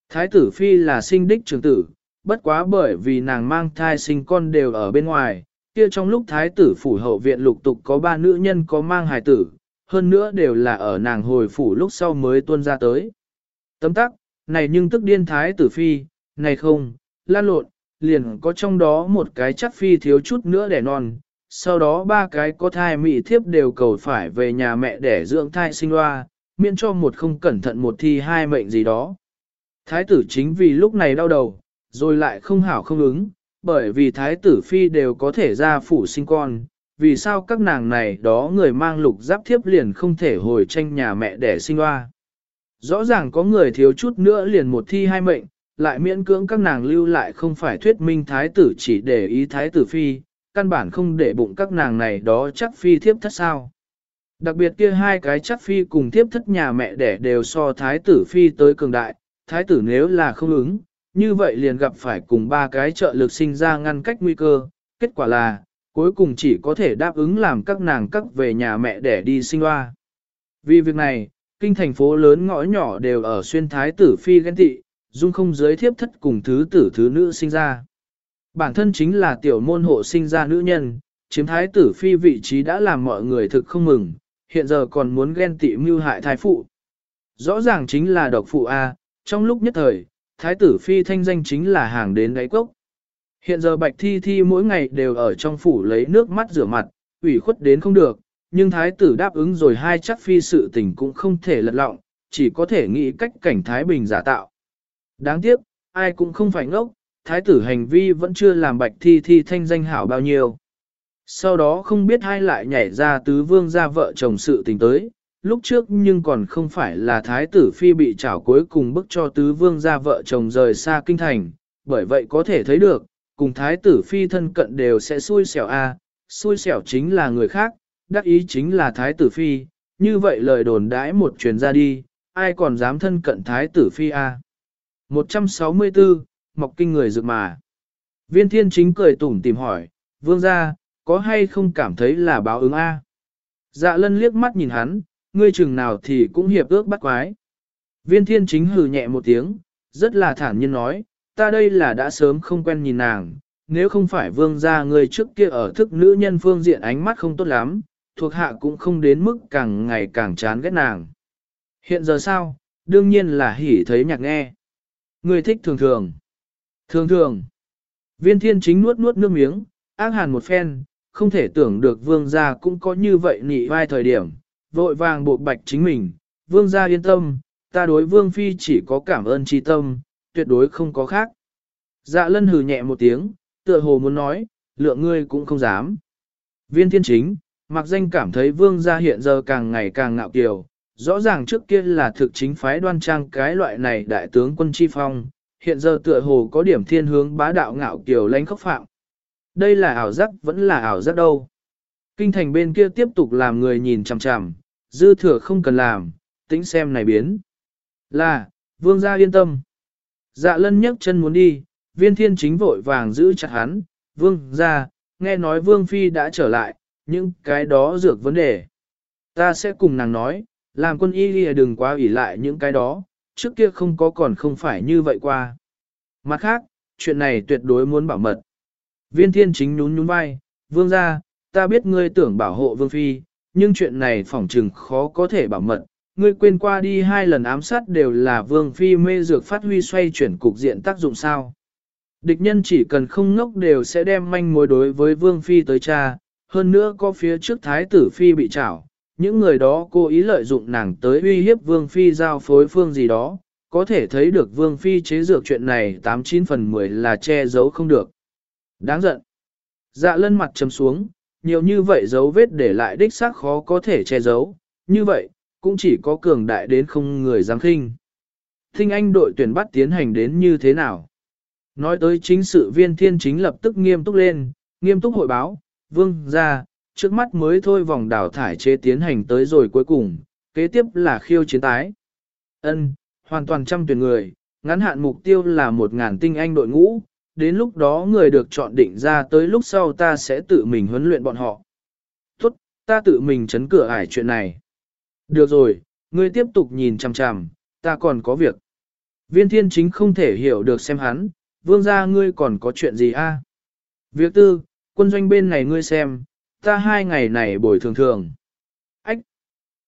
Thái tử phi là sinh đích trường tử, bất quá bởi vì nàng mang thai sinh con đều ở bên ngoài, kia trong lúc thái tử phủ hậu viện lục tục có ba nữ nhân có mang hài tử, hơn nữa đều là ở nàng hồi phủ lúc sau mới tuôn ra tới. Tấm tắc, này nhưng tức điên thái tử phi, này không, lan lộn, liền có trong đó một cái chắc phi thiếu chút nữa đẻ non, sau đó ba cái có thai mị thiếp đều cầu phải về nhà mẹ để dưỡng thai sinh loa, miễn cho một không cẩn thận một thi hai mệnh gì đó. Thái tử chính vì lúc này đau đầu, rồi lại không hảo không ứng, bởi vì thái tử phi đều có thể ra phủ sinh con, vì sao các nàng này đó người mang lục giáp thiếp liền không thể hồi tranh nhà mẹ để sinh hoa Rõ ràng có người thiếu chút nữa liền một thi hai mệnh, lại miễn cưỡng các nàng lưu lại không phải thuyết minh thái tử chỉ để ý thái tử phi, căn bản không để bụng các nàng này đó chắc phi thiếp thất sao. Đặc biệt kia hai cái chắc phi cùng thiếp thất nhà mẹ đẻ đều so thái tử phi tới cường đại, thái tử nếu là không ứng, như vậy liền gặp phải cùng ba cái trợ lực sinh ra ngăn cách nguy cơ, kết quả là, cuối cùng chỉ có thể đáp ứng làm các nàng cắt về nhà mẹ đẻ đi sinh hoa. Vì việc này, kinh thành phố lớn ngõ nhỏ đều ở xuyên thái tử phi ghen tị, dung không giới thiếp thất cùng thứ tử thứ nữ sinh ra. Bản thân chính là tiểu môn hộ sinh ra nữ nhân, chiếm thái tử phi vị trí đã làm mọi người thực không mừng, hiện giờ còn muốn ghen tị mưu hại thái phụ. Rõ ràng chính là độc phụ A, trong lúc nhất thời, thái tử phi thanh danh chính là hàng đến đáy cốc. Hiện giờ bạch thi thi mỗi ngày đều ở trong phủ lấy nước mắt rửa mặt, ủy khuất đến không được, nhưng thái tử đáp ứng rồi hai chắc phi sự tình cũng không thể lật lọng, chỉ có thể nghĩ cách cảnh Thái Bình giả tạo. Đáng tiếc, ai cũng không phải ngốc, thái tử hành vi vẫn chưa làm bạch thi thi thanh danh hảo bao nhiêu. Sau đó không biết hai lại nhảy ra tứ vương ra vợ chồng sự tình tới, lúc trước nhưng còn không phải là thái tử phi bị trảo cuối cùng bức cho tứ vương ra vợ chồng rời xa kinh thành, bởi vậy có thể thấy được, cùng thái tử phi thân cận đều sẽ xui xẻo a, xui xẻo chính là người khác, đắc ý chính là thái tử phi, như vậy lời đồn đãi một truyền ra đi, ai còn dám thân cận thái tử phi a. 164, Mọc Kinh người rực mà. Viên thiên chính cười tủm tìm hỏi, vương gia, có hay không cảm thấy là báo ứng a? Dạ lân liếc mắt nhìn hắn, ngươi chừng nào thì cũng hiệp ước bắt quái. Viên thiên chính hừ nhẹ một tiếng, rất là thản nhiên nói, ta đây là đã sớm không quen nhìn nàng, nếu không phải vương gia ngươi trước kia ở thức nữ nhân phương diện ánh mắt không tốt lắm, thuộc hạ cũng không đến mức càng ngày càng chán ghét nàng. Hiện giờ sao, đương nhiên là hỉ thấy nhạc nghe. Ngươi thích thường thường. Thường thường. Viên thiên chính nuốt nuốt nước miếng, ác hàn một phen, không thể tưởng được vương gia cũng có như vậy nị vai thời điểm, vội vàng buộc bạch chính mình, vương gia yên tâm, ta đối vương phi chỉ có cảm ơn tri tâm, tuyệt đối không có khác. Dạ lân hừ nhẹ một tiếng, tựa hồ muốn nói, lượng ngươi cũng không dám. Viên thiên chính, mặc danh cảm thấy vương gia hiện giờ càng ngày càng ngạo kiều, rõ ràng trước kia là thực chính phái đoan trang cái loại này đại tướng quân chi phong, hiện giờ tựa hồ có điểm thiên hướng bá đạo ngạo kiều lãnh khốc phạm. Đây là ảo giác vẫn là ảo giác đâu. Kinh thành bên kia tiếp tục làm người nhìn chằm chằm, dư thừa không cần làm, tính xem này biến. Là, vương gia yên tâm. Dạ lân nhấc chân muốn đi, viên thiên chính vội vàng giữ chặt hắn, vương gia, nghe nói vương phi đã trở lại, những cái đó dược vấn đề. Ta sẽ cùng nàng nói, làm quân y lìa đừng quá ủy lại những cái đó, trước kia không có còn không phải như vậy qua. Mặt khác, chuyện này tuyệt đối muốn bảo mật. Viên thiên chính nhún nhún vai, vương gia, ta biết ngươi tưởng bảo hộ vương phi, nhưng chuyện này phỏng trừng khó có thể bảo mật. Ngươi quên qua đi hai lần ám sát đều là vương phi mê dược phát huy xoay chuyển cục diện tác dụng sao. Địch nhân chỉ cần không ngốc đều sẽ đem manh mối đối với vương phi tới cha, hơn nữa có phía trước thái tử phi bị trảo, những người đó cố ý lợi dụng nàng tới uy hiếp Vương Phi giao phối phương gì đó, có thể thấy được Vương Phi chế dược chuyện này 89 phần 10 là che giấu không được. Đáng giận. Dạ lân mặt chấm xuống, nhiều như vậy dấu vết để lại đích xác khó có thể che giấu, như vậy, cũng chỉ có cường đại đến không người dám khinh. Thinh anh đội tuyển bắt tiến hành đến như thế nào? Nói tới chính sự viên thiên chính lập tức nghiêm túc lên, nghiêm túc hội báo, vương ra, trước mắt mới thôi vòng đảo thải chế tiến hành tới rồi cuối cùng, kế tiếp là khiêu chiến tái. Ân, hoàn toàn trăm tuyển người, ngắn hạn mục tiêu là một ngàn tinh anh đội ngũ, đến lúc đó người được chọn định ra tới lúc sau ta sẽ tự mình huấn luyện bọn họ. Tốt, ta tự mình chấn cửa ải chuyện này. Được rồi, ngươi tiếp tục nhìn chằm chằm, ta còn có việc. Viên thiên chính không thể hiểu được xem hắn, vương gia ngươi còn có chuyện gì a? Việc tư, quân doanh bên này ngươi xem, ta hai ngày này bồi thường thường. Ách!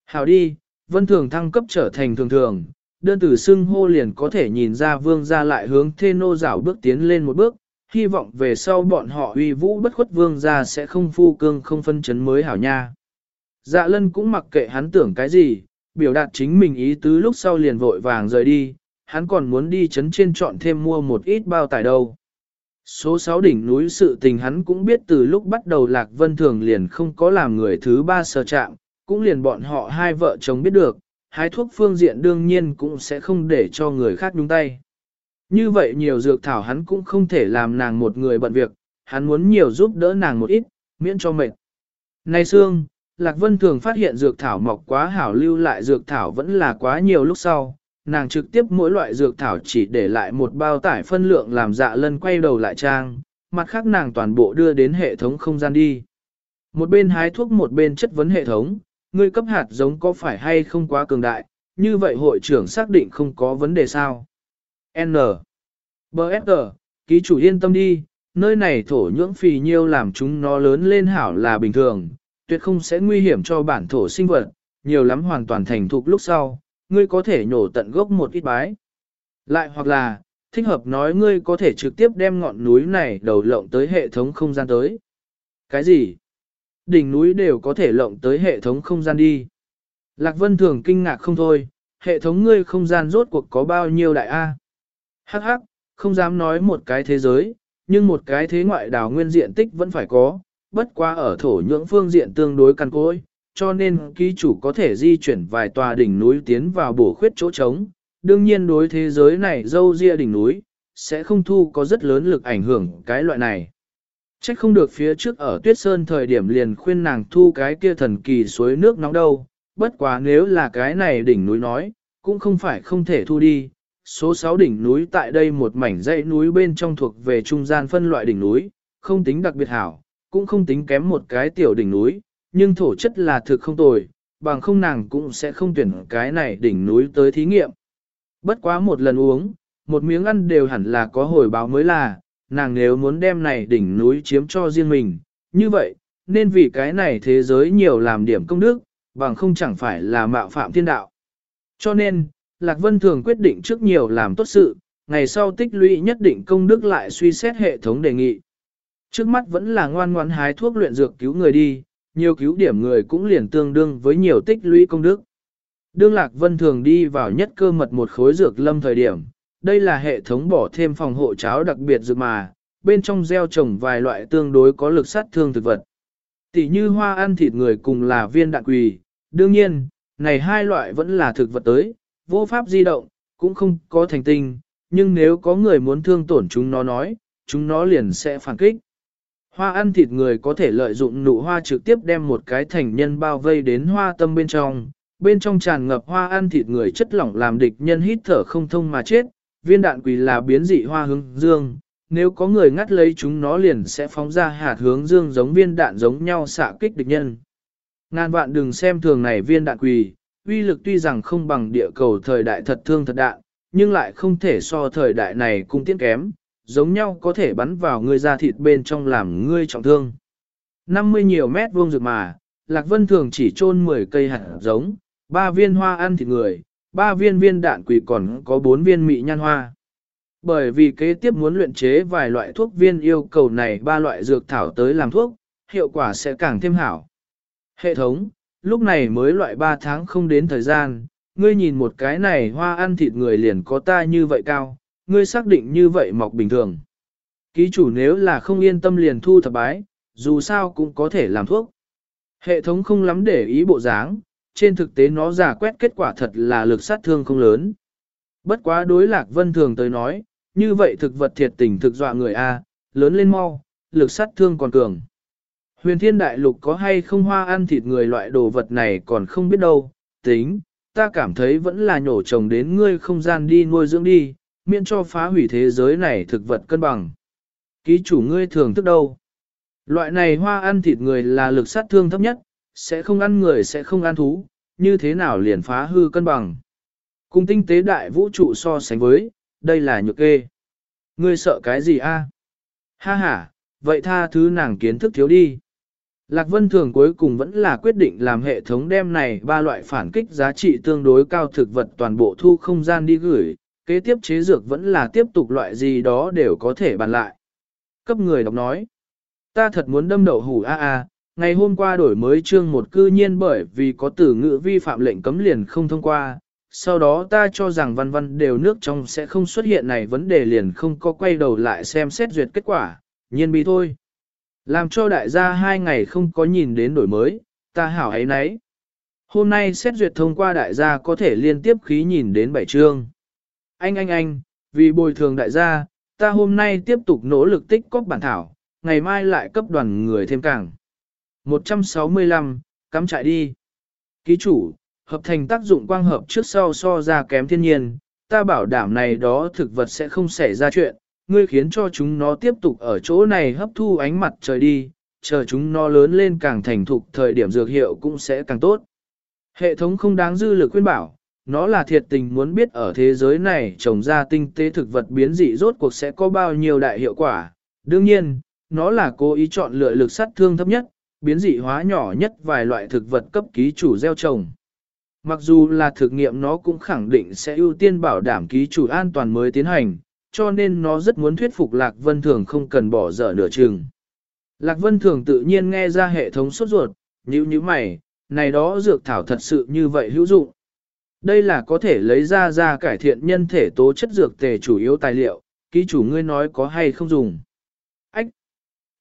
Hảo đi, vân thường thăng cấp trở thành thường thường, đơn tử xưng hô liền có thể nhìn ra vương gia lại hướng thê nô rảo bước tiến lên một bước, hy vọng về sau bọn họ uy vũ bất khuất vương gia sẽ không phu cương không phân chấn mới hảo nha. Dạ lân cũng mặc kệ hắn tưởng cái gì, biểu đạt chính mình ý tứ lúc sau liền vội vàng rời đi, hắn còn muốn đi chấn trên chọn thêm mua một ít bao tải đâu. Số 6 đỉnh núi sự tình hắn cũng biết từ lúc bắt đầu Lạc Vân Thường liền không có làm người thứ ba sờ chạm, cũng liền bọn họ hai vợ chồng biết được, hái thuốc phương diện đương nhiên cũng sẽ không để cho người khác nhúng tay. Như vậy nhiều dược thảo hắn cũng không thể làm nàng một người bận việc, hắn muốn nhiều giúp đỡ nàng một ít, miễn cho mệt. Này Sương, Lạc Vân thường phát hiện dược thảo mọc quá hảo lưu lại dược thảo vẫn là quá nhiều lúc sau, nàng trực tiếp mỗi loại dược thảo chỉ để lại một bao tải phân lượng làm dạ lân quay đầu lại trang, mặt khác nàng toàn bộ đưa đến hệ thống không gian đi. Một bên hái thuốc một bên chất vấn hệ thống, ngươi cấp hạt giống có phải hay không quá cường đại, như vậy hội trưởng xác định không có vấn đề sao. N. B.S. Ký chủ yên tâm đi, nơi này thổ nhưỡng phì nhiêu làm chúng nó lớn lên hảo là bình thường, tuyệt không sẽ nguy hiểm cho bản thổ sinh vật, nhiều lắm hoàn toàn thành thục lúc sau, ngươi có thể nhổ tận gốc một ít bái. Lại hoặc là, thích hợp nói ngươi có thể trực tiếp đem ngọn núi này đầu lộng tới hệ thống không gian tới. Cái gì? Đỉnh núi đều có thể lộng tới hệ thống không gian đi. Lạc Vân thường kinh ngạc không thôi, hệ thống ngươi không gian rốt cuộc có bao nhiêu đại A. Hắc hắc, không dám nói một cái thế giới, nhưng một cái thế ngoại đảo nguyên diện tích vẫn phải có, bất quá ở thổ nhưỡng phương diện tương đối căn cối, cho nên ký chủ có thể di chuyển vài tòa đỉnh núi tiến vào bổ khuyết chỗ trống. Đương nhiên đối thế giới này dâu ria đỉnh núi, sẽ không thu có rất lớn lực ảnh hưởng cái loại này. Trách không được phía trước ở tuyết sơn thời điểm liền khuyên nàng thu cái kia thần kỳ suối nước nóng đâu, bất quá nếu là cái này đỉnh núi nói, cũng không phải không thể thu đi. Số 6 đỉnh núi tại đây một mảnh dãy núi bên trong thuộc về trung gian phân loại đỉnh núi, không tính đặc biệt hảo, cũng không tính kém một cái tiểu đỉnh núi, nhưng thổ chất là thực không tồi, bằng không nàng cũng sẽ không tuyển cái này đỉnh núi tới thí nghiệm. Bất quá một lần uống, một miếng ăn đều hẳn là có hồi báo mới là, nàng nếu muốn đem này đỉnh núi chiếm cho riêng mình, như vậy, nên vì cái này thế giới nhiều làm điểm công đức, bằng không chẳng phải là mạo phạm thiên đạo. Cho nên, Lạc Vân thường quyết định trước nhiều làm tốt sự, ngày sau tích lũy nhất định công đức lại suy xét hệ thống đề nghị. Trước mắt vẫn là ngoan ngoãn hái thuốc luyện dược cứu người đi, nhiều cứu điểm người cũng liền tương đương với nhiều tích lũy công đức. Đương Lạc Vân thường đi vào nhất cơ mật một khối dược lâm thời điểm, đây là hệ thống bỏ thêm phòng hộ cháo đặc biệt dược mà, bên trong gieo trồng vài loại tương đối có lực sát thương thực vật. Tỷ như hoa ăn thịt người cùng là viên đạn quỳ, đương nhiên, này hai loại vẫn là thực vật tới, vô pháp di động, cũng không có thành tinh, nhưng nếu có người muốn thương tổn chúng nó nói, chúng nó liền sẽ phản kích. Hoa ăn thịt người có thể lợi dụng nụ hoa trực tiếp đem một cái thành nhân bao vây đến hoa tâm bên trong, bên trong tràn ngập hoa ăn thịt người chất lỏng làm địch nhân hít thở không thông mà chết, viên đạn quỳ là biến dị hoa hướng dương, nếu có người ngắt lấy chúng nó liền sẽ phóng ra hạt hướng dương giống viên đạn giống nhau xạ kích địch nhân. Ngàn vạn đừng xem thường này viên đạn quỳ, uy lực tuy rằng không bằng địa cầu thời đại thật thương thật đạn, nhưng lại không thể so thời đại này cung tiết kém, giống nhau có thể bắn vào người da thịt bên trong làm ngươi trọng thương. 50 nhiều mét vuông rực mà, Lạc Vân thường chỉ chôn 10 cây hạt giống, 3 viên hoa ăn thịt người, Ba viên viên đạn quỷ còn có bốn viên mị nhan hoa. Bởi vì kế tiếp muốn luyện chế vài loại thuốc viên yêu cầu này ba loại dược thảo tới làm thuốc, hiệu quả sẽ càng thêm hảo. Hệ thống, lúc này mới loại 3 tháng không đến thời gian, ngươi nhìn một cái này hoa ăn thịt người liền có ta như vậy cao, ngươi xác định như vậy mọc bình thường. Ký chủ nếu là không yên tâm liền thu thập bái, dù sao cũng có thể làm thuốc. Hệ thống không lắm để ý bộ dáng, trên thực tế nó giả quét kết quả thật là lực sát thương không lớn. Bất quá đối lạc vân thường tới nói, như vậy thực vật thiệt tình thực dọa người A, lớn lên mau, lực sát thương còn cường. Huyền thiên đại lục có hay không hoa ăn thịt người loại đồ vật này còn không biết đâu, tính, ta cảm thấy vẫn là nhổ trồng đến ngươi không gian đi nuôi dưỡng đi, miễn cho phá hủy thế giới này thực vật cân bằng. Ký chủ ngươi thường thức đâu? Loại này hoa ăn thịt người là lực sát thương thấp nhất, sẽ không ăn người sẽ không ăn thú, như thế nào liền phá hư cân bằng. Cùng tinh tế đại vũ trụ so sánh với, đây là nhược kê. Ngươi sợ cái gì a? Ha ha, vậy tha thứ nàng kiến thức thiếu đi. Lạc Vân Thường cuối cùng vẫn là quyết định làm hệ thống đem này ba loại phản kích giá trị tương đối cao thực vật toàn bộ thu không gian đi gửi, kế tiếp chế dược vẫn là tiếp tục loại gì đó đều có thể bàn lại. Cấp người đọc nói, ta thật muốn đâm đậu hủ a a, ngày hôm qua đổi mới chương một cư nhiên bởi vì có từ ngữ vi phạm lệnh cấm liền không thông qua, sau đó ta cho rằng văn văn đều nước trong sẽ không xuất hiện này vấn đề liền không có quay đầu lại xem xét duyệt kết quả, nhiên bi thôi. Làm cho đại gia hai ngày không có nhìn đến đổi mới, ta hảo ấy nấy. Hôm nay xét duyệt thông qua đại gia có thể liên tiếp khí nhìn đến bảy chương. Anh anh anh, vì bồi thường đại gia, ta hôm nay tiếp tục nỗ lực tích cóp bản thảo, ngày mai lại cấp đoàn người thêm càng. 165, cắm trại đi. Ký chủ, hợp thành tác dụng quang hợp trước sau so ra kém thiên nhiên, ta bảo đảm này đó thực vật sẽ không xảy ra chuyện, ngươi khiến cho chúng nó tiếp tục ở chỗ này hấp thu ánh mặt trời đi, chờ chúng nó lớn lên càng thành thục thời điểm dược hiệu cũng sẽ càng tốt. Hệ thống không đáng dư lực khuyên bảo, nó là thiệt tình muốn biết ở thế giới này trồng ra tinh tế thực vật biến dị rốt cuộc sẽ có bao nhiêu đại hiệu quả. Đương nhiên, nó là cố ý chọn lựa lực sát thương thấp nhất, biến dị hóa nhỏ nhất vài loại thực vật cấp ký chủ gieo trồng. Mặc dù là thực nghiệm nó cũng khẳng định sẽ ưu tiên bảo đảm ký chủ an toàn mới tiến hành, cho nên nó rất muốn thuyết phục Lạc Vân Thường không cần bỏ dở nửa chừng. Lạc Vân Thường tự nhiên nghe ra hệ thống sốt ruột, như như mày, này đó dược thảo thật sự như vậy hữu dụng. Đây là có thể lấy ra ra cải thiện nhân thể tố chất dược tề chủ yếu tài liệu, ký chủ ngươi nói có hay không dùng. Ách!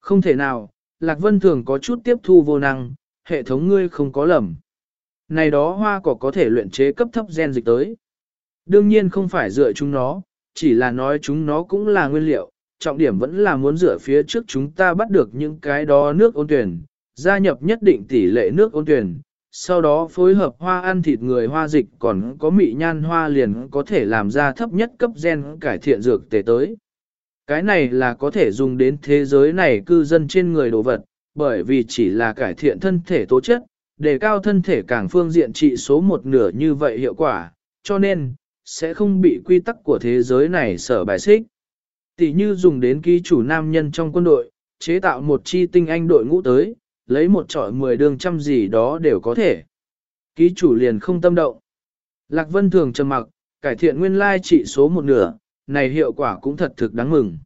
Không thể nào, Lạc Vân Thường có chút tiếp thu vô năng, hệ thống ngươi không có lầm. Này đó hoa cỏ có thể luyện chế cấp thấp gen dịch tới. Đương nhiên không phải dựa chúng nó, chỉ là nói chúng nó cũng là nguyên liệu, trọng điểm vẫn là muốn dựa phía trước chúng ta bắt được những cái đó nước ôn tuyển, gia nhập nhất định tỷ lệ nước ôn tuyển, sau đó phối hợp hoa ăn thịt người hoa dịch còn có mị nhan hoa liền có thể làm ra thấp nhất cấp gen cải thiện dược tề tới. Cái này là có thể dùng đến thế giới này cư dân trên người đồ vật, bởi vì chỉ là cải thiện thân thể tố chất, để cao thân thể càng phương diện trị số một nửa như vậy hiệu quả, cho nên, sẽ không bị quy tắc của thế giới này sở bài xích. Tỷ như dùng đến ký chủ nam nhân trong quân đội, chế tạo một chi tinh anh đội ngũ tới, lấy một trọi mười đường trăm gì đó đều có thể. Ký chủ liền không tâm động. Lạc Vân thường trầm mặc, cải thiện nguyên lai trị số một nửa, này hiệu quả cũng thật thực đáng mừng.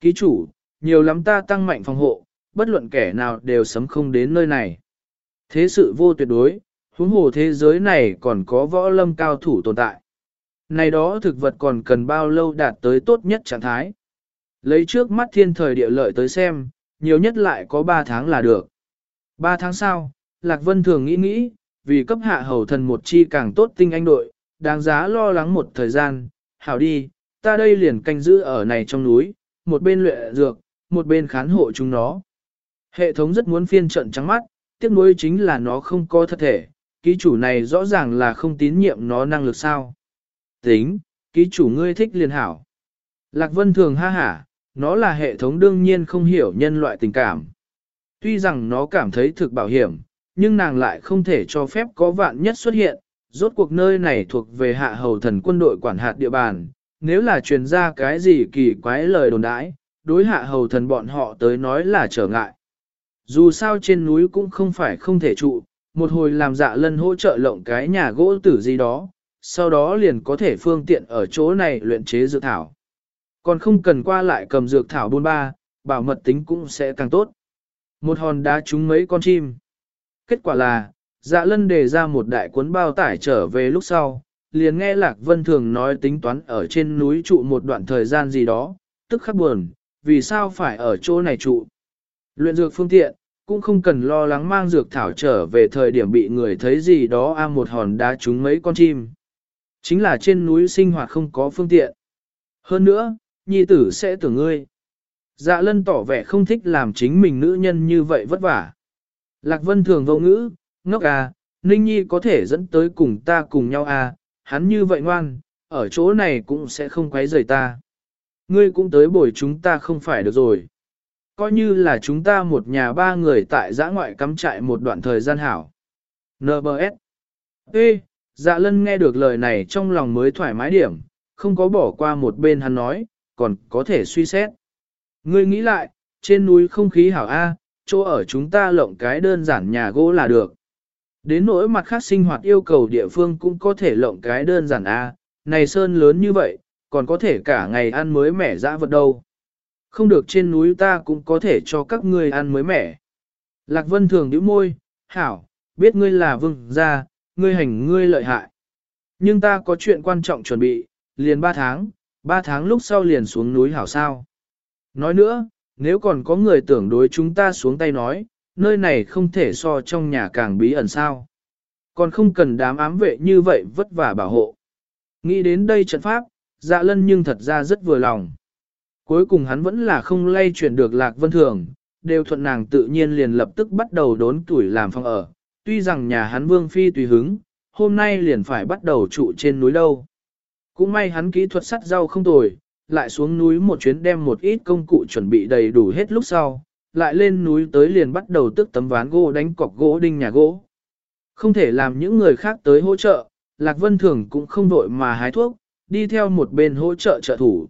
Ký chủ, nhiều lắm ta tăng mạnh phòng hộ, bất luận kẻ nào đều sấm không đến nơi này. Thế sự vô tuyệt đối, huống hồ thế giới này còn có võ lâm cao thủ tồn tại. Này đó thực vật còn cần bao lâu đạt tới tốt nhất trạng thái. Lấy trước mắt thiên thời địa lợi tới xem, nhiều nhất lại có 3 tháng là được. 3 tháng sau, Lạc Vân thường nghĩ nghĩ, vì cấp hạ hầu thần một chi càng tốt tinh anh đội, đáng giá lo lắng một thời gian, hảo đi, ta đây liền canh giữ ở này trong núi, một bên luyện dược, một bên khán hộ chúng nó. Hệ thống rất muốn phiên trận trắng mắt, tiếc nuối chính là nó không có thật thể, ký chủ này rõ ràng là không tín nhiệm nó năng lực sao. Tính, ký chủ ngươi thích liền hảo. Lạc Vân thường ha hả, nó là hệ thống đương nhiên không hiểu nhân loại tình cảm. Tuy rằng nó cảm thấy thực bảo hiểm, nhưng nàng lại không thể cho phép có vạn nhất xuất hiện, rốt cuộc nơi này thuộc về hạ hầu thần quân đội quản hạt địa bàn, nếu là truyền ra cái gì kỳ quái lời đồn đãi, đối hạ hầu thần bọn họ tới nói là trở ngại. Dù sao trên núi cũng không phải không thể trụ, một hồi làm dạ lân hỗ trợ lộng cái nhà gỗ tử gì đó, sau đó liền có thể phương tiện ở chỗ này luyện chế dược thảo. Còn không cần qua lại cầm dược thảo buôn ba, bảo mật tính cũng sẽ càng tốt. Một hòn đá trúng mấy con chim. Kết quả là, dạ lân đề ra một đại cuốn bao tải trở về lúc sau, liền nghe Lạc Vân Thường nói tính toán ở trên núi trụ một đoạn thời gian gì đó, tức khắc buồn, vì sao phải ở chỗ này trụ. Luyện dược phương tiện, cũng không cần lo lắng mang dược thảo trở về thời điểm bị người thấy gì đó a một hòn đá trúng mấy con chim. Chính là trên núi sinh hoạt không có phương tiện. Hơn nữa, nhi tử sẽ tưởng ngươi. Dạ lân tỏ vẻ không thích làm chính mình nữ nhân như vậy vất vả. Lạc vân thường vô ngữ, ngốc à, Ninh Nhi có thể dẫn tới cùng ta cùng nhau à, hắn như vậy ngoan, ở chỗ này cũng sẽ không quấy rầy ta. Ngươi cũng tới bồi chúng ta không phải được rồi. Coi như là chúng ta một nhà ba người tại giã ngoại cắm trại một đoạn thời gian hảo. N.B.S. Ê, dạ lân nghe được lời này trong lòng mới thoải mái điểm, không có bỏ qua một bên hắn nói, còn có thể suy xét. Ngươi nghĩ lại, trên núi không khí hảo A, chỗ ở chúng ta lộng cái đơn giản nhà gỗ là được. Đến nỗi mặt khác sinh hoạt yêu cầu địa phương cũng có thể lộng cái đơn giản A, này sơn lớn như vậy, còn có thể cả ngày ăn mới mẻ dã vật đâu. Không được trên núi ta cũng có thể cho các ngươi ăn mới mẻ. Lạc Vân thường nhíu môi, hảo, biết ngươi là vương gia, ngươi hành ngươi lợi hại. Nhưng ta có chuyện quan trọng chuẩn bị, liền 3 tháng, 3 tháng lúc sau liền xuống núi hảo sao. Nói nữa, nếu còn có người tưởng đối chúng ta xuống tay nói, nơi này không thể so trong nhà càng bí ẩn sao. Còn không cần đám ám vệ như vậy vất vả bảo hộ. Nghĩ đến đây trận pháp, dạ lân nhưng thật ra rất vừa lòng. Cuối cùng hắn vẫn là không lay chuyển được lạc vân thường, đều thuận nàng tự nhiên liền lập tức bắt đầu đốn tuổi làm phòng ở. Tuy rằng nhà hắn vương phi tùy hứng, hôm nay liền phải bắt đầu trụ trên núi đâu. Cũng may hắn kỹ thuật sắt rau không tồi, lại xuống núi một chuyến đem một ít công cụ chuẩn bị đầy đủ hết lúc sau, lại lên núi tới liền bắt đầu tức tấm ván gỗ đánh cọc gỗ đinh nhà gỗ. Không thể làm những người khác tới hỗ trợ, Lạc Vân Thường cũng không vội mà hái thuốc, đi theo một bên hỗ trợ trợ thủ.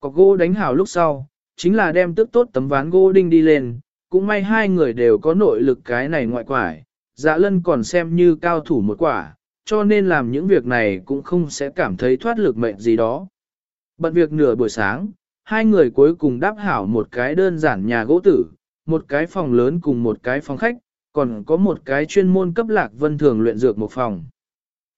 Cọc gỗ đánh hảo lúc sau, chính là đem tức tốt tấm ván gỗ đinh đi lên, cũng may hai người đều có nội lực cái này ngoại quải, dạ lân còn xem như cao thủ một quả, cho nên làm những việc này cũng không sẽ cảm thấy thoát lực mệnh gì đó. Bận việc nửa buổi sáng, hai người cuối cùng đáp hảo một cái đơn giản nhà gỗ tử, một cái phòng lớn cùng một cái phòng khách, còn có một cái chuyên môn cấp lạc vân thường luyện dược một phòng.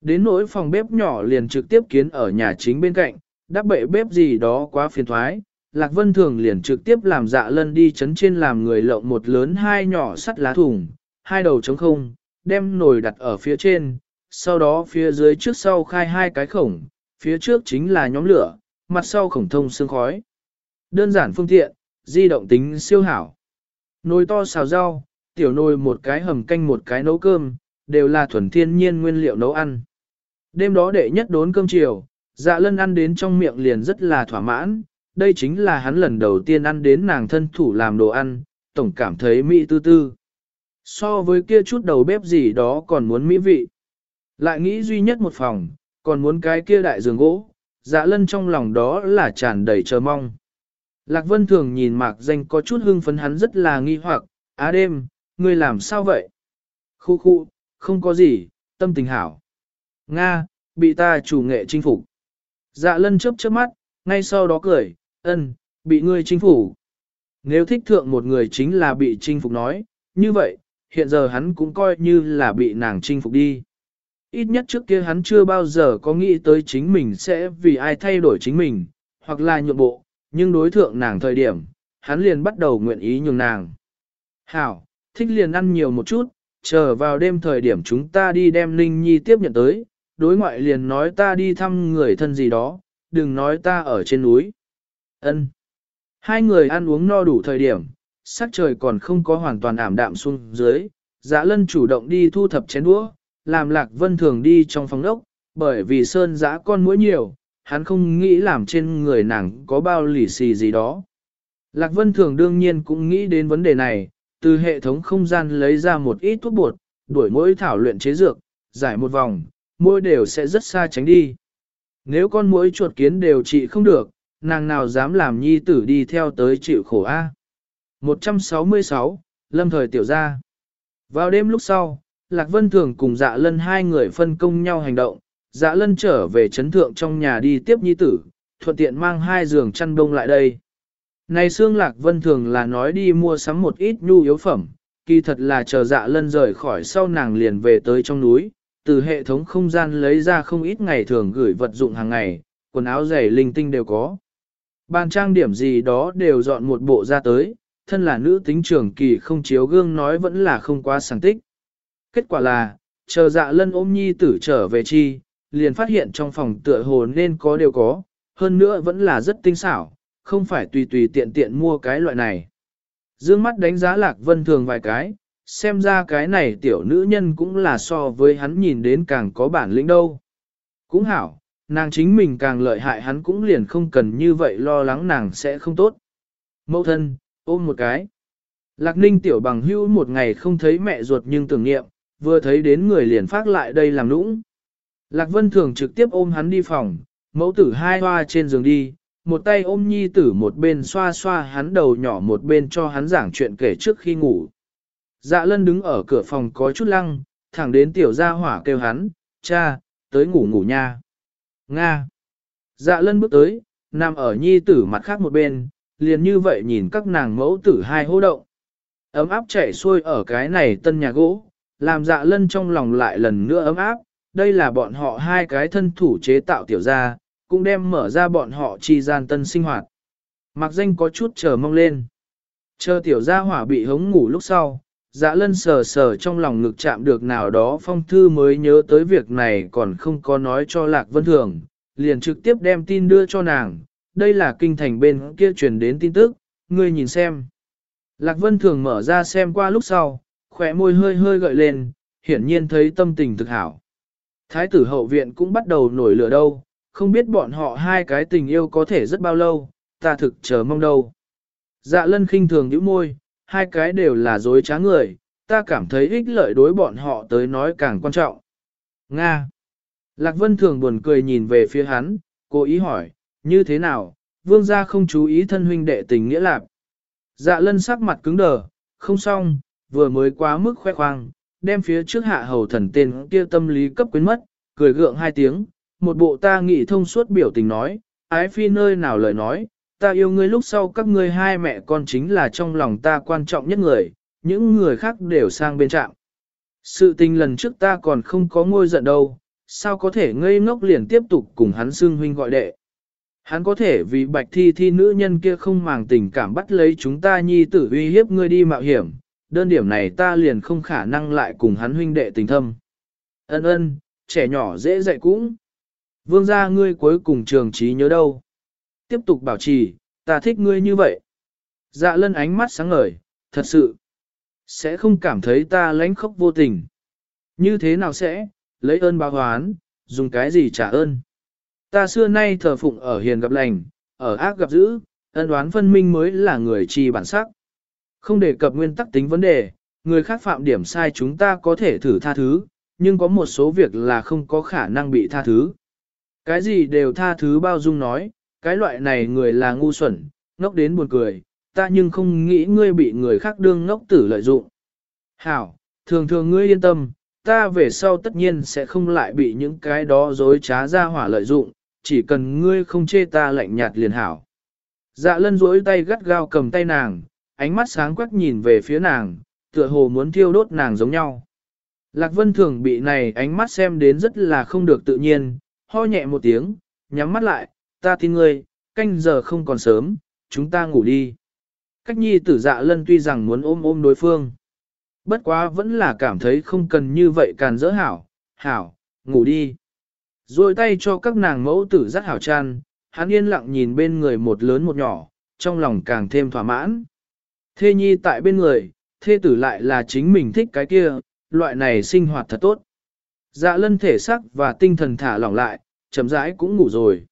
Đến nỗi phòng bếp nhỏ liền trực tiếp kiến ở nhà chính bên cạnh, đáp bệ bếp gì đó quá phiền thoái. Lạc Vân Thường liền trực tiếp làm dạ lân đi chấn trên làm người lộng một lớn hai nhỏ sắt lá thùng, hai đầu trống không, đem nồi đặt ở phía trên, sau đó phía dưới trước sau khai hai cái khổng, phía trước chính là nhóm lửa, mặt sau khổng thông xương khói. Đơn giản phương tiện, di động tính siêu hảo. Nồi to xào rau, tiểu nồi một cái hầm canh một cái nấu cơm, đều là thuần thiên nhiên nguyên liệu nấu ăn. Đêm đó đệ nhất đốn cơm chiều, dạ lân ăn đến trong miệng liền rất là thỏa mãn, đây chính là hắn lần đầu tiên ăn đến nàng thân thủ làm đồ ăn, tổng cảm thấy mỹ tư tư. So với kia chút đầu bếp gì đó còn muốn mỹ vị. Lại nghĩ duy nhất một phòng, còn muốn cái kia đại giường gỗ, dạ lân trong lòng đó là tràn đầy chờ mong. Lạc Vân thường nhìn mạc danh có chút hưng phấn hắn rất là nghi hoặc, á đêm, ngươi làm sao vậy? Khu khu, không có gì, tâm tình hảo. Nga, bị ta chủ nghệ chinh phục. Dạ lân chớp chớp mắt, ngay sau đó cười, ân, bị ngươi chinh phục. Nếu thích thượng một người chính là bị chinh phục nói, như vậy, hiện giờ hắn cũng coi như là bị nàng chinh phục đi. Ít nhất trước kia hắn chưa bao giờ có nghĩ tới chính mình sẽ vì ai thay đổi chính mình, hoặc là nhượng bộ, nhưng đối thượng nàng thời điểm, hắn liền bắt đầu nguyện ý nhường nàng. Hảo, thích liền ăn nhiều một chút, chờ vào đêm thời điểm chúng ta đi đem Linh Nhi tiếp nhận tới, đối ngoại liền nói ta đi thăm người thân gì đó, đừng nói ta ở trên núi. Ân. Hai người ăn uống no đủ thời điểm, sắc trời còn không có hoàn toàn ảm đạm xuống dưới, dạ lân chủ động đi thu thập chén đũa, làm lạc vân thường đi trong phòng ốc, bởi vì sơn dã con muỗi nhiều, hắn không nghĩ làm trên người nàng có bao lì xì gì đó. Lạc vân thường đương nhiên cũng nghĩ đến vấn đề này, từ hệ thống không gian lấy ra một ít thuốc bột, đuổi mỗi thảo luyện chế dược, giải một vòng, mỗi đều sẽ rất xa tránh đi. Nếu con mũi chuột kiến đều trị không được, nàng nào dám làm nhi tử đi theo tới chịu khổ A. 166, Lâm Thời Tiểu Gia Vào đêm lúc sau, Lạc Vân Thường cùng dạ lân hai người phân công nhau hành động, dạ lân trở về chấn thượng trong nhà đi tiếp nhi tử, thuận tiện mang hai giường chăn đông lại đây. Này xương Lạc Vân Thường là nói đi mua sắm một ít nhu yếu phẩm, kỳ thật là chờ dạ lân rời khỏi sau nàng liền về tới trong núi, từ hệ thống không gian lấy ra không ít ngày thường gửi vật dụng hàng ngày, quần áo giày linh tinh đều có. Bàn trang điểm gì đó đều dọn một bộ ra tới, thân là nữ tính trưởng kỳ không chiếu gương nói vẫn là không quá sáng tích. Kết quả là, chờ dạ lân ôm nhi tử trở về chi, liền phát hiện trong phòng tựa hồ nên có đều có, hơn nữa vẫn là rất tinh xảo, không phải tùy tùy tiện tiện mua cái loại này. Dương mắt đánh giá lạc vân thường vài cái, xem ra cái này tiểu nữ nhân cũng là so với hắn nhìn đến càng có bản lĩnh đâu. Cũng hảo, nàng chính mình càng lợi hại hắn cũng liền không cần như vậy lo lắng nàng sẽ không tốt. Mẫu thân, ôm một cái. Lạc ninh tiểu bằng hưu một ngày không thấy mẹ ruột nhưng tưởng niệm, vừa thấy đến người liền phát lại đây làm nũng. Lạc vân thường trực tiếp ôm hắn đi phòng, mẫu tử hai hoa trên giường đi, một tay ôm nhi tử một bên xoa xoa hắn đầu nhỏ một bên cho hắn giảng chuyện kể trước khi ngủ. Dạ lân đứng ở cửa phòng có chút lăng, thẳng đến tiểu gia hỏa kêu hắn, cha, tới ngủ ngủ nha. Nga. Dạ lân bước tới, nằm ở nhi tử mặt khác một bên, liền như vậy nhìn các nàng mẫu tử hai hô động. Ấm áp chảy xuôi ở cái này tân nhà gỗ, làm dạ lân trong lòng lại lần nữa ấm áp, đây là bọn họ hai cái thân thủ chế tạo tiểu gia, cũng đem mở ra bọn họ chi gian tân sinh hoạt. Mặc danh có chút chờ mong lên. Chờ tiểu gia hỏa bị hống ngủ lúc sau, dạ lân sờ sờ trong lòng ngực chạm được nào đó phong thư mới nhớ tới việc này còn không có nói cho Lạc Vân Thường, liền trực tiếp đem tin đưa cho nàng, đây là kinh thành bên kia truyền đến tin tức, ngươi nhìn xem. Lạc Vân Thường mở ra xem qua lúc sau, khỏe môi hơi hơi gợi lên, hiển nhiên thấy tâm tình thực hảo. Thái tử hậu viện cũng bắt đầu nổi lửa đâu, không biết bọn họ hai cái tình yêu có thể rất bao lâu, ta thực chờ mong đâu. Dạ lân khinh thường nhíu môi, hai cái đều là dối trá người, ta cảm thấy ích lợi đối bọn họ tới nói càng quan trọng. Nga. Lạc Vân thường buồn cười nhìn về phía hắn, cố ý hỏi, như thế nào, vương gia không chú ý thân huynh đệ tình nghĩa lạc. Dạ lân sắc mặt cứng đờ, không xong, vừa mới quá mức khoe khoang, đem phía trước hạ hầu thần tên kia tâm lý cấp quyến mất, cười gượng hai tiếng, một bộ ta nghĩ thông suốt biểu tình nói, ái phi nơi nào lời nói, ta yêu ngươi lúc sau các ngươi hai mẹ con chính là trong lòng ta quan trọng nhất người, những người khác đều sang bên trạm. Sự tình lần trước ta còn không có ngôi giận đâu, sao có thể ngây ngốc liền tiếp tục cùng hắn xương huynh gọi đệ. Hắn có thể vì bạch thi thi nữ nhân kia không màng tình cảm bắt lấy chúng ta nhi tử uy hiếp ngươi đi mạo hiểm, đơn điểm này ta liền không khả năng lại cùng hắn huynh đệ tình thâm. Ân ân, trẻ nhỏ dễ dạy cũng. Vương gia ngươi cuối cùng trường trí nhớ đâu. Tiếp tục bảo trì, ta thích ngươi như vậy. Dạ lân ánh mắt sáng ngời, thật sự. Sẽ không cảm thấy ta lánh khóc vô tình. Như thế nào sẽ, lấy ơn báo hoán, dùng cái gì trả ơn. Ta xưa nay thờ phụng ở hiền gặp lành, ở ác gặp dữ, ân đoán phân minh mới là người trì bản sắc. Không đề cập nguyên tắc tính vấn đề, người khác phạm điểm sai chúng ta có thể thử tha thứ, nhưng có một số việc là không có khả năng bị tha thứ. Cái gì đều tha thứ bao dung nói, cái loại này người là ngu xuẩn, ngốc đến buồn cười, ta nhưng không nghĩ ngươi bị người khác đương ngốc tử lợi dụng. Hảo, thường thường ngươi yên tâm, ta về sau tất nhiên sẽ không lại bị những cái đó dối trá ra hỏa lợi dụng, chỉ cần ngươi không chê ta lạnh nhạt liền hảo. Dạ lân rỗi tay gắt gao cầm tay nàng, ánh mắt sáng quắc nhìn về phía nàng, tựa hồ muốn thiêu đốt nàng giống nhau. Lạc Vân Thường bị này ánh mắt xem đến rất là không được tự nhiên, ho nhẹ một tiếng, nhắm mắt lại, ta tin ngươi, canh giờ không còn sớm, chúng ta ngủ đi. Cách nhi tử dạ lân tuy rằng muốn ôm ôm đối phương. Bất quá vẫn là cảm thấy không cần như vậy càn dỡ hảo, hảo, ngủ đi. Rồi tay cho các nàng mẫu tử rất hảo chăn, hắn yên lặng nhìn bên người một lớn một nhỏ, trong lòng càng thêm thỏa mãn. Thê nhi tại bên người, thê tử lại là chính mình thích cái kia, loại này sinh hoạt thật tốt. Dạ lân thể sắc và tinh thần thả lỏng lại, chậm rãi cũng ngủ rồi.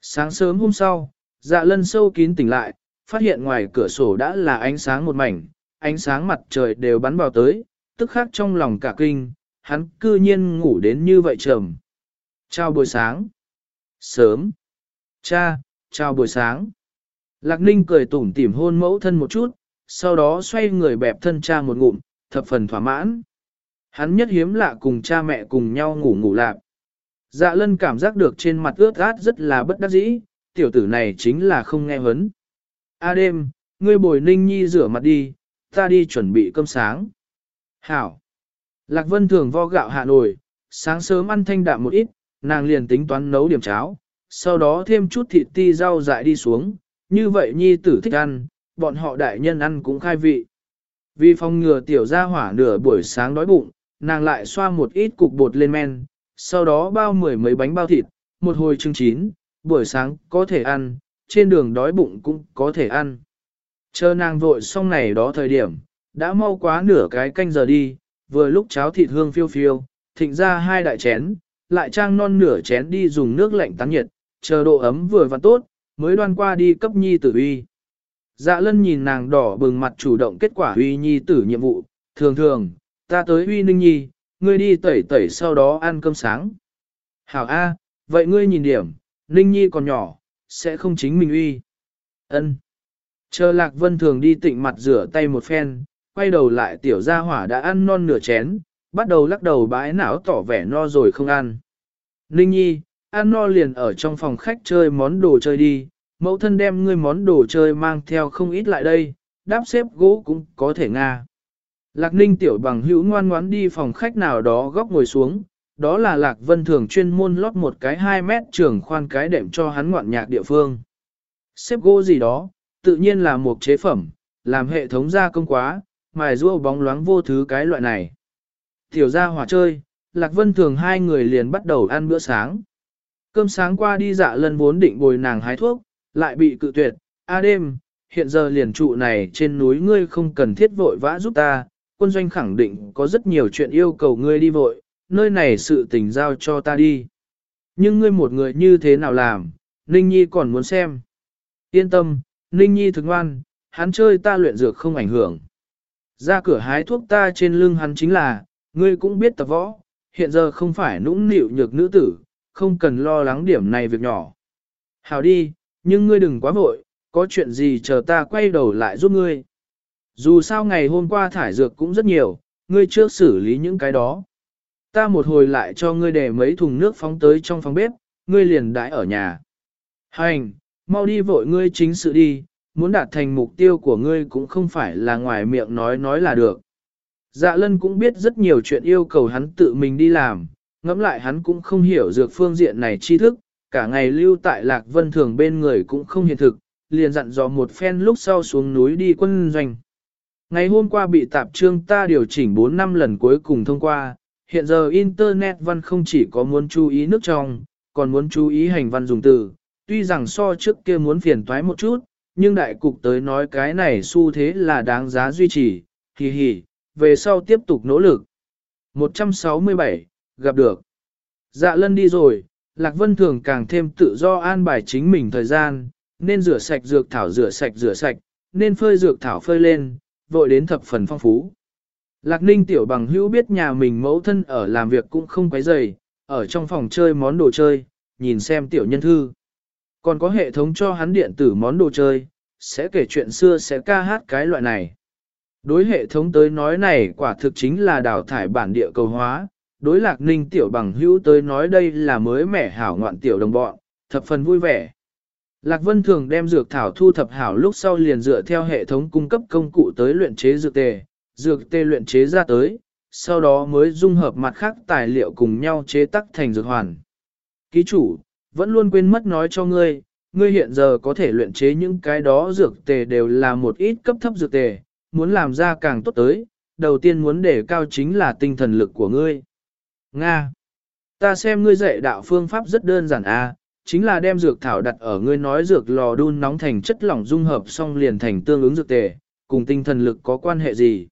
Sáng sớm hôm sau, dạ lân sâu kín tỉnh lại, phát hiện ngoài cửa sổ đã là ánh sáng một mảnh, ánh sáng mặt trời đều bắn vào tới, tức khắc trong lòng cả kinh, hắn cư nhiên ngủ đến như vậy trầm. Chào buổi sáng. Sớm. Cha, chào buổi sáng. Lạc Ninh cười tủm tỉm hôn mẫu thân một chút, sau đó xoay người bẹp thân cha một ngụm, thập phần thỏa mãn. Hắn nhất hiếm lạ cùng cha mẹ cùng nhau ngủ ngủ lạp. Dạ lân cảm giác được trên mặt ướt át rất là bất đắc dĩ, tiểu tử này chính là không nghe hấn. A đêm, ngươi bồi ninh nhi rửa mặt đi, ta đi chuẩn bị cơm sáng. Hảo. Lạc Vân thường vo gạo hạ Nội, sáng sớm ăn thanh đạm một ít, nàng liền tính toán nấu điểm cháo, sau đó thêm chút thịt ti rau dại đi xuống, như vậy nhi tử thích ăn, bọn họ đại nhân ăn cũng khai vị. Vì phòng ngừa tiểu ra hỏa nửa buổi sáng đói bụng, nàng lại xoa một ít cục bột lên men, sau đó bao mười mấy bánh bao thịt, một hồi trưng chín, buổi sáng có thể ăn, trên đường đói bụng cũng có thể ăn. Chờ nàng vội xong này đó thời điểm, đã mau quá nửa cái canh giờ đi, vừa lúc cháo thịt hương phiêu phiêu, thịnh ra hai đại chén, lại trang non nửa chén đi dùng nước lạnh tán nhiệt, chờ độ ấm vừa và tốt, mới đoan qua đi cấp nhi tử uy. Dạ lân nhìn nàng đỏ bừng mặt chủ động kết quả Huy nhi tử nhiệm vụ, thường thường, ta tới Huy ninh nhi, ngươi đi tẩy tẩy sau đó ăn cơm sáng. Hảo A, vậy ngươi nhìn điểm, ninh nhi còn nhỏ, sẽ không chính mình uy. ân Chờ lạc vân thường đi tịnh mặt rửa tay một phen, quay đầu lại tiểu gia hỏa đã ăn non nửa chén, bắt đầu lắc đầu bãi não tỏ vẻ no rồi không ăn. Ninh nhi, ăn no liền ở trong phòng khách chơi món đồ chơi đi, mẫu thân đem ngươi món đồ chơi mang theo không ít lại đây, đáp xếp gỗ cũng có thể nga. Lạc ninh tiểu bằng hữu ngoan ngoãn đi phòng khách nào đó góc ngồi xuống, đó là lạc vân thường chuyên môn lót một cái 2 mét trường khoan cái đệm cho hắn ngoạn nhạc địa phương. Xếp gỗ gì đó, tự nhiên là một chế phẩm, làm hệ thống gia công quá, mài rua bóng loáng vô thứ cái loại này. Tiểu ra hòa chơi, Lạc Vân thường hai người liền bắt đầu ăn bữa sáng. Cơm sáng qua đi dạ lần vốn định bồi nàng hái thuốc, lại bị cự tuyệt, a đêm, hiện giờ liền trụ này trên núi ngươi không cần thiết vội vã giúp ta, quân doanh khẳng định có rất nhiều chuyện yêu cầu ngươi đi vội, nơi này sự tình giao cho ta đi. Nhưng ngươi một người như thế nào làm, Ninh Nhi còn muốn xem. Yên tâm, Ninh Nhi thức ngoan, hắn chơi ta luyện dược không ảnh hưởng. Ra cửa hái thuốc ta trên lưng hắn chính là, ngươi cũng biết tập võ, hiện giờ không phải nũng nịu nhược nữ tử, không cần lo lắng điểm này việc nhỏ. Hào đi, nhưng ngươi đừng quá vội, có chuyện gì chờ ta quay đầu lại giúp ngươi. Dù sao ngày hôm qua thải dược cũng rất nhiều, ngươi trước xử lý những cái đó. Ta một hồi lại cho ngươi để mấy thùng nước phóng tới trong phòng bếp, ngươi liền đãi ở nhà. Hành, mau đi vội ngươi chính sự đi, muốn đạt thành mục tiêu của ngươi cũng không phải là ngoài miệng nói nói là được. Dạ lân cũng biết rất nhiều chuyện yêu cầu hắn tự mình đi làm, ngẫm lại hắn cũng không hiểu dược phương diện này tri thức, cả ngày lưu tại Lạc Vân Thường bên người cũng không hiện thực, liền dặn dò một phen lúc sau xuống núi đi quân doanh. Ngày hôm qua bị tạp trương ta điều chỉnh 4 năm lần cuối cùng thông qua, hiện giờ Internet văn không chỉ có muốn chú ý nước trong, còn muốn chú ý hành văn dùng từ, tuy rằng so trước kia muốn phiền toái một chút, nhưng đại cục tới nói cái này xu thế là đáng giá duy trì, hì hì, về sau tiếp tục nỗ lực. 167, gặp được. Dạ lân đi rồi, Lạc Vân Thường càng thêm tự do an bài chính mình thời gian, nên rửa sạch dược thảo rửa sạch rửa sạch, nên phơi dược thảo phơi lên, vội đến thập phần phong phú. Lạc Ninh tiểu bằng hữu biết nhà mình mẫu thân ở làm việc cũng không quấy rầy, ở trong phòng chơi món đồ chơi, nhìn xem tiểu nhân thư. Còn có hệ thống cho hắn điện tử món đồ chơi, sẽ kể chuyện xưa sẽ ca hát cái loại này. Đối hệ thống tới nói này quả thực chính là đào thải bản địa cầu hóa, đối lạc ninh tiểu bằng hữu tới nói đây là mới mẻ hảo ngoạn tiểu đồng bọn, thập phần vui vẻ. Lạc Vân thường đem dược thảo thu thập hảo lúc sau liền dựa theo hệ thống cung cấp công cụ tới luyện chế dược tề, dược tê luyện chế ra tới, sau đó mới dung hợp mặt khác tài liệu cùng nhau chế tắc thành dược hoàn. Ký chủ, vẫn luôn quên mất nói cho ngươi, ngươi hiện giờ có thể luyện chế những cái đó dược tề đều là một ít cấp thấp dược tề, muốn làm ra càng tốt tới, đầu tiên muốn để cao chính là tinh thần lực của ngươi. Nga. Ta xem ngươi dạy đạo phương pháp rất đơn giản a, à, chính là đem dược thảo đặt ở ngươi nói dược lò đun nóng thành chất lỏng dung hợp xong liền thành tương ứng dược tề, cùng tinh thần lực có quan hệ gì.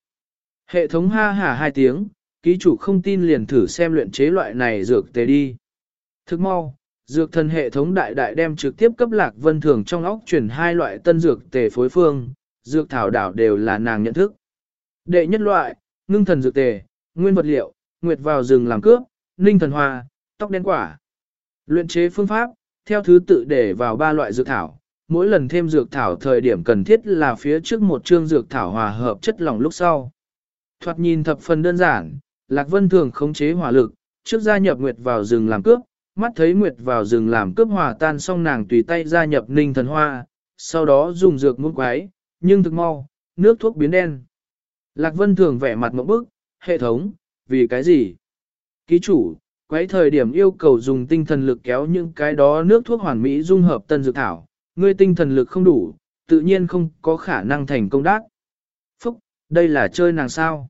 Hệ thống ha hả hai tiếng, ký chủ không tin liền thử xem luyện chế loại này dược tề đi. Thức mau, dược thần hệ thống đại đại đem trực tiếp cấp lạc vân thường trong óc chuyển hai loại tân dược tề phối phương, dược thảo đảo đều là nàng nhận thức. Đệ nhất loại, ngưng thần dược tề, nguyên vật liệu, nguyệt vào rừng làm cướp, ninh thần hoa, tóc đen quả. Luyện chế phương pháp, theo thứ tự để vào ba loại dược thảo, mỗi lần thêm dược thảo thời điểm cần thiết là phía trước một chương dược thảo hòa hợp chất lỏng lúc sau. Thoạt nhìn thập phần đơn giản, Lạc Vân thường khống chế hỏa lực, trước gia nhập Nguyệt vào rừng làm cướp, mắt thấy Nguyệt vào rừng làm cướp hòa tan xong nàng tùy tay gia nhập ninh thần hoa, sau đó dùng dược muôn quái, nhưng thực mau, nước thuốc biến đen. Lạc Vân thường vẻ mặt mẫu bức, hệ thống, vì cái gì? Ký chủ, quấy thời điểm yêu cầu dùng tinh thần lực kéo những cái đó nước thuốc hoàn mỹ dung hợp tân dược thảo, ngươi tinh thần lực không đủ, tự nhiên không có khả năng thành công đắc. Phúc, đây là chơi nàng sao?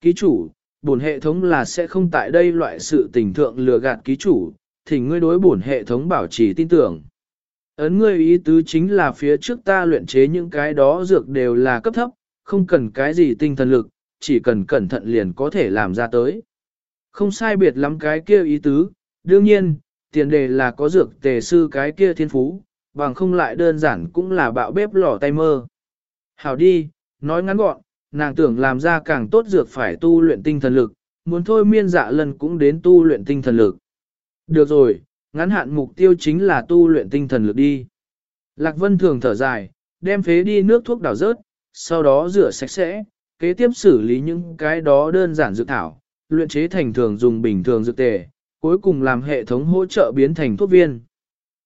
Ký chủ, bổn hệ thống là sẽ không tại đây loại sự tình thượng lừa gạt ký chủ, thì ngươi đối bổn hệ thống bảo trì tin tưởng. Ấn ngươi ý tứ chính là phía trước ta luyện chế những cái đó dược đều là cấp thấp, không cần cái gì tinh thần lực, chỉ cần cẩn thận liền có thể làm ra tới. Không sai biệt lắm cái kia ý tứ, đương nhiên, tiền đề là có dược tề sư cái kia thiên phú, bằng không lại đơn giản cũng là bạo bếp lò tay mơ. Hảo đi, nói ngắn gọn, nàng tưởng làm ra càng tốt dược phải tu luyện tinh thần lực, muốn thôi miên dạ lần cũng đến tu luyện tinh thần lực. Được rồi, ngắn hạn mục tiêu chính là tu luyện tinh thần lực đi. Lạc Vân thường thở dài, đem phế đi nước thuốc đảo rớt, sau đó rửa sạch sẽ, kế tiếp xử lý những cái đó đơn giản dược thảo, luyện chế thành thường dùng bình thường dược tề, cuối cùng làm hệ thống hỗ trợ biến thành thuốc viên.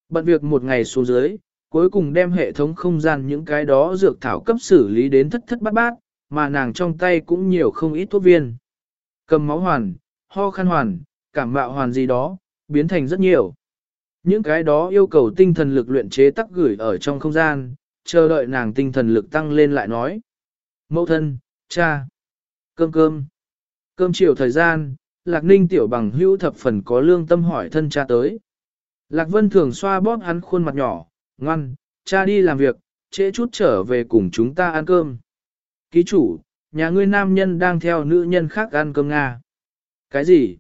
Bận việc một ngày xuống dưới, cuối cùng đem hệ thống không gian những cái đó dược thảo cấp xử lý đến thất thất bát bát, mà nàng trong tay cũng nhiều không ít thuốc viên. Cầm máu hoàn, ho khăn hoàn, cảm mạo hoàn gì đó, biến thành rất nhiều. Những cái đó yêu cầu tinh thần lực luyện chế tắc gửi ở trong không gian, chờ đợi nàng tinh thần lực tăng lên lại nói. Mẫu thân, cha, cơm cơm. Cơm chiều thời gian, Lạc Ninh tiểu bằng hữu thập phần có lương tâm hỏi thân cha tới. Lạc Vân thường xoa bóp hắn khuôn mặt nhỏ, ngoan, cha đi làm việc, trễ chút trở về cùng chúng ta ăn cơm. Ký chủ, nhà ngươi nam nhân đang theo nữ nhân khác ăn cơm Nga. Cái gì?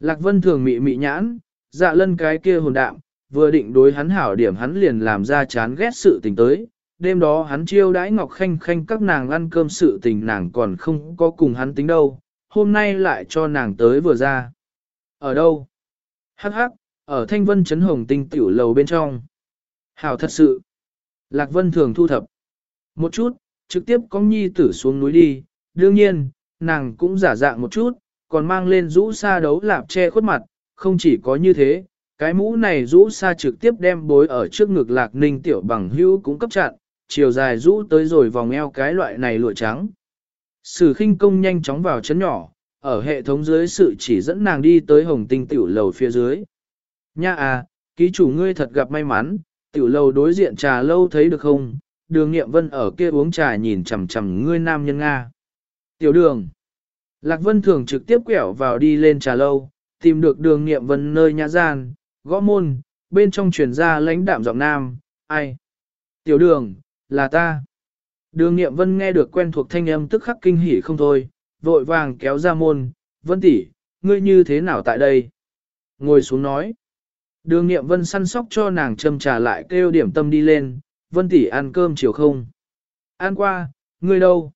Lạc Vân thường mị mị nhãn, dạ lân cái kia hồn đạm, vừa định đối hắn hảo điểm hắn liền làm ra chán ghét sự tình tới. Đêm đó hắn chiêu đãi Ngọc Khanh Khanh các nàng ăn cơm sự tình nàng còn không có cùng hắn tính đâu, hôm nay lại cho nàng tới vừa ra. Ở đâu? Hắc hắc, ở Thanh Vân Trấn Hồng Tinh tiểu lầu bên trong. Hảo thật sự. Lạc Vân thường thu thập. Một chút, trực tiếp có nhi tử xuống núi đi, đương nhiên, nàng cũng giả dạng một chút, còn mang lên rũ sa đấu lạp che khuất mặt, không chỉ có như thế, cái mũ này rũ sa trực tiếp đem bối ở trước ngực lạc ninh tiểu bằng hữu cũng cấp chặn, chiều dài rũ tới rồi vòng eo cái loại này lụa trắng. Sử khinh công nhanh chóng vào chấn nhỏ, ở hệ thống dưới sự chỉ dẫn nàng đi tới hồng tinh tiểu lầu phía dưới. Nha à, ký chủ ngươi thật gặp may mắn, tiểu lầu đối diện trà lâu thấy được không? Đường nghiệm vân ở kia uống trà nhìn chằm chằm ngươi nam nhân Nga. Tiểu đường. Lạc vân thường trực tiếp quẹo vào đi lên trà lâu, tìm được đường nghiệm vân nơi nhã gian, gõ môn, bên trong truyền ra lãnh đạm giọng nam, ai? Tiểu đường, là ta. Đường nghiệm vân nghe được quen thuộc thanh âm tức khắc kinh hỉ không thôi, vội vàng kéo ra môn, vân tỷ, ngươi như thế nào tại đây? Ngồi xuống nói. Đường nghiệm vân săn sóc cho nàng châm trà lại kêu điểm tâm đi lên, vân tỷ ăn cơm chiều không? Ăn qua, ngươi đâu?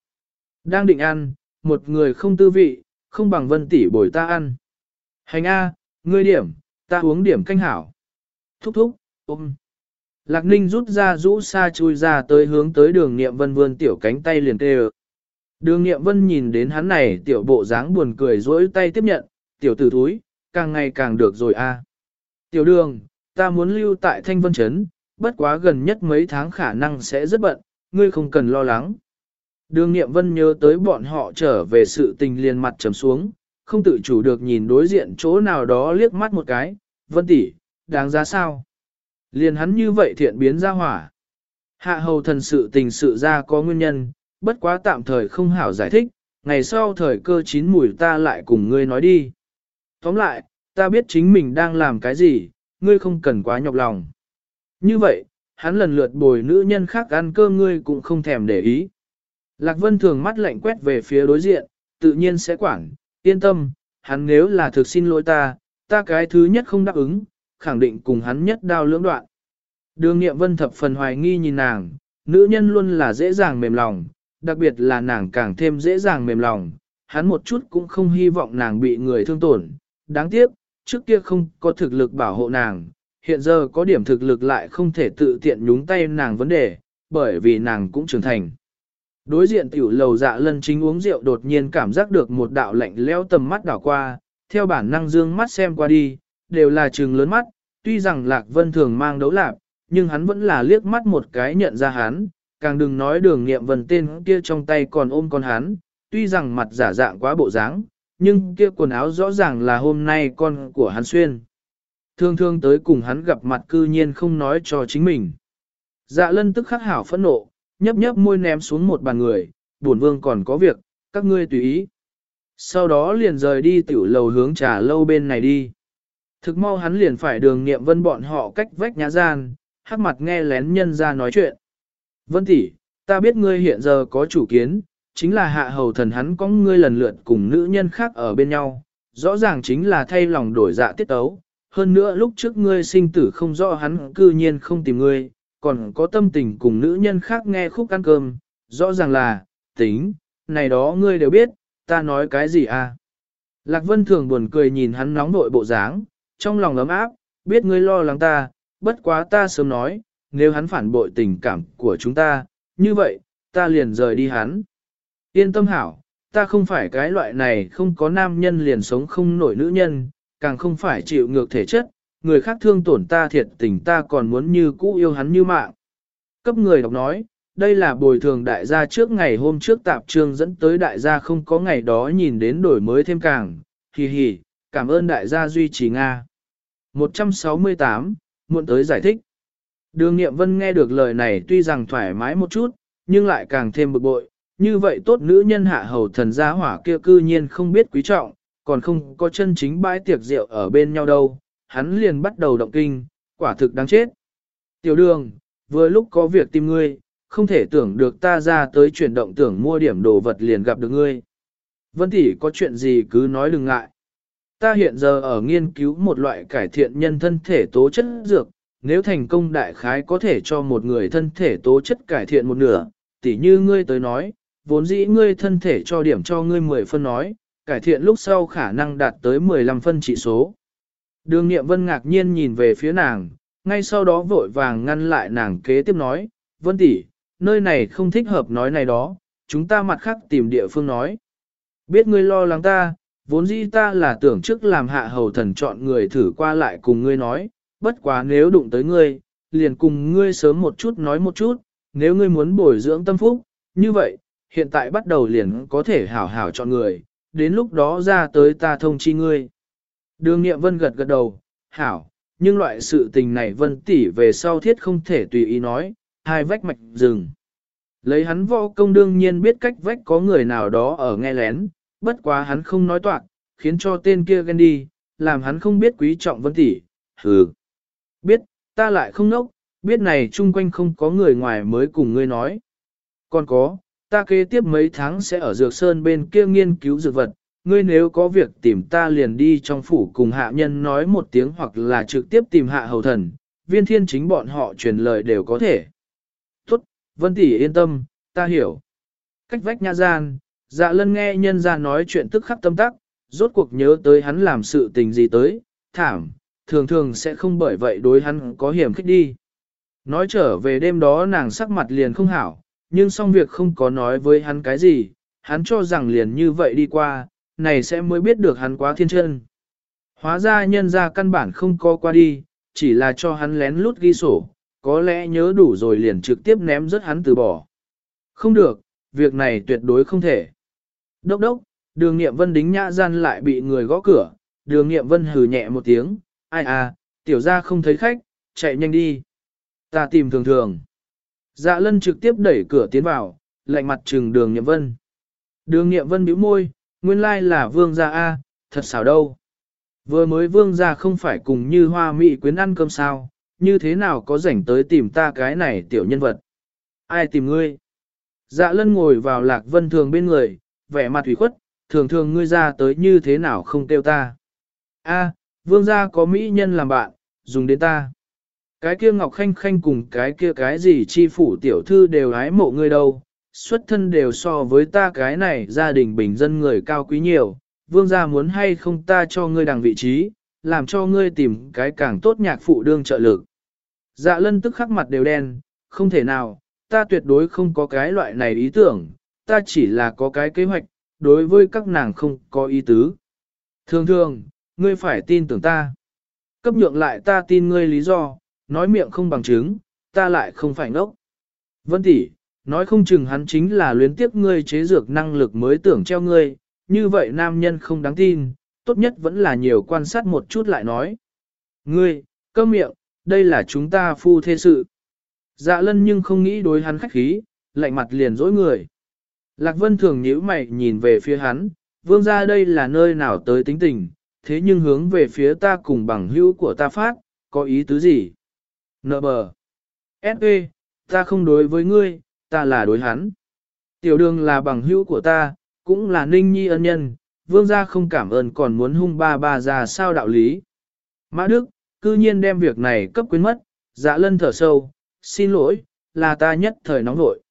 Đang định ăn, một người không tư vị, không bằng vân tỷ bồi ta ăn. Hành A, ngươi điểm, ta uống điểm canh hảo. Thúc thúc, ôm. Lạc ninh rút ra rũ xa chui ra tới hướng tới đường nghiệm vân vươn tiểu cánh tay liền tê Đường nghiệm vân nhìn đến hắn này tiểu bộ dáng buồn cười rỗi tay tiếp nhận, tiểu tử thúi, càng ngày càng được rồi a. Tiểu đường, ta muốn lưu tại Thanh Vân Trấn, bất quá gần nhất mấy tháng khả năng sẽ rất bận, ngươi không cần lo lắng. Đường nghiệm vân nhớ tới bọn họ trở về sự tình liền mặt trầm xuống, không tự chủ được nhìn đối diện chỗ nào đó liếc mắt một cái, vân tỷ, đáng giá sao? Liền hắn như vậy thiện biến ra hỏa. Hạ hầu thần sự tình sự ra có nguyên nhân, bất quá tạm thời không hảo giải thích, ngày sau thời cơ chín mùi ta lại cùng ngươi nói đi. Tóm lại, ta biết chính mình đang làm cái gì, ngươi không cần quá nhọc lòng. Như vậy, hắn lần lượt bồi nữ nhân khác ăn cơm ngươi cũng không thèm để ý. Lạc Vân thường mắt lạnh quét về phía đối diện, tự nhiên sẽ quản, yên tâm, hắn nếu là thực xin lỗi ta, ta cái thứ nhất không đáp ứng, khẳng định cùng hắn nhất đao lưỡng đoạn. Đường nghiệm vân thập phần hoài nghi nhìn nàng, nữ nhân luôn là dễ dàng mềm lòng, đặc biệt là nàng càng thêm dễ dàng mềm lòng, hắn một chút cũng không hy vọng nàng bị người thương tổn. Đáng tiếc, trước kia không có thực lực bảo hộ nàng, hiện giờ có điểm thực lực lại không thể tự tiện nhúng tay nàng vấn đề, bởi vì nàng cũng trưởng thành. Đối diện tiểu lầu dạ lân chính uống rượu đột nhiên cảm giác được một đạo lạnh leo tầm mắt đảo qua, theo bản năng dương mắt xem qua đi, đều là trừng lớn mắt, tuy rằng Lạc Vân thường mang đấu lạc, nhưng hắn vẫn là liếc mắt một cái nhận ra hắn, càng đừng nói đường nghiệm vần tên kia trong tay còn ôm con hắn, tuy rằng mặt giả dạng quá bộ dáng, nhưng kia quần áo rõ ràng là hôm nay con của hắn xuyên. Thương thương tới cùng hắn gặp mặt cư nhiên không nói cho chính mình. Dạ lân tức khắc hảo phẫn nộ, nhấp nhấp môi ném xuống một bàn người, bổn vương còn có việc, các ngươi tùy ý. Sau đó liền rời đi tiểu lầu hướng trà lâu bên này đi. Thực mau hắn liền phải đường nghiệm vân bọn họ cách vách nhã gian, hắc mặt nghe lén nhân ra nói chuyện. Vân tỷ, ta biết ngươi hiện giờ có chủ kiến, chính là hạ hầu thần hắn có ngươi lần lượt cùng nữ nhân khác ở bên nhau, rõ ràng chính là thay lòng đổi dạ tiết tấu. Hơn nữa lúc trước ngươi sinh tử không rõ hắn cư nhiên không tìm ngươi, còn có tâm tình cùng nữ nhân khác nghe khúc ăn cơm, rõ ràng là, tính, này đó ngươi đều biết, ta nói cái gì à? Lạc Vân thường buồn cười nhìn hắn nóng nội bộ dáng, trong lòng ấm áp, biết ngươi lo lắng ta, bất quá ta sớm nói, nếu hắn phản bội tình cảm của chúng ta, như vậy, ta liền rời đi hắn. Yên tâm hảo, ta không phải cái loại này không có nam nhân liền sống không nổi nữ nhân, càng không phải chịu ngược thể chất, người khác thương tổn ta thiệt tình ta còn muốn như cũ yêu hắn như mạng. Cấp người đọc nói, đây là bồi thường đại gia trước ngày hôm trước tạp trương dẫn tới đại gia không có ngày đó nhìn đến đổi mới thêm càng, hì hì, cảm ơn đại gia duy trì Nga. 168, muộn tới giải thích. Đường Nghiệm Vân nghe được lời này tuy rằng thoải mái một chút, nhưng lại càng thêm bực bội, như vậy tốt nữ nhân hạ hầu thần gia hỏa kia cư nhiên không biết quý trọng, còn không có chân chính bãi tiệc rượu ở bên nhau đâu, hắn liền bắt đầu động kinh, quả thực đáng chết. Tiểu đường, vừa lúc có việc tìm ngươi, không thể tưởng được ta ra tới chuyển động tưởng mua điểm đồ vật liền gặp được ngươi. Vân tỷ có chuyện gì cứ nói đừng ngại. Ta hiện giờ ở nghiên cứu một loại cải thiện nhân thân thể tố chất dược, nếu thành công đại khái có thể cho một người thân thể tố chất cải thiện một nửa, tỉ như ngươi tới nói, vốn dĩ ngươi thân thể cho điểm cho ngươi 10 phân nói, cải thiện lúc sau khả năng đạt tới 15 phân chỉ số. Đường Nghiệm Vân ngạc nhiên nhìn về phía nàng, ngay sau đó vội vàng ngăn lại nàng kế tiếp nói, Vân tỷ, nơi này không thích hợp nói này đó, chúng ta mặt khác tìm địa phương nói. Biết ngươi lo lắng ta, vốn dĩ ta là tưởng trước làm hạ hầu thần chọn người thử qua lại cùng ngươi nói, bất quá nếu đụng tới ngươi, liền cùng ngươi sớm một chút nói một chút, nếu ngươi muốn bồi dưỡng tâm phúc, như vậy, hiện tại bắt đầu liền có thể hảo hảo chọn người, đến lúc đó ra tới ta thông chi ngươi. Đường nghiệm vân gật gật đầu, hảo, nhưng loại sự tình này vân tỷ về sau thiết không thể tùy ý nói, hai vách mạch rừng. Lấy hắn võ công đương nhiên biết cách vách có người nào đó ở nghe lén, bất quá hắn không nói toạc, khiến cho tên kia ghen đi, làm hắn không biết quý trọng vân tỷ, hừ. Biết, ta lại không nốc, biết này chung quanh không có người ngoài mới cùng ngươi nói. Còn có, ta kế tiếp mấy tháng sẽ ở Dược Sơn bên kia nghiên cứu dược vật, ngươi nếu có việc tìm ta liền đi trong phủ cùng hạ nhân nói một tiếng hoặc là trực tiếp tìm hạ hầu thần, viên thiên chính bọn họ truyền lời đều có thể. Tốt, Vân Tỷ yên tâm, ta hiểu. Cách vách nha gian, dạ lân nghe nhân ra nói chuyện tức khắc tâm tắc, rốt cuộc nhớ tới hắn làm sự tình gì tới, thảm, thường thường sẽ không bởi vậy đối hắn có hiểm khích đi. Nói trở về đêm đó nàng sắc mặt liền không hảo, nhưng xong việc không có nói với hắn cái gì, hắn cho rằng liền như vậy đi qua, này sẽ mới biết được hắn quá thiên chân. Hóa ra nhân ra căn bản không có qua đi, chỉ là cho hắn lén lút ghi sổ, có lẽ nhớ đủ rồi liền trực tiếp ném rớt hắn từ bỏ. Không được, việc này tuyệt đối không thể. Đốc đốc, đường nghiệm vân đính nhã gian lại bị người gõ cửa, đường nghiệm vân hừ nhẹ một tiếng, ai à, tiểu ra không thấy khách, chạy nhanh đi. Ta tìm thường thường. Dạ lân trực tiếp đẩy cửa tiến vào, lạnh mặt trừng đường nghiệm vân. Đường nghiệm vân bĩu môi, nguyên lai là vương gia A, thật xảo đâu. Vừa mới vương gia không phải cùng như hoa mị quyến ăn cơm sao, như thế nào có rảnh tới tìm ta cái này tiểu nhân vật. Ai tìm ngươi? Dạ lân ngồi vào lạc vân thường bên người, vẻ mặt ủy khuất, thường thường ngươi ra tới như thế nào không tiêu ta. A, vương gia có mỹ nhân làm bạn, dùng đến ta. Cái kia Ngọc Khanh Khanh cùng cái kia cái gì chi phủ tiểu thư đều ái mộ ngươi đâu, xuất thân đều so với ta cái này gia đình bình dân người cao quý nhiều, vương gia muốn hay không ta cho ngươi đằng vị trí, làm cho ngươi tìm cái càng tốt nhạc phụ đương trợ lực. Dạ lân tức khắc mặt đều đen, không thể nào, ta tuyệt đối không có cái loại này ý tưởng, ta chỉ là có cái kế hoạch, đối với các nàng không có ý tứ. Thường thường, ngươi phải tin tưởng ta. Cấp nhượng lại ta tin ngươi lý do, nói miệng không bằng chứng, ta lại không phải ngốc. Vân tỷ, Nói không chừng hắn chính là luyến tiếp ngươi chế dược năng lực mới tưởng treo ngươi, như vậy nam nhân không đáng tin, tốt nhất vẫn là nhiều quan sát một chút lại nói. Ngươi, cơm miệng, đây là chúng ta phu thê sự. Dạ lân nhưng không nghĩ đối hắn khách khí, lạnh mặt liền dối người. Lạc Vân thường nhíu mày nhìn về phía hắn, vương ra đây là nơi nào tới tính tình, thế nhưng hướng về phía ta cùng bằng hữu của ta phát, có ý tứ gì? Nợ bờ. S.E. Ta không đối với ngươi, ta là đối hắn. Tiểu đường là bằng hữu của ta, cũng là ninh nhi ân nhân, vương gia không cảm ơn còn muốn hung ba ba ra sao đạo lý. Mã Đức, cư nhiên đem việc này cấp quyến mất, dạ lân thở sâu, xin lỗi, là ta nhất thời nóng nội.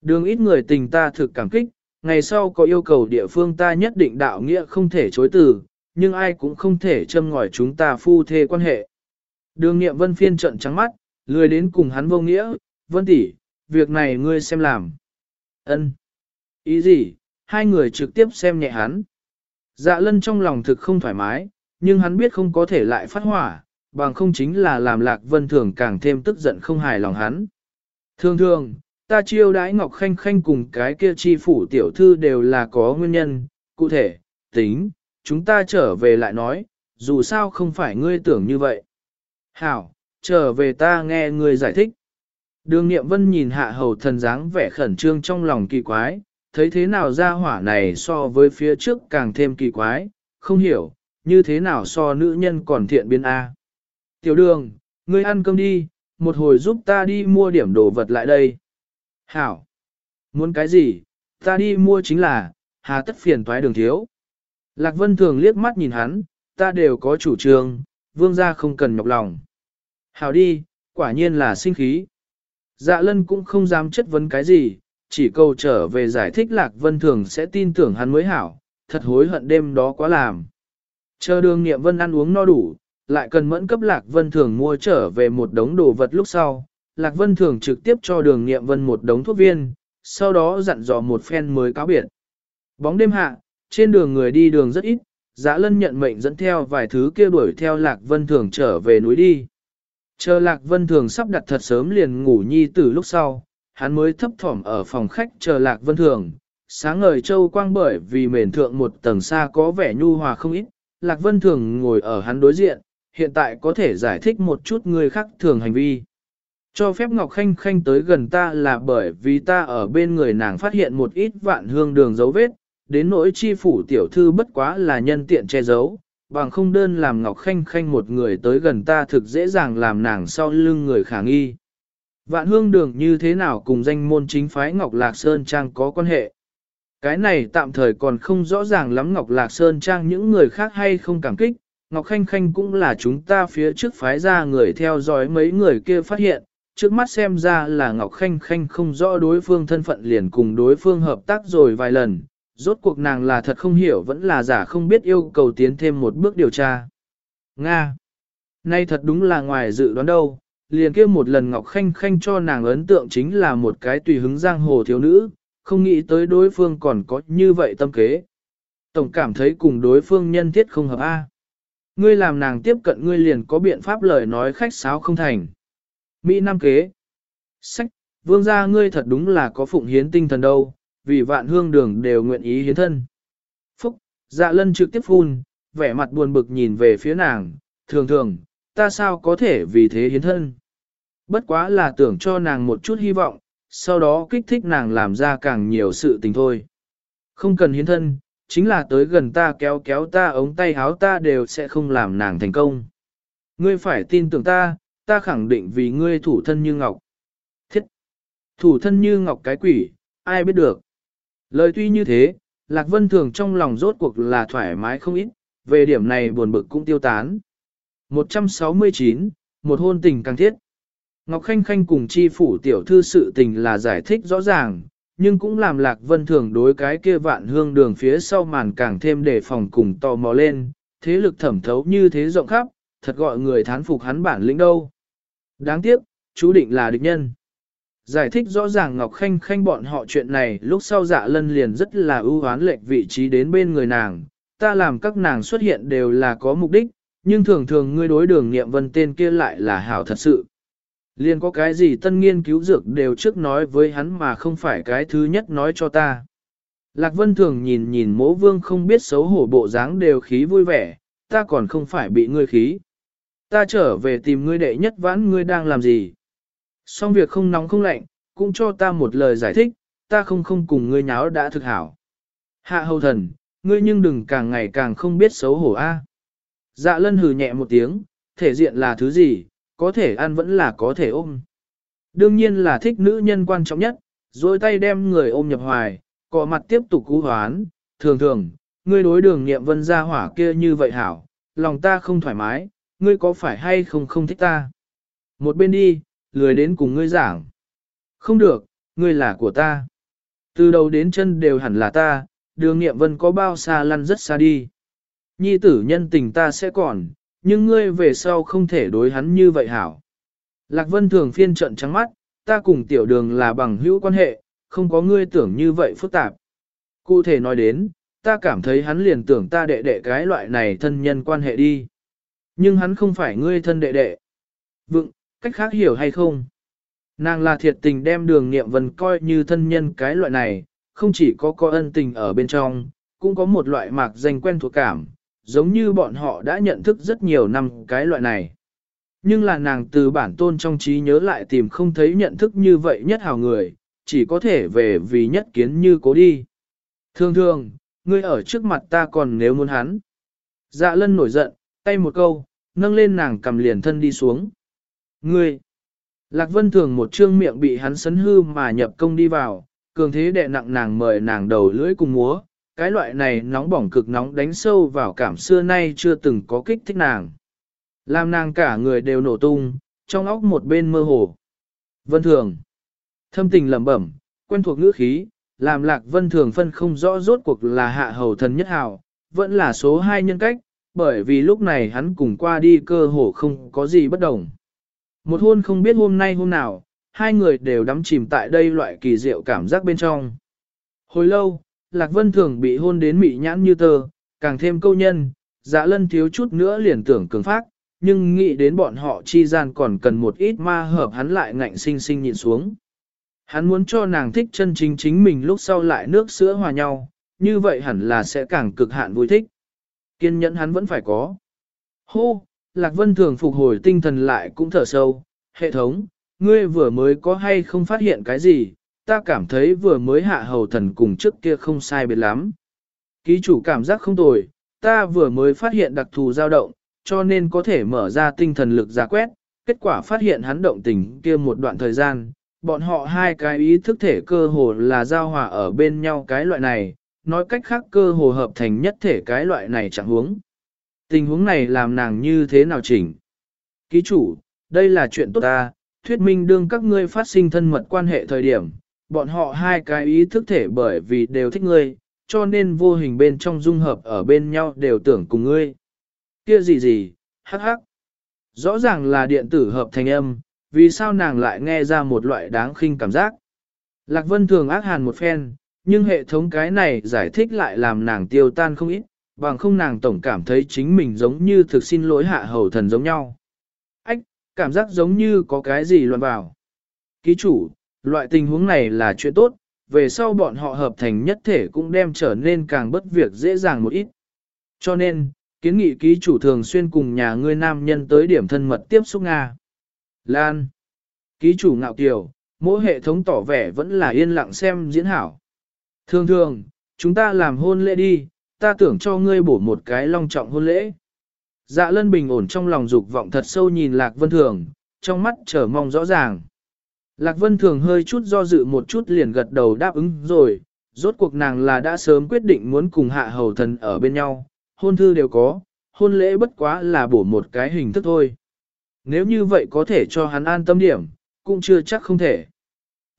Đường ít người tình ta thực cảm kích, ngày sau có yêu cầu địa phương ta nhất định đạo nghĩa không thể chối từ, nhưng ai cũng không thể châm ngòi chúng ta phu thê quan hệ. Đường nghiệm vân phiên trận trắng mắt, lười đến cùng hắn vô nghĩa, vân tỷ, việc này ngươi xem làm. ân Ý gì, hai người trực tiếp xem nhẹ hắn. Dạ lân trong lòng thực không thoải mái, nhưng hắn biết không có thể lại phát hỏa, bằng không chính là làm lạc vân thường càng thêm tức giận không hài lòng hắn. Thường thường, ta chiêu đãi Ngọc Khanh Khanh cùng cái kia chi phủ tiểu thư đều là có nguyên nhân, cụ thể, tính, chúng ta trở về lại nói, dù sao không phải ngươi tưởng như vậy. Hảo, trở về ta nghe ngươi giải thích. Đường Niệm Vân nhìn hạ hầu thần dáng vẻ khẩn trương trong lòng kỳ quái, thấy thế nào ra hỏa này so với phía trước càng thêm kỳ quái, không hiểu, như thế nào so nữ nhân còn thiện biến A. Tiểu đường, ngươi ăn cơm đi, một hồi giúp ta đi mua điểm đồ vật lại đây. Hảo, muốn cái gì, ta đi mua chính là, hà tất phiền thoái đường thiếu. Lạc Vân thường liếc mắt nhìn hắn, ta đều có chủ trương, vương gia không cần nhọc lòng. Hảo đi, quả nhiên là sinh khí. Dạ lân cũng không dám chất vấn cái gì, chỉ cầu trở về giải thích Lạc Vân Thường sẽ tin tưởng hắn mới hảo, thật hối hận đêm đó quá làm. Chờ đường nghiệm Vân ăn uống no đủ, lại cần mẫn cấp Lạc Vân Thường mua trở về một đống đồ vật lúc sau. Lạc Vân Thường trực tiếp cho đường nghiệm Vân một đống thuốc viên, sau đó dặn dò một phen mới cáo biệt. Bóng đêm hạ, trên đường người đi đường rất ít, Dạ lân nhận mệnh dẫn theo vài thứ kia đuổi theo Lạc Vân Thường trở về núi đi. Chờ Lạc Vân Thường sắp đặt thật sớm liền ngủ nhi từ lúc sau, hắn mới thấp thỏm ở phòng khách chờ Lạc Vân Thường. Sáng ngời châu quang bởi vì mền thượng một tầng xa có vẻ nhu hòa không ít, Lạc Vân Thường ngồi ở hắn đối diện, hiện tại có thể giải thích một chút người khác thường hành vi. Cho phép Ngọc Khanh Khanh tới gần ta là bởi vì ta ở bên người nàng phát hiện một ít vạn hương đường dấu vết, đến nỗi chi phủ tiểu thư bất quá là nhân tiện che giấu, bằng không đơn làm Ngọc Khanh Khanh một người tới gần ta thực dễ dàng làm nàng sau lưng người khả nghi. Vạn hương đường như thế nào cùng danh môn chính phái Ngọc Lạc Sơn Trang có quan hệ? Cái này tạm thời còn không rõ ràng lắm Ngọc Lạc Sơn Trang những người khác hay không cảm kích, Ngọc Khanh Khanh cũng là chúng ta phía trước phái ra người theo dõi mấy người kia phát hiện, trước mắt xem ra là Ngọc Khanh Khanh không rõ đối phương thân phận liền cùng đối phương hợp tác rồi vài lần, rốt cuộc nàng là thật không hiểu vẫn là giả không biết yêu cầu tiến thêm một bước điều tra. Nga! Nay thật đúng là ngoài dự đoán đâu, liền kia một lần Ngọc Khanh Khanh cho nàng ấn tượng chính là một cái tùy hứng giang hồ thiếu nữ, không nghĩ tới đối phương còn có như vậy tâm kế. Tổng cảm thấy cùng đối phương nhân thiết không hợp A. Ngươi làm nàng tiếp cận ngươi liền có biện pháp lời nói khách sáo không thành. Mỹ Nam kế. Sách, vương gia ngươi thật đúng là có phụng hiến tinh thần đâu, vì vạn hương đường đều nguyện ý hiến thân. Phúc, dạ lân trực tiếp phun, vẻ mặt buồn bực nhìn về phía nàng, thường thường, ta sao có thể vì thế hiến thân. Bất quá là tưởng cho nàng một chút hy vọng, sau đó kích thích nàng làm ra càng nhiều sự tình thôi. Không cần hiến thân, chính là tới gần ta kéo kéo ta ống tay háo ta đều sẽ không làm nàng thành công. Ngươi phải tin tưởng ta, ta khẳng định vì ngươi thủ thân như ngọc. Thiết! Thủ thân như ngọc cái quỷ, ai biết được. Lời tuy như thế, Lạc Vân Thường trong lòng rốt cuộc là thoải mái không ít, về điểm này buồn bực cũng tiêu tán. 169, một hôn tình càng thiết. Ngọc Khanh Khanh cùng chi phủ tiểu thư sự tình là giải thích rõ ràng, nhưng cũng làm Lạc Vân Thường đối cái kia vạn hương đường phía sau màn càng thêm đề phòng cùng tò mò lên, thế lực thẩm thấu như thế rộng khắp, thật gọi người thán phục hắn bản lĩnh đâu. Đáng tiếc, chú định là địch nhân. Giải thích rõ ràng Ngọc Khanh Khanh bọn họ chuyện này lúc sau dạ lân liền rất là ưu hoán lệch vị trí đến bên người nàng, ta làm các nàng xuất hiện đều là có mục đích, nhưng thường thường ngươi đối đường nghiệm vân tên kia lại là hảo thật sự. Liền có cái gì tân nghiên cứu dược đều trước nói với hắn mà không phải cái thứ nhất nói cho ta. Lạc Vân thường nhìn nhìn mỗ vương không biết xấu hổ bộ dáng đều khí vui vẻ, ta còn không phải bị ngươi khí. Ta trở về tìm ngươi đệ nhất vãn ngươi đang làm gì. Xong việc không nóng không lạnh, cũng cho ta một lời giải thích, ta không không cùng ngươi nháo đã thực hảo. Hạ hầu thần, ngươi nhưng đừng càng ngày càng không biết xấu hổ a. Dạ lân hừ nhẹ một tiếng, thể diện là thứ gì, có thể ăn vẫn là có thể ôm. Đương nhiên là thích nữ nhân quan trọng nhất, rồi tay đem người ôm nhập hoài, cọ mặt tiếp tục cú hoán, thường thường, ngươi đối đường nghiệm vân ra hỏa kia như vậy hảo, lòng ta không thoải mái, ngươi có phải hay không không thích ta. Một bên đi, lười đến cùng ngươi giảng. Không được, ngươi là của ta. Từ đầu đến chân đều hẳn là ta, đường nghiệm vân có bao xa lăn rất xa đi. Nhi tử nhân tình ta sẽ còn, nhưng ngươi về sau không thể đối hắn như vậy hảo. Lạc Vân thường phiên trận trắng mắt, ta cùng tiểu đường là bằng hữu quan hệ, không có ngươi tưởng như vậy phức tạp. Cụ thể nói đến, ta cảm thấy hắn liền tưởng ta đệ đệ cái loại này thân nhân quan hệ đi. Nhưng hắn không phải ngươi thân đệ đệ. Vựng, cách khác hiểu hay không? Nàng là thiệt tình đem đường nghiệm vân coi như thân nhân cái loại này, không chỉ có có ân tình ở bên trong, cũng có một loại mạc danh quen thuộc cảm, giống như bọn họ đã nhận thức rất nhiều năm cái loại này. Nhưng là nàng từ bản tôn trong trí nhớ lại tìm không thấy nhận thức như vậy nhất hào người, chỉ có thể về vì nhất kiến như cố đi. Thường thường, ngươi ở trước mặt ta còn nếu muốn hắn. Dạ lân nổi giận, tay một câu, nâng lên nàng cầm liền thân đi xuống. Ngươi! Lạc vân thường một trương miệng bị hắn sấn hư mà nhập công đi vào, cường thế đệ nặng nàng mời nàng đầu lưỡi cùng múa, cái loại này nóng bỏng cực nóng đánh sâu vào cảm xưa nay chưa từng có kích thích nàng. Làm nàng cả người đều nổ tung, trong óc một bên mơ hồ. Vân thường. Thâm tình lẩm bẩm, quen thuộc ngữ khí, làm lạc vân thường phân không rõ rốt cuộc là hạ hầu thần nhất hào, vẫn là số hai nhân cách, bởi vì lúc này hắn cùng qua đi cơ hồ không có gì bất đồng. Một hôn không biết hôm nay hôm nào, hai người đều đắm chìm tại đây loại kỳ diệu cảm giác bên trong. Hồi lâu, Lạc Vân thường bị hôn đến mị nhãn như tơ, càng thêm câu nhân, dạ lân thiếu chút nữa liền tưởng cường phát, nhưng nghĩ đến bọn họ chi gian còn cần một ít ma hợp hắn lại ngạnh sinh sinh nhìn xuống. Hắn muốn cho nàng thích chân chính chính mình lúc sau lại nước sữa hòa nhau, như vậy hẳn là sẽ càng cực hạn vui thích. Kiên nhẫn hắn vẫn phải có. Hô, Lạc Vân thường phục hồi tinh thần lại cũng thở sâu, hệ thống, ngươi vừa mới có hay không phát hiện cái gì, ta cảm thấy vừa mới hạ hầu thần cùng trước kia không sai biệt lắm. Ký chủ cảm giác không tồi, ta vừa mới phát hiện đặc thù dao động, cho nên có thể mở ra tinh thần lực giả quét, kết quả phát hiện hắn động tình kia một đoạn thời gian, bọn họ hai cái ý thức thể cơ hồ là giao hòa ở bên nhau cái loại này, nói cách khác cơ hồ hợp thành nhất thể cái loại này chẳng huống. Tình huống này làm nàng như thế nào chỉnh? Ký chủ, đây là chuyện tốt ta, thuyết minh đương các ngươi phát sinh thân mật quan hệ thời điểm, bọn họ hai cái ý thức thể bởi vì đều thích ngươi, cho nên vô hình bên trong dung hợp ở bên nhau đều tưởng cùng ngươi. Kia gì gì, hắc hắc. Rõ ràng là điện tử hợp thành âm, vì sao nàng lại nghe ra một loại đáng khinh cảm giác. Lạc Vân thường ác hàn một phen, nhưng hệ thống cái này giải thích lại làm nàng tiêu tan không ít, bằng không nàng tổng cảm thấy chính mình giống như thực xin lỗi hạ hầu thần giống nhau. Ách, cảm giác giống như có cái gì loạn vào. Ký chủ, loại tình huống này là chuyện tốt, về sau bọn họ hợp thành nhất thể cũng đem trở nên càng bất việc dễ dàng một ít. Cho nên, kiến nghị ký chủ thường xuyên cùng nhà ngươi nam nhân tới điểm thân mật tiếp xúc Nga. Lan. Ký chủ ngạo kiều, mỗi hệ thống tỏ vẻ vẫn là yên lặng xem diễn hảo. Thường thường, chúng ta làm hôn lễ đi, ta tưởng cho ngươi bổ một cái long trọng hôn lễ. Dạ lân bình ổn trong lòng dục vọng thật sâu nhìn Lạc Vân Thường, trong mắt trở mong rõ ràng. Lạc Vân Thường hơi chút do dự một chút liền gật đầu đáp ứng rồi, rốt cuộc nàng là đã sớm quyết định muốn cùng hạ hầu thần ở bên nhau, hôn thư đều có, hôn lễ bất quá là bổ một cái hình thức thôi. Nếu như vậy có thể cho hắn an tâm điểm, cũng chưa chắc không thể.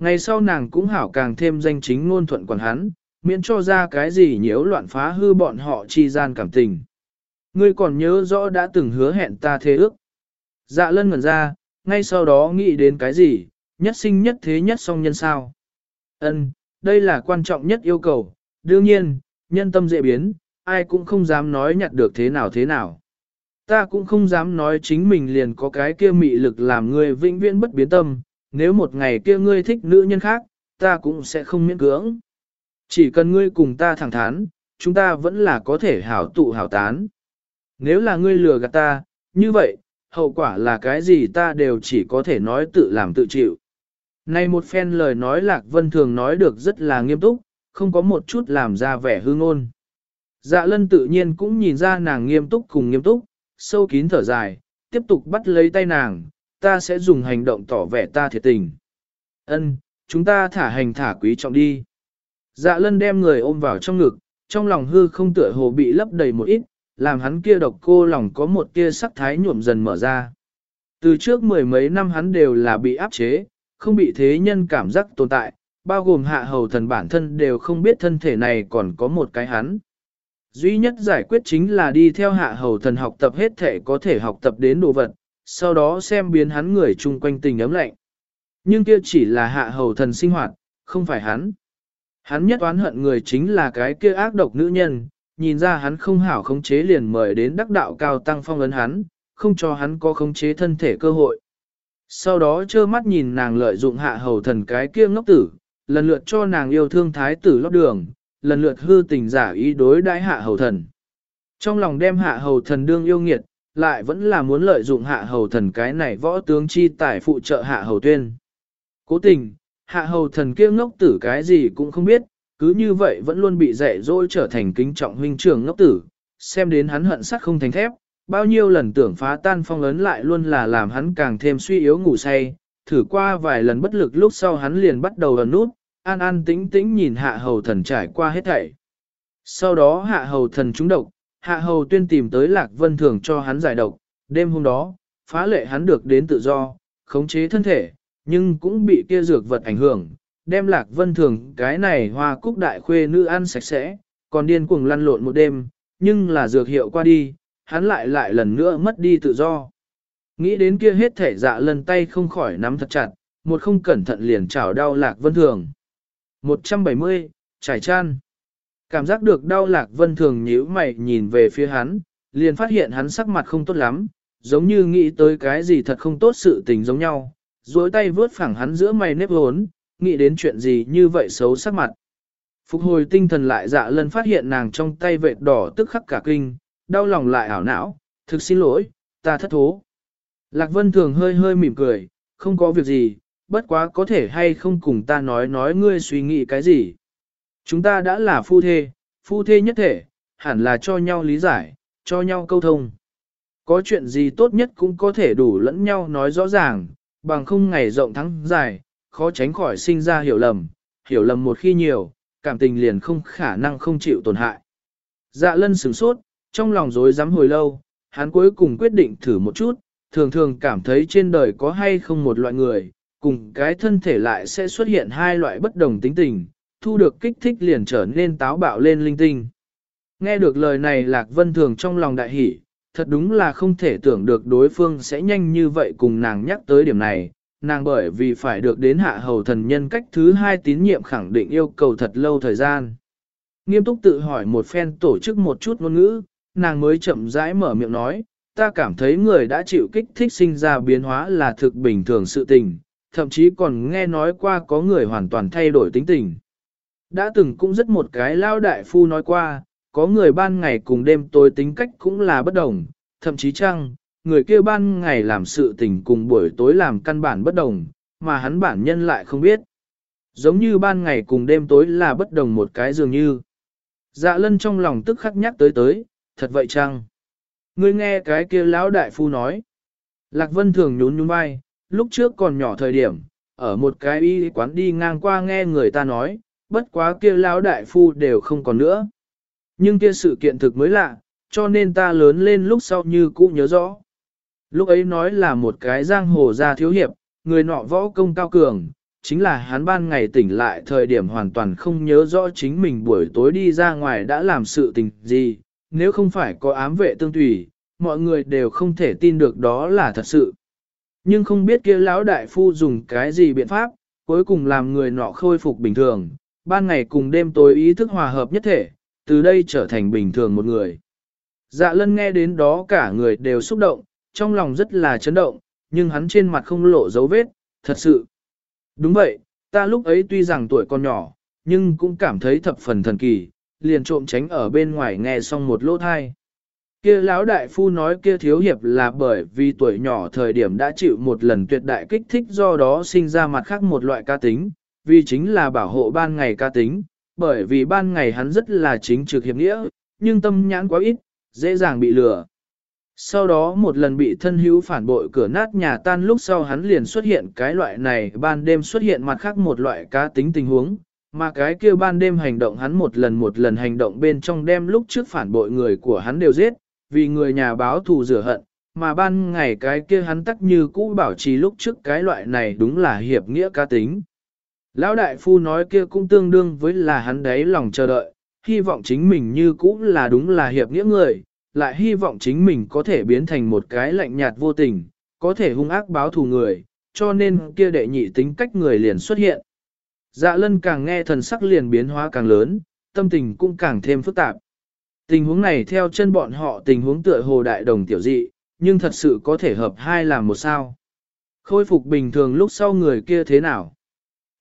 Ngày sau nàng cũng hảo càng thêm danh chính ngôn thuận quản hắn, miễn cho ra cái gì nhiễu loạn phá hư bọn họ chi gian cảm tình. Ngươi còn nhớ rõ đã từng hứa hẹn ta thế ước. Dạ lân ngẩn ra, ngay sau đó nghĩ đến cái gì, nhất sinh nhất thế nhất song nhân sao. Ân, đây là quan trọng nhất yêu cầu, đương nhiên, nhân tâm dễ biến, ai cũng không dám nói nhặt được thế nào thế nào. Ta cũng không dám nói chính mình liền có cái kia mị lực làm người vĩnh viễn bất biến tâm, nếu một ngày kia ngươi thích nữ nhân khác, ta cũng sẽ không miễn cưỡng. Chỉ cần ngươi cùng ta thẳng thắn, chúng ta vẫn là có thể hảo tụ hảo tán. Nếu là ngươi lừa gạt ta, như vậy, hậu quả là cái gì ta đều chỉ có thể nói tự làm tự chịu. Này một phen lời nói Lạc Vân thường nói được rất là nghiêm túc, không có một chút làm ra vẻ hư ngôn. Dạ lân tự nhiên cũng nhìn ra nàng nghiêm túc cùng nghiêm túc, sâu kín thở dài, tiếp tục bắt lấy tay nàng, ta sẽ dùng hành động tỏ vẻ ta thiệt tình. Ân, chúng ta thả hành thả quý trọng đi. Dạ lân đem người ôm vào trong ngực, trong lòng hư không tựa hồ bị lấp đầy một ít, làm hắn kia độc cô lòng có một tia sắc thái nhuộm dần mở ra. Từ trước mười mấy năm hắn đều là bị áp chế, không bị thế nhân cảm giác tồn tại, bao gồm hạ hầu thần bản thân đều không biết thân thể này còn có một cái hắn. Duy nhất giải quyết chính là đi theo hạ hầu thần học tập hết thể có thể học tập đến đồ vật, sau đó xem biến hắn người chung quanh tình ấm lạnh. Nhưng kia chỉ là hạ hầu thần sinh hoạt, không phải hắn. Hắn nhất oán hận người chính là cái kia ác độc nữ nhân, nhìn ra hắn không hảo khống chế liền mời đến đắc đạo cao tăng phong ấn hắn, không cho hắn có khống chế thân thể cơ hội. Sau đó trơ mắt nhìn nàng lợi dụng hạ hầu thần cái kia ngốc tử, lần lượt cho nàng yêu thương thái tử lót đường, lần lượt hư tình giả ý đối đãi hạ hầu thần. Trong lòng đem hạ hầu thần đương yêu nghiệt, lại vẫn là muốn lợi dụng hạ hầu thần cái này võ tướng chi tài phụ trợ hạ hầu tuyên. Cố tình, hạ hầu thần kia ngốc tử cái gì cũng không biết, cứ như vậy vẫn luôn bị dạy dỗ trở thành kính trọng huynh trưởng ngốc tử, xem đến hắn hận sắt không thành thép, bao nhiêu lần tưởng phá tan phong ấn lại luôn là làm hắn càng thêm suy yếu ngủ say, thử qua vài lần bất lực lúc sau hắn liền bắt đầu ẩn nút, an an tĩnh tĩnh nhìn hạ hầu thần trải qua hết thảy. Sau đó hạ hầu thần trúng độc, hạ hầu tuyên tìm tới lạc vân thường cho hắn giải độc, đêm hôm đó, phá lệ hắn được đến tự do, khống chế thân thể, nhưng cũng bị kia dược vật ảnh hưởng, đem lạc vân thường cái này hoa cúc đại khuê nữ ăn sạch sẽ, còn điên cuồng lăn lộn một đêm, nhưng là dược hiệu qua đi, hắn lại lại lần nữa mất đi tự do. Nghĩ đến kia hết thể dạ lần tay không khỏi nắm thật chặt, một không cẩn thận liền chảo đau lạc vân thường. 170, trải chan. Cảm giác được đau lạc vân thường nhíu mày nhìn về phía hắn, liền phát hiện hắn sắc mặt không tốt lắm, giống như nghĩ tới cái gì thật không tốt sự tình giống nhau, duỗi tay vướt phẳng hắn giữa mày nếp hốn, nghĩ đến chuyện gì như vậy xấu sắc mặt. Phục hồi tinh thần lại dạ lần phát hiện nàng trong tay vệt đỏ tức khắc cả kinh, đau lòng lại ảo não, thực xin lỗi, ta thất thố. Lạc Vân Thường hơi hơi mỉm cười, không có việc gì, bất quá có thể hay không cùng ta nói nói ngươi suy nghĩ cái gì. Chúng ta đã là phu thê, phu thê nhất thể, hẳn là cho nhau lý giải, cho nhau câu thông. Có chuyện gì tốt nhất cũng có thể đủ lẫn nhau nói rõ ràng, bằng không ngày rộng thắng dài, khó tránh khỏi sinh ra hiểu lầm, hiểu lầm một khi nhiều, cảm tình liền không khả năng không chịu tổn hại. Dạ lân sửng sốt, trong lòng rối rắm hồi lâu, hắn cuối cùng quyết định thử một chút, thường thường cảm thấy trên đời có hay không một loại người, cùng cái thân thể lại sẽ xuất hiện hai loại bất đồng tính tình, thu được kích thích liền trở nên táo bạo lên linh tinh. Nghe được lời này Lạc Vân Thường trong lòng đại hỷ, thật đúng là không thể tưởng được đối phương sẽ nhanh như vậy cùng nàng nhắc tới điểm này, nàng bởi vì phải được đến hạ hầu thần nhân cách thứ hai tín nhiệm khẳng định yêu cầu thật lâu thời gian. Nghiêm túc tự hỏi một phen tổ chức một chút ngôn ngữ, nàng mới chậm rãi mở miệng nói, ta cảm thấy người đã chịu kích thích sinh ra biến hóa là thực bình thường sự tình, thậm chí còn nghe nói qua có người hoàn toàn thay đổi tính tình. Đã từng cũng rất một cái lao đại phu nói qua, có người ban ngày cùng đêm tối tính cách cũng là bất đồng, thậm chí chăng, người kia ban ngày làm sự tình cùng buổi tối làm căn bản bất đồng, mà hắn bản nhân lại không biết. Giống như ban ngày cùng đêm tối là bất đồng một cái dường như. Dạ lân trong lòng tức khắc nhắc tới tới, thật vậy chăng? Ngươi nghe cái kia lão đại phu nói. Lạc Vân thường nhún nhún vai, lúc trước còn nhỏ thời điểm, ở một cái y quán đi ngang qua nghe người ta nói, bất quá kia lão đại phu đều không còn nữa. Nhưng kia sự kiện thực mới lạ, cho nên ta lớn lên lúc sau như cũ nhớ rõ. Lúc ấy nói là một cái giang hồ gia thiếu hiệp, người nọ võ công cao cường, chính là hắn ban ngày tỉnh lại thời điểm hoàn toàn không nhớ rõ chính mình buổi tối đi ra ngoài đã làm sự tình gì, nếu không phải có ám vệ tương tùy, mọi người đều không thể tin được đó là thật sự. Nhưng không biết kia lão đại phu dùng cái gì biện pháp, cuối cùng làm người nọ khôi phục bình thường, ban ngày cùng đêm tối ý thức hòa hợp nhất thể, từ đây trở thành bình thường một người. Dạ lân nghe đến đó cả người đều xúc động, trong lòng rất là chấn động, nhưng hắn trên mặt không lộ dấu vết, thật sự. Đúng vậy, ta lúc ấy tuy rằng tuổi còn nhỏ, nhưng cũng cảm thấy thập phần thần kỳ, liền trộm tránh ở bên ngoài nghe xong một lỗ thai. Kia lão đại phu nói kia thiếu hiệp là bởi vì tuổi nhỏ thời điểm đã chịu một lần tuyệt đại kích thích do đó sinh ra mặt khác một loại ca tính, vì chính là bảo hộ ban ngày ca tính, bởi vì ban ngày hắn rất là chính trực hiệp nghĩa, nhưng tâm nhãn quá ít, dễ dàng bị lừa. Sau đó một lần bị thân hữu phản bội cửa nát nhà tan lúc sau hắn liền xuất hiện cái loại này ban đêm xuất hiện mặt khác một loại cá tính tình huống, mà cái kia ban đêm hành động hắn một lần một lần hành động bên trong đêm lúc trước phản bội người của hắn đều giết, vì người nhà báo thù rửa hận, mà ban ngày cái kia hắn tắc như cũ bảo trì lúc trước cái loại này đúng là hiệp nghĩa cá tính. Lão đại phu nói kia cũng tương đương với là hắn đấy lòng chờ đợi, hy vọng chính mình như cũ là đúng là hiệp nghĩa người, lại hy vọng chính mình có thể biến thành một cái lạnh nhạt vô tình, có thể hung ác báo thù người, cho nên kia đệ nhị tính cách người liền xuất hiện. Dạ lân càng nghe thần sắc liền biến hóa càng lớn, tâm tình cũng càng thêm phức tạp. Tình huống này theo chân bọn họ tình huống tựa hồ đại đồng tiểu dị, nhưng thật sự có thể hợp hai làm một sao. Khôi phục bình thường lúc sau người kia thế nào?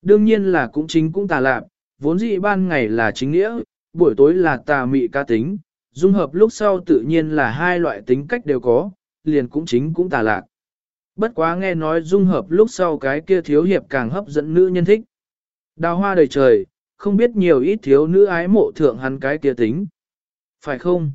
Đương nhiên là cũng chính cũng tà lạc, vốn dĩ ban ngày là chính nghĩa, buổi tối là tà mị ca tính, dung hợp lúc sau tự nhiên là hai loại tính cách đều có, liền cũng chính cũng tà lạc. Bất quá nghe nói dung hợp lúc sau cái kia thiếu hiệp càng hấp dẫn nữ nhân thích. Đào hoa đầy trời, không biết nhiều ít thiếu nữ ái mộ thượng hắn cái kia tính. Phải không?